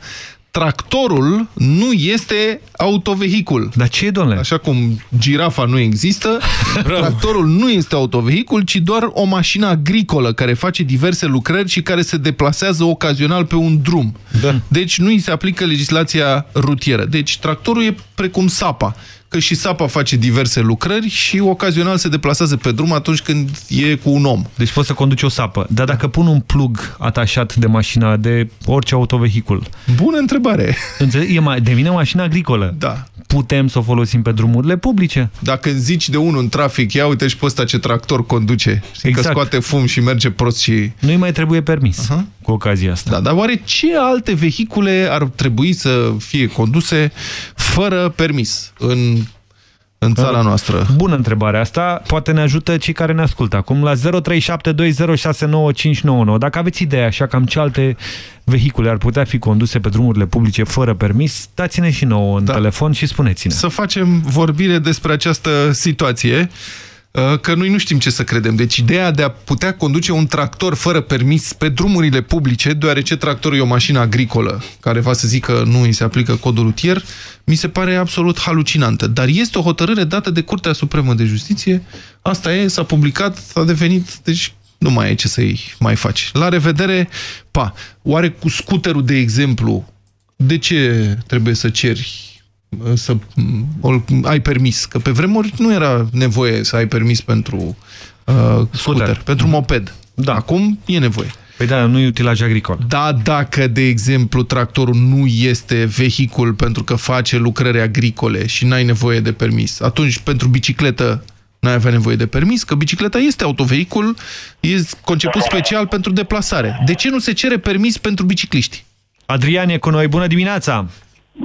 tractorul nu este autovehicul. Dar ce, domnule? Așa cum girafa nu există, tractorul nu este autovehicul, ci doar o mașină agricolă care face diverse lucrări și care se deplasează ocazional pe un drum. Da. Deci nu îi se aplică legislația rutieră. Deci tractorul e precum sapa, că și sapa face diverse lucrări și ocazional se deplasează pe drum atunci când e cu un om. Deci poți să conduci o sapă. Dar dacă pun un plug atașat de mașina, de orice autovehicul... Bună întrebare! Înțeleg? E mai, devine mașină agricolă. Da. Putem să o folosim pe drumurile publice? Dacă îți zici de unul în trafic, ia uite și pe ăsta ce tractor conduce. Știi Exact. că scoate fum și merge prost și... Nu-i mai trebuie permis uh -huh. Cu ocazia asta. Da, dar oare ce alte vehicule ar trebui să fie conduse fără permis în, în țara noastră? Bună întrebare asta. Poate ne ajută cei care ne ascultă acum la 0372069599. Dacă aveți idee așa cam ce alte vehicule ar putea fi conduse pe drumurile publice fără permis, dați-ne și nouă în da. telefon și spuneți-ne. Să facem vorbire despre această situație uh, că noi nu știm ce să credem. Deci ideea de a putea conduce un tractor fără permis pe drumurile publice, deoarece tractorul e o mașină agricolă, care va să zică nu îi se aplică codul rutier, mi se pare absolut halucinantă. Dar este o hotărâre dată de Curtea Supremă de Justiție, asta e, s-a publicat, a devenit, deci nu mai e ce să-i mai faci. La revedere, pa, oare cu scuterul, de exemplu, de ce trebuie să ceri să o- ai permis? Că pe vremuri nu era nevoie să ai permis pentru uh, scooter, pentru moped. Da. Acum e nevoie. Păi da, nu e utilaj agricol. Da, dacă, de exemplu, tractorul nu este vehicul pentru că face lucrări agricole și n-ai nevoie de permis, atunci pentru bicicletă n-ai avea nevoie de permis, că bicicleta este autovehicul, este conceput special pentru deplasare. De ce nu se cere permis pentru bicicliști? Adrian e cu noi, bună dimineața!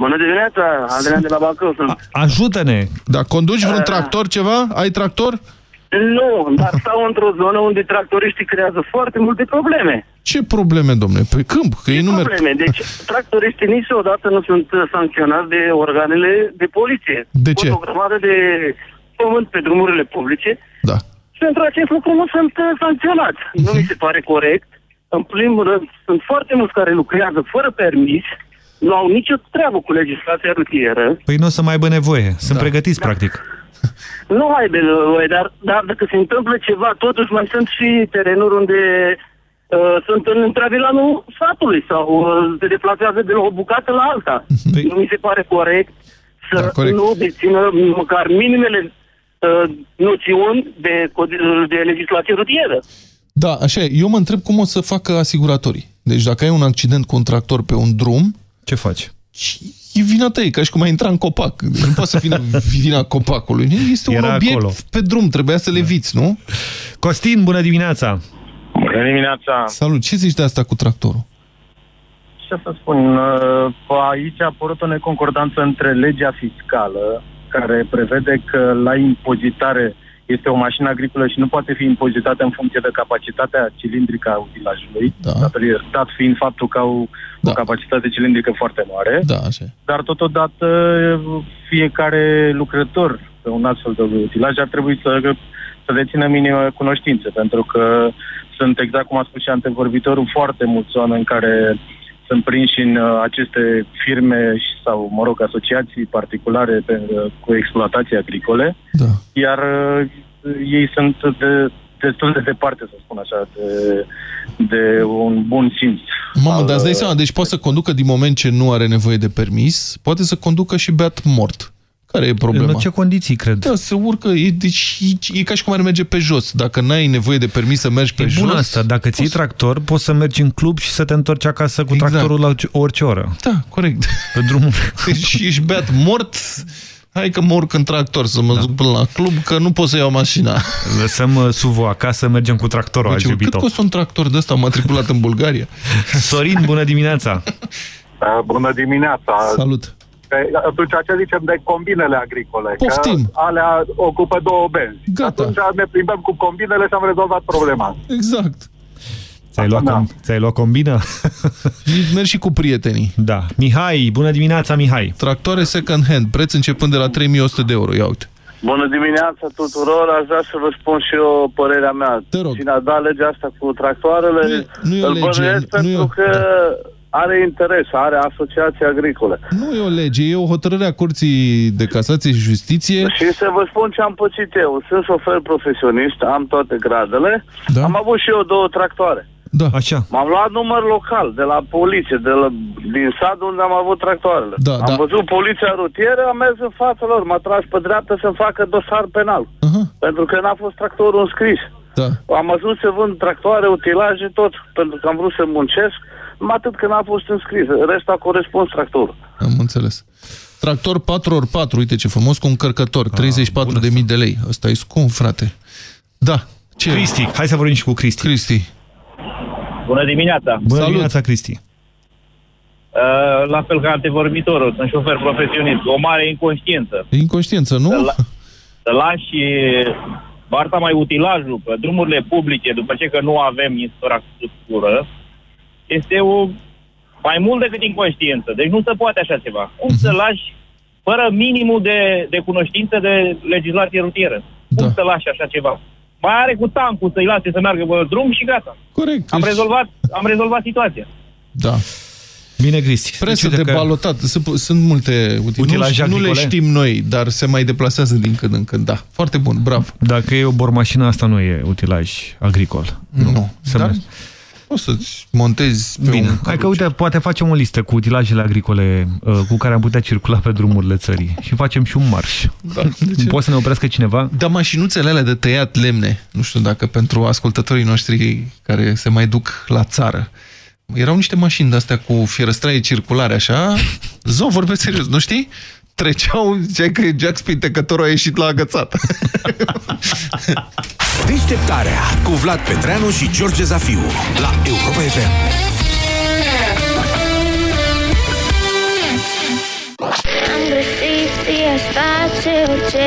Bună dimineața, Adrian de la Bacău sunt. Ajută-ne! Da, conduci vreun tractor ceva? Ai tractor? Nu, dar stau într-o zonă unde tractoriștii creează foarte multe probleme. Ce probleme, domne? Pe câmp, că ei nu merg... Probleme. Deci, tractoriștii niciodată nu sunt uh, sancționați de organele de poliție. De ce? Pot o grămadă de pământ pe drumurile publice. Da. Și pentru acest lucru nu sunt uh, sancționați. Nu mi se pare corect. În primul rând, sunt foarte mulți care lucrează fără permis, nu au nicio treabă cu legislația rutieră. Păi nu o să mai aibă nevoie. Sunt da. pregătiți, practic. Nu mai de nevoie, dar, dar dacă se întâmplă ceva, totuși mai sunt și terenuri unde uh, sunt în intravilanul satului sau uh, se deplasează de la o bucată la alta. Păi... Nu mi se pare corect să Da, corect. nu dețină măcar minimele uh, noțiuni de, cod- de legislație rutieră. Da, așa e. Eu mă întreb cum o să facă asiguratorii. Deci dacă ai un accident cu un tractor pe un drum... Ce faci? E vina ta, e ca și cum ai intra în copac. Nu poate să fie vina copacului. Este un Era obiect acolo. pe drum, trebuia să le viți, nu? Costin, bună dimineața! Bună dimineața! Salut, ce zici de asta cu tractorul? Ce să spun, uh, aici a apărut o neconcordanță între legea fiscală, care prevede că la impozitare este o mașină agricolă și nu poate fi impozitată în funcție de capacitatea cilindrică a utilajului, da. dat, dat fiind faptul că au da. o capacitate cilindrică foarte mare. Da, așa e. Dar totodată fiecare lucrător pe un astfel de utilaj ar trebui să, să dețină minimă cunoștințe, pentru că sunt, exact cum a spus și antevorbitorul, foarte mulți oameni care sunt prinși în uh, aceste firme și- sau, mă rog, asociații particulare pe, uh, cu exploatații agricole, da. iar uh, ei sunt de, destul de departe, să spun așa, de, de un bun simț. Mamă, dar îți dai seama, deci poate să conducă din moment ce nu are nevoie de permis, poate să conducă și beat mort. Care e problema? În ce condiții, cred? Da, se urcă, e, deci, e, e ca și cum ar merge pe jos. Dacă n-ai nevoie de permis să mergi pe E jos... bun asta, dacă ți iei tractor, poți să mergi în club și să te întorci acasă cu Exact. tractorul la orice- orice oră. Da, corect. Pe drumul. Deci ești beat mort, hai că mă urc în tractor să mă da. duc până la club, că nu pot să iau mașina. Lăsăm uh, SUV-ul acasă, mergem cu tractorul, Deci, aș cât iubito. costă un tractor de ăsta matriculat în Bulgaria? Sorin, bună dimineața! Uh, Bună dimineața! Salut! Pe, atunci ce zicem de combinele agricole? Poftim. Că alea ocupă două benzi. Gata. Atunci ne plimbăm cu combinele și am rezolvat problema. Exact. Ți-ai luat, Da. com ți-ai luat combină? Și mergi și cu prietenii. Da. Mihai, bună dimineața, Mihai! Tractoare second hand, preț începând de la 3100 de euro. Ia uite. Bună dimineața tuturor, aș vrea să vă spun și eu părerea mea. Te rog. Cine a dat legea asta cu tractoarele, nu e o îl lege, bănuiesc nu- nu e pentru o- că are interes, are asociații agricole. Nu e o lege, e o hotărâre a Curții de Casație și Justiție. Și să vă spun ce am pățit eu. Sunt șofer profesionist, am toate gradele. Da. Am avut și eu două tractoare. Da. Așa. M-am luat număr local, de la poliție, de la, din sat unde am avut tractoarele. Da, am da. văzut poliția rutieră, am mers în fața lor, m-a tras pe dreapta să-mi facă dosar penal. Uh-huh. Pentru că n-a fost tractorul înscris. Da. Am ajuns să vând tractoare, utilaje, tot, pentru că am vrut să muncesc, numai atât că n-a fost înscris. Rest a corespuns tractorul. Am înțeles. Tractor 4x4, uite ce frumos, cu un încărcător, 34.000 de lei. Ăsta e scump, frate. Da. Ce? Cristi, hai să vorbim și cu Cristi. Cristi. Bună dimineața! Bună Salut. dimineața, Cristi! Uh, la fel ca antevorbitorul, sunt șofer profesionist, o mare inconștiență. Inconștiență, nu? Să, la, să lași barta mai utilajul pe drumurile publice, după ce că nu avem infrastructură, este o, mai mult decât inconștiență. Deci nu se poate așa ceva. Cum să lași fără minimul de, de cunoștință de legislație rutieră? Cum să lași așa ceva? Mai are cu tancul să-i lase să meargă pe drum și gata. Corect. Am Deci- rezolvat, am rezolvat situația. Da. Bine, Cristi. Presă Deci, de uite că- balotat. Sunt, sunt multe uite, Utilaje nu, nu le agricole? știm noi, dar se mai deplasează din când în când. Da. Foarte bun, bravo. Dacă e o bormașină, asta nu e utilaj agricol. Nu. Să Dar mergi. O să-ți montezi pe Bine, un hai că uite, poate facem o listă cu utilajele agricole uh, cu care am putea circula pe drumurile țării și facem și un marș. Da, de ce? Poate să ne oprească cineva? Dar mașinuțele alea de tăiat lemne, nu știu dacă pentru ascultătorii noștri care se mai duc la țară, erau niște mașini de-astea cu fierăstraie circulare, așa, zon, vorbesc serios, nu știi? Treceau, ziceai că Jack Spintecătorul a ieșit la agățat. Deșteptarea cu Vlad Petreanu și George Zafiu la Europa FM. Am găsit, știe să face orice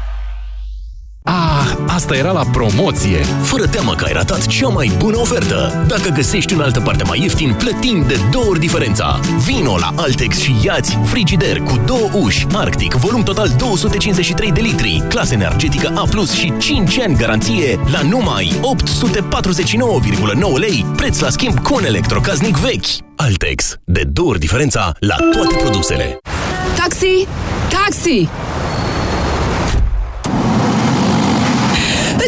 Ah, asta era la promoție! Fără teamă că ai ratat cea mai bună ofertă! Dacă găsești în altă parte mai ieftin, plătim de două ori diferența! Vino la Altex și iați frigider cu două uși, Arctic, volum total 253 de litri, clasă energetică A+, și 5 ani garanție la numai 849,9 lei, preț la schimb cu un electrocaznic vechi. Altex, de două ori diferența la toate produsele. Taxi! Taxi!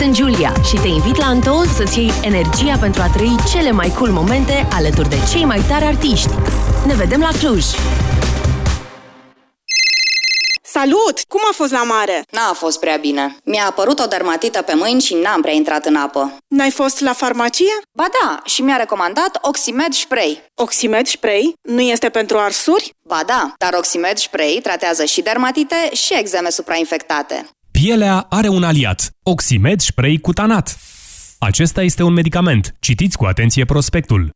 Sunt Julia și te invit la Untold să-ți iei energia pentru a trăi cele mai cool momente alături de cei mai tari artiști. Ne vedem la Cluj! Salut! Cum a fost la mare? N-a fost prea bine. Mi-a apărut o dermatită pe mâini și n-am prea intrat în apă. N-ai fost la farmacie? Ba da, și mi-a recomandat Oximed Spray. Oximed Spray? Nu este pentru arsuri? Ba da, dar Oximed Spray tratează și dermatite și exeme suprainfectate. Pielea are un aliat, Oximed Spray Cutanat. Acesta este un medicament. Citiți cu atenție prospectul.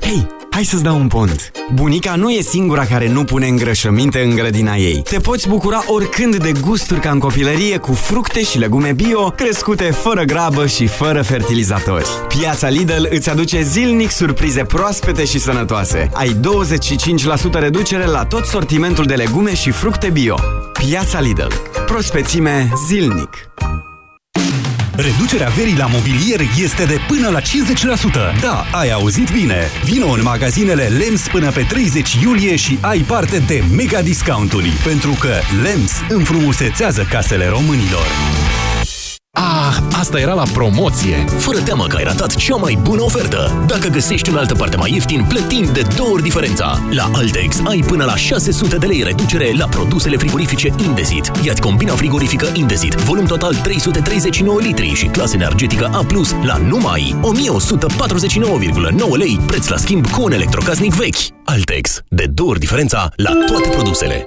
Hei, hai să-ți dau un pont. Bunica nu e singura care nu pune îngrășăminte în grădina ei. Te poți bucura oricând de gusturi ca în copilărie cu fructe și legume bio, crescute fără grabă și fără fertilizatori. Piața Lidl îți aduce zilnic surprize proaspete și sănătoase. Ai 25% reducere la tot sortimentul de legume și fructe bio. Piața Lidl. Prospețime zilnic. Reducerea verii la mobilier este de până la 50%. Da, ai auzit bine! Vino în magazinele LEMS până pe 30 iulie și ai parte de mega discounturi, pentru că LEMS înfrumusețează casele românilor. Ah, asta era la promoție! Fără teamă că ai ratat cea mai bună ofertă! Dacă găsești în altă parte mai ieftin, plătim de două ori diferența! La Altex ai până la 600 de lei reducere la produsele frigorifice Indesit. Iați combina frigorifică Indesit, volum total 339 litri și clasă energetică A+, la numai 1149,9 lei, preț la schimb cu un electrocasnic vechi. Altex, de două ori diferența la toate produsele.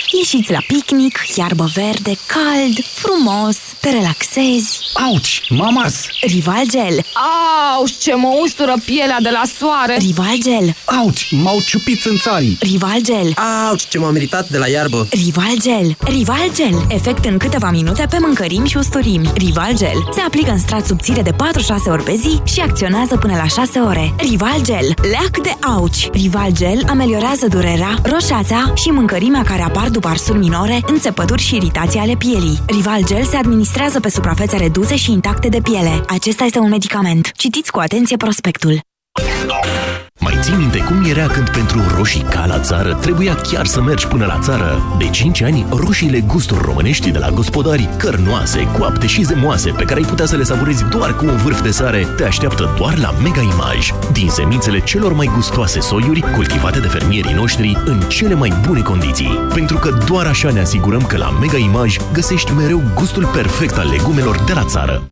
Ieșiți la picnic, iarbă verde, cald, frumos, te relaxezi. Auci, mamas! Rival Gel. Auzi, ce mă ustură pielea de la soare! Rival Gel. Auci, m-au ciupit în țarii! Rival Gel. Auci, ce m-am meritat de la iarbă! Rival Gel. Rival Gel. Efect în câteva minute pe mâncărimi și usturimi. Rival Gel. Se aplică în strat subțire de 4-6 ori pe zi și acționează până la 6 ore. Rival Gel. Leac de auci. Rival Gel ameliorează durerea, roșața și mâncărimea care apar după arsuri minore, înțepături și iritații ale pielii. Rival Gel se administrează pe suprafețe reduse și intacte de piele. Acesta este un medicament. Citiți cu atenție prospectul. Mai ții minte cum era când pentru roșii ca la țară trebuia chiar să mergi până la țară? De 5 ani, roșiile gusturi românești de la gospodari, cărnoase, coapte și zemoase, pe care ai putea să le savurezi doar cu un vârf de sare, te așteaptă doar la Mega Image. Din semințele celor mai gustoase soiuri, cultivate de fermierii noștri în cele mai bune condiții. Pentru că doar așa ne asigurăm că la Mega Image găsești mereu gustul perfect al legumelor de la țară.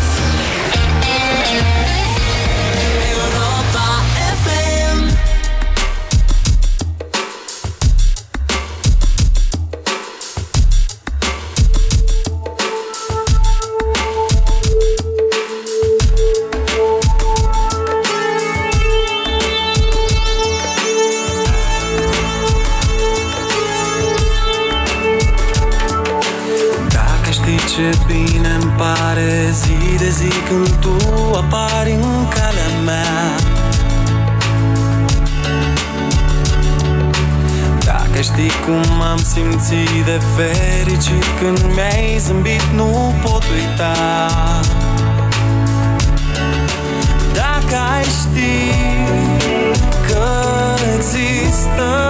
Cum am simțit de fericit când mi-ai zâmbit nu pot uita. Dacă ai ști că există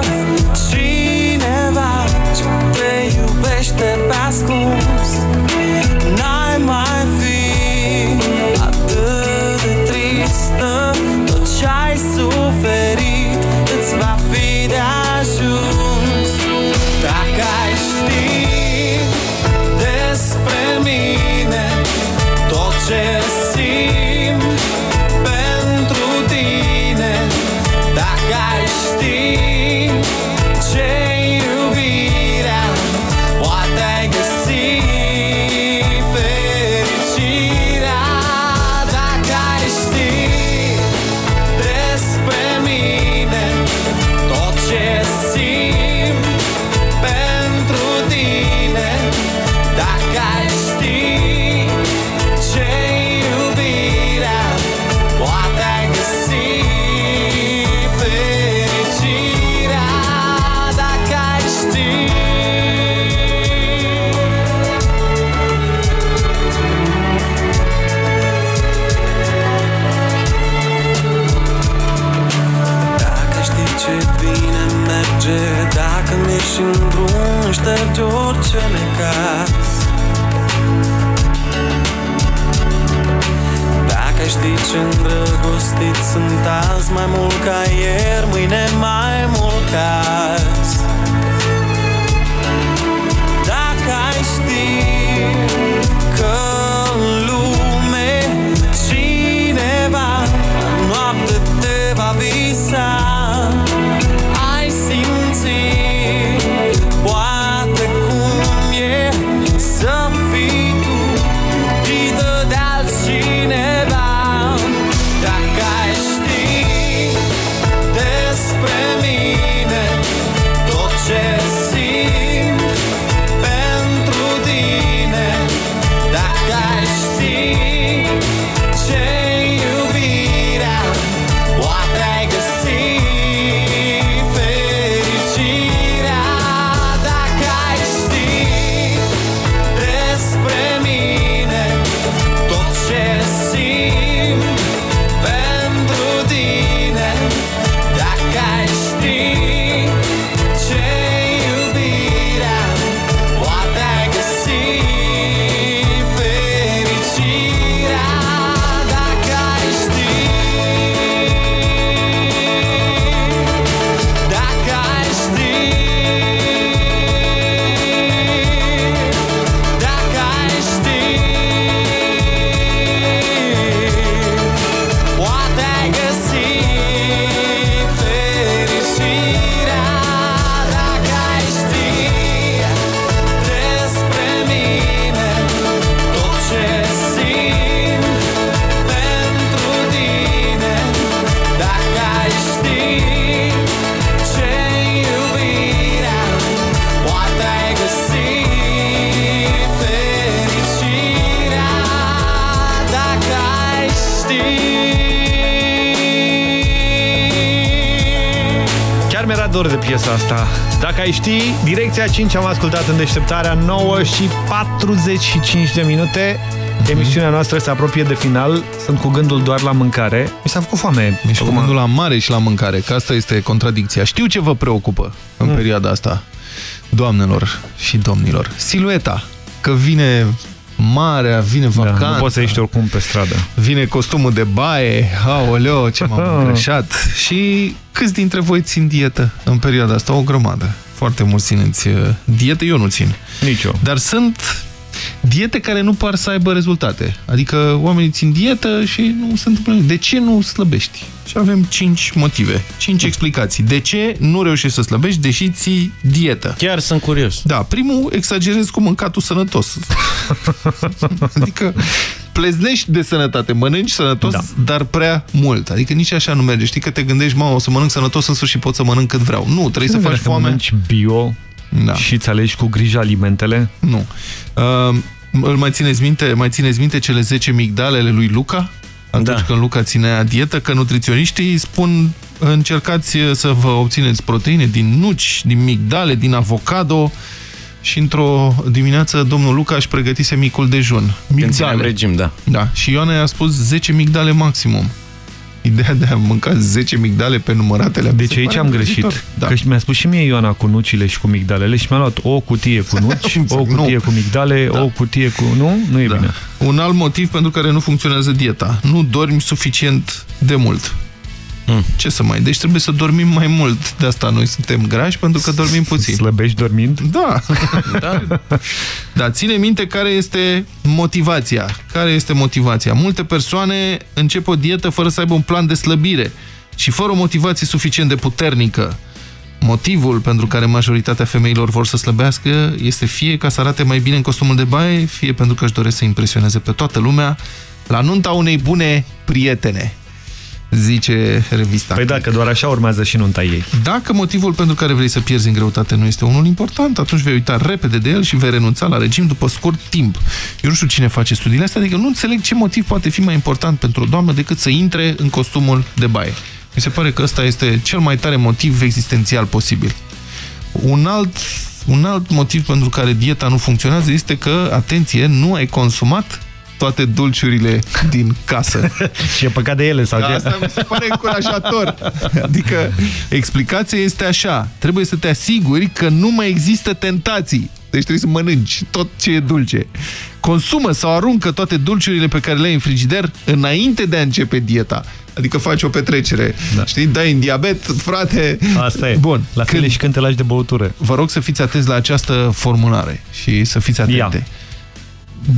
cineva ce te iubește pe ascuns N-ai mai fi îndrăgostit sunt azi Mai mult ca ieri, mâine mai mult ca Dacă ai ști, direcția 5 am ascultat în deșteptarea 9 și 45 de minute. Emisiunea noastră se apropie de final. Sunt cu gândul doar la mâncare. Mi s-a făcut foame. Ești cu gândul la mare și la mâncare, că asta este contradicția. Știu ce vă preocupă în Mm. perioada asta, doamnelor și domnilor. Silueta, că vine marea, vine vacanța. Da, nu poți să ieși oricum pe stradă. Vine costumul de baie, aoleo, ce m-am îngrășat. Și câți dintre voi țin dietă în perioada asta? O grămadă. Foarte mulți țineți uh, dietă, eu nu țin. Nici eu. Dar sunt diete care nu par să aibă rezultate. Adică oamenii țin dietă și nu se întâmplă nimic. De ce nu slăbești? Și avem 5 motive, 5 explicații. De ce nu reușești să slăbești, deși ții dietă? Chiar sunt curios. Da, primul, exagerezi cu mâncatul sănătos. adică pleznești de sănătate, mănânci sănătos, da. dar prea mult. Adică nici așa nu merge. Știi că te gândești, mă, o să mănânc sănătos, în sfârșit pot să mănânc cât vreau. Nu, trebuie Când să faci dacă foame. mănânci bio da. și îți alegi cu grijă alimentele? Nu. Uh, îl mai țineți minte, mai țineți minte cele 10 migdale ale lui Luca? Atunci da. când Luca ținea dietă, că nutriționiștii spun încercați să vă obțineți proteine din nuci, din migdale, din avocado și într-o dimineață domnul Luca își pregătise micul dejun. Când țineam regim, da. Da. Și Ioana i-a spus 10 migdale maximum. Ideea de a mânca 10 migdale pe număratele Deci aici am greșit. Da. Că mi-a spus și mie Ioana cu nucile și cu migdalele și mi-a luat o cutie cu nuci, o cutie cu migdale, o cutie cu... Nu? Nu e Da. bine. Un alt motiv pentru care nu funcționează dieta. Nu dormi suficient de mult. Mm. Ce să mai... Deci trebuie să dormim mai mult. De asta noi suntem grași, pentru că dormim puțin. Slăbești dormind? Da. da. da, ține minte care este motivația. Care este motivația? Multe persoane încep o dietă fără să aibă un plan de slăbire și fără o motivație suficient de puternică. Motivul pentru care majoritatea femeilor vor să slăbească este fie ca să arate mai bine în costumul de baie, fie pentru că își doresc să impresioneze pe toată lumea la nunta unei bune prietene, zice revista. Păi dacă doar așa urmează și nunta ei. Dacă motivul pentru care vrei să pierzi în greutate nu este unul important, atunci vei uita repede de el și vei renunța la regim după scurt timp. Eu nu știu cine face studiile astea, adică nu înțeleg ce motiv poate fi mai important pentru o doamnă decât să intre în costumul de baie. Mi se pare că ăsta este cel mai tare motiv existențial posibil. Un alt, un alt motiv pentru care dieta nu funcționează este că, atenție, nu ai consumat toate dulciurile din casă. și e păcat de ele sau da, ce? Asta mi se pare încurajator. Adică explicația este așa. Trebuie să te asiguri că nu mai există tentații. Deci trebuie să mănânci tot ce e dulce. Consumă sau aruncă toate dulciurile pe care le ai în frigider înainte de a începe dieta. Adică faci o petrecere. Da. Știi? Dai în diabet, frate. Asta e. Bun. La fel și când te lași de băutură. Vă rog să fiți atenți la această formulare și să fiți atente. Ia.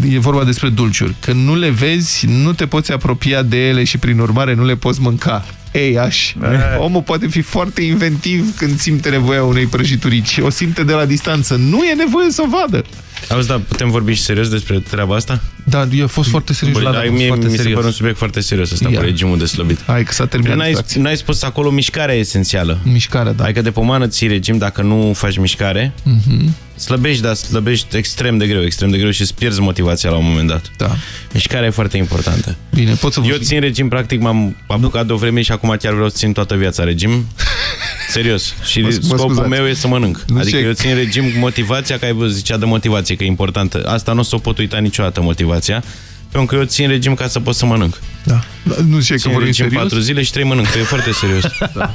E vorba despre dulciuri. Când nu le vezi, nu te poți apropia de ele și prin urmare nu le poți mânca. Ei, aș. Omul poate fi foarte inventiv când simte nevoia unei prăjiturici. O simte de la distanță. Nu e nevoie să o vadă. Auzi, dar putem vorbi și serios despre treaba asta? Da, eu a fost foarte serios. Băi, La- da, a fost mie foarte mi se serios. pare un subiect foarte serios ăsta Ia. cu regimul de slăbit. Hai că s-a terminat N-ai, distracția. n-ai spus acolo mișcarea esențială. Mișcarea, da. Adică de pomană ții regim dacă nu faci mișcare, Mhm. Slăbești, dar slăbești extrem de greu, extrem de greu și îți pierzi motivația la un moment dat. Da. Mișcarea e foarte importantă. Bine, pot să vă Eu țin regim, practic m-am apucat de o vreme și acum chiar vreau să țin toată viața regim. Serios. Și Mă- mă scopul scuzați. meu e să mănânc. Nu adică știu. eu țin regim cu motivația, că ai văzut, zicea de motivație, că e importantă. Asta nu o să o pot uita niciodată, motivația. Pentru că eu țin regim ca să pot să mănânc. Da. Da, Nu știu că Țin vorbim regim serios. 4 zile și 3 mănânc, că e foarte serios. Da.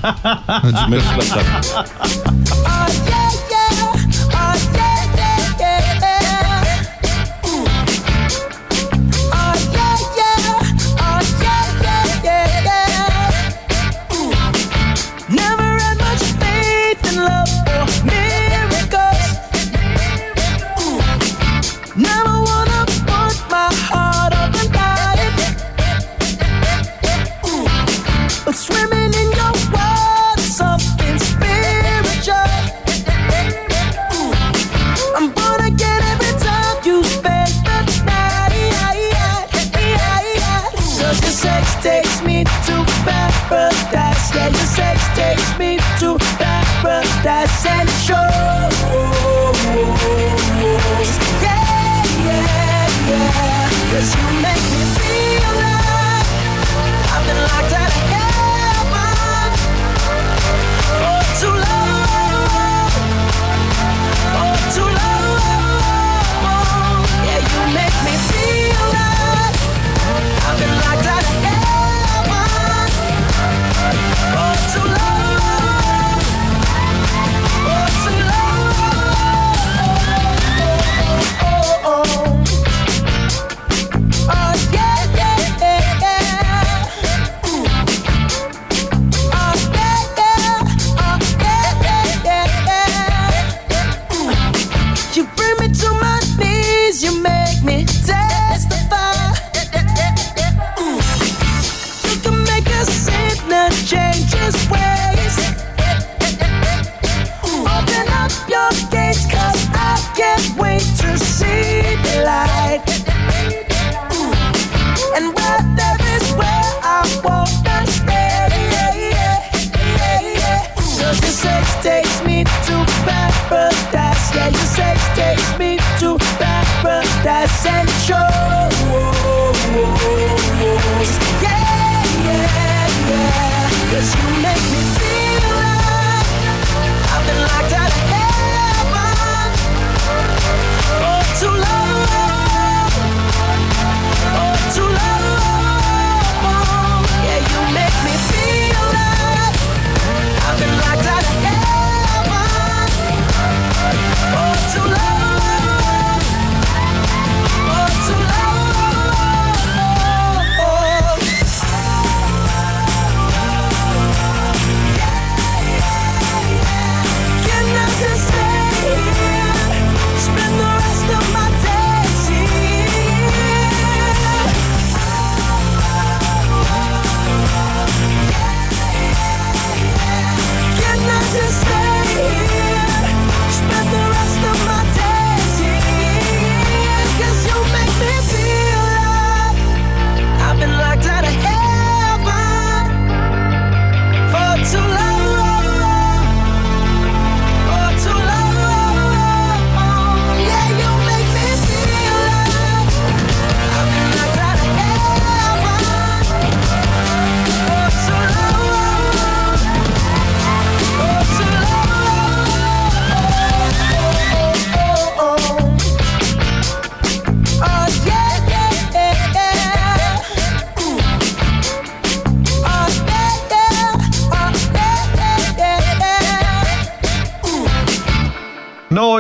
Mergi la Yeah.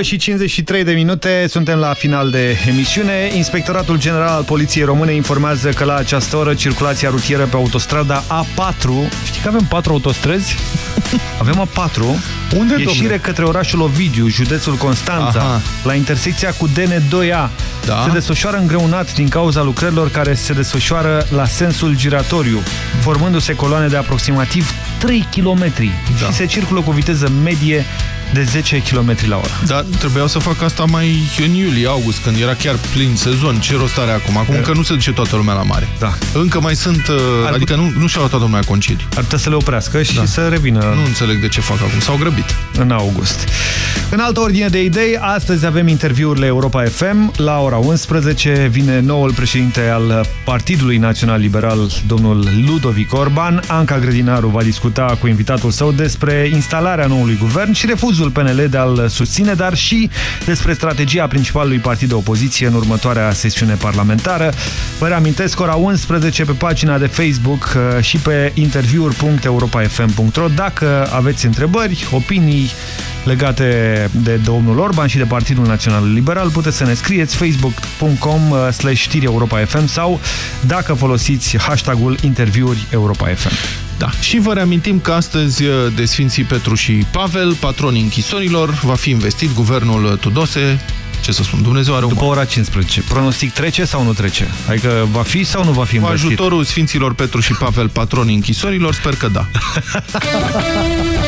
Și 53 de minute, suntem la final de emisiune. Inspectoratul General al Poliției Române informează că la această oră circulația rutieră pe autostrada A4, știi că avem 4 autostrăzi? Avem A4, Unde, ieșire domnule? către orașul Ovidiu, județul Constanța, Aha. la intersecția cu DN2A. Da. Se desfășoară îngreunat din cauza lucrărilor care se desfășoară la sensul giratoriu, formându-se coloane de aproximativ 3 km Da. și se circulă cu viteză medie de 10 km la oră. Dar trebuiau să facă asta mai în iulie, august, când era chiar plin sezon. Ce rost are acum? Acum încă nu se duce toată lumea la mare. Da. Încă mai sunt, uh, Ar adică nu, nu și-a luat toată lumea concediu. Ar putea să le oprească și Da. să revină Nu înțeleg de ce fac acum. S-au grăbit. În august. În altă ordine de idei, astăzi avem interviurile Europa FM. La ora 11 vine noul președinte al Partidului Național Liberal, domnul Ludovic Orban. Anca Grădinaru va discuta cu invitatul său despre instalarea noului guvern și refuzul PNL de a-l susține, dar și despre strategia principalului partid de opoziție în următoarea sesiune parlamentară. Vă reamintesc, ora 11 pe pagina de Facebook uh, și pe interviuri.europafm.ro dacă aveți întrebări, opinii legate de domnul Orban și de Partidul Național Liberal, puteți să ne scrieți facebook.com uh, slash știri Europa FM sau dacă folosiți hashtagul interviuri Europa FM. Da. Și vă reamintim că astăzi uh, de Sfinții Petru și Pavel, patronii închisorilor, va fi investit guvernul Tudose. Ce să spun, Dumnezeu are După umor. ora 15. Pronostic trece sau nu trece? Adică va fi sau nu va fi Cu investit? ajutorul Sfinților Petru și Pavel, patronii închisorilor, sper că da.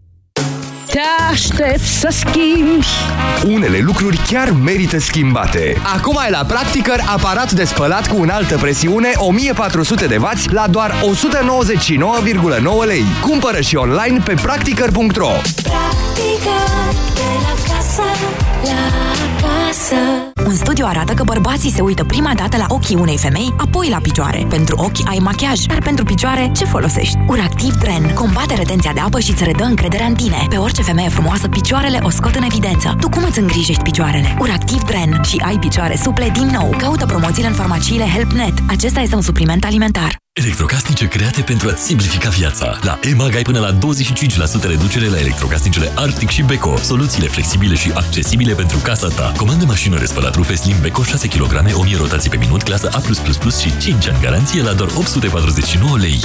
Te aștept să schimbi Unele lucruri chiar merită schimbate. Acum ai la Practicăr aparat de spălat cu înaltă presiune 1400 de W la doar 199,9 lei. Cumpără și online pe practicăr.ro Practică de la casă, la casă Un studiu arată că bărbații se uită prima dată la ochii unei femei, apoi la picioare. Pentru ochi ai machiaj, dar pentru picioare ce folosești? Uractiv Dren combate retenția de apă și îți redă încrederea în tine. Pe orice femeie frumoasă, picioarele o scot în evidență. Tu cum îți îngrijești picioarele? Uractiv Dren și ai picioare suple din nou. Caută promoțiile în farmaciile HelpNet. Acesta este un supliment alimentar. Electrocasnice create pentru a simplifica viața. La EMAG ai până la 25% reducere la electrocasnicele Arctic și Beko. Soluțiile flexibile și accesibile pentru casa ta. Comandă mașină de spălat rufe Slim Beko 6 kg, 1000 rotații pe minut, clasă A+++ și 5 ani garanție la doar 849 lei.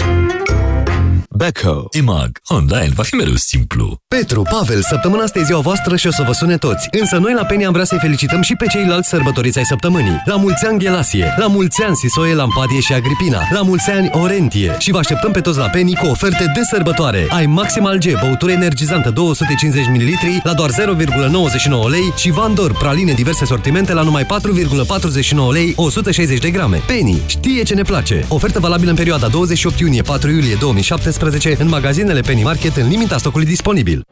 Beko. EMAG. Online va fi mereu simplu. Petru, Pavel, săptămâna asta e ziua voastră și o să vă sune toți. Însă noi la Penny am vrea să-i felicităm și pe ceilalți sărbătoriți ai săptămânii. La mulți ani Ghelasie, la mulți ani Sisoie, Lampadie și Agripina, la mulți ani Orentie. Și vă așteptăm pe toți la Penny cu oferte de sărbătoare. Ai Maximal G, băutură energizantă 250 ml la doar 0,99 lei și Vandor, praline diverse sortimente la numai 4,49 lei 160 de grame. Penny știe ce ne place. Ofertă valabilă în perioada 28 iunie-4 iulie 2017 în magazinele Penny Market în limita stocului disponibil.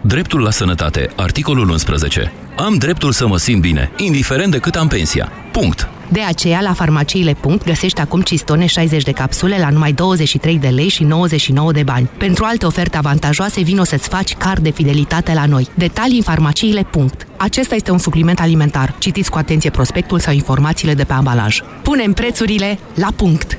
Dreptul la sănătate. Articolul 11. Am dreptul să mă simt bine, indiferent de cât am pensia. Punct. De aceea, la farmaciile. găsești acum cistone 60 de capsule la numai 23 de lei și 99 de bani. Pentru alte oferte avantajoase, vino să-ți faci card de fidelitate la noi. Detalii în farmaciile. Acesta este un supliment alimentar. Citiți cu atenție prospectul sau informațiile de pe ambalaj. Punem prețurile la punct!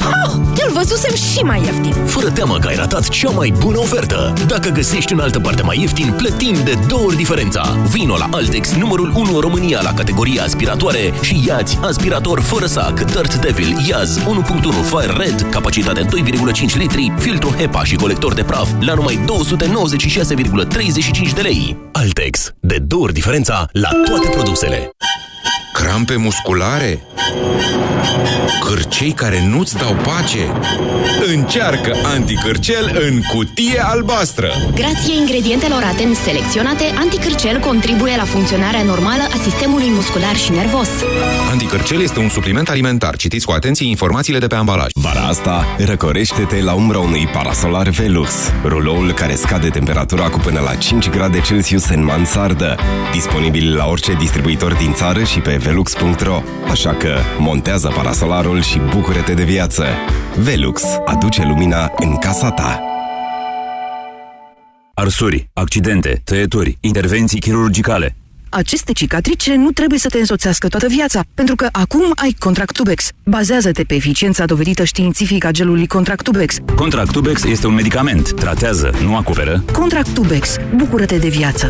Oh, îl văzusem și mai ieftin. Fără teamă că ai ratat cea mai bună ofertă. Dacă găsești în altă parte mai ieftin, plătim de două ori diferența. Vino la Altex, numărul 1 în România la categoria aspiratoare și iați aspirator fără sac, Dirt Devil, Iaz 1.1 Fire Red, capacitate 2,5 litri, filtru HEPA și colector de praf la numai 296,35 de lei. Altex, de două ori diferența la toate produsele. Crampe musculare? Cârcei care nu-ți dau pace? Încearcă anticârcel în cutie albastră! Grație ingredientelor atent selecționate, anticârcel contribuie la funcționarea normală a sistemului muscular și nervos. Anticârcel este un supliment alimentar. Citiți cu atenție informațiile de pe ambalaj. Vara asta, răcorește-te la umbra unui parasolar Velux, ruloul care scade temperatura cu până la 5 grade Celsius în mansardă. Disponibil la orice distribuitor din țară și pe velux.ro. Așa că montează parasolarul și bucură-te de viață. Velux aduce lumina în casa ta. Arsuri, accidente, tăieturi, intervenții chirurgicale. Aceste cicatrice nu trebuie să te însoțească toată viața, pentru că acum ai Contractubex. Bazează-te pe eficiența dovedită științific a gelului Contractubex. Contractubex este un medicament. Tratează, nu acoperă. Contractubex. Bucură-te de viață.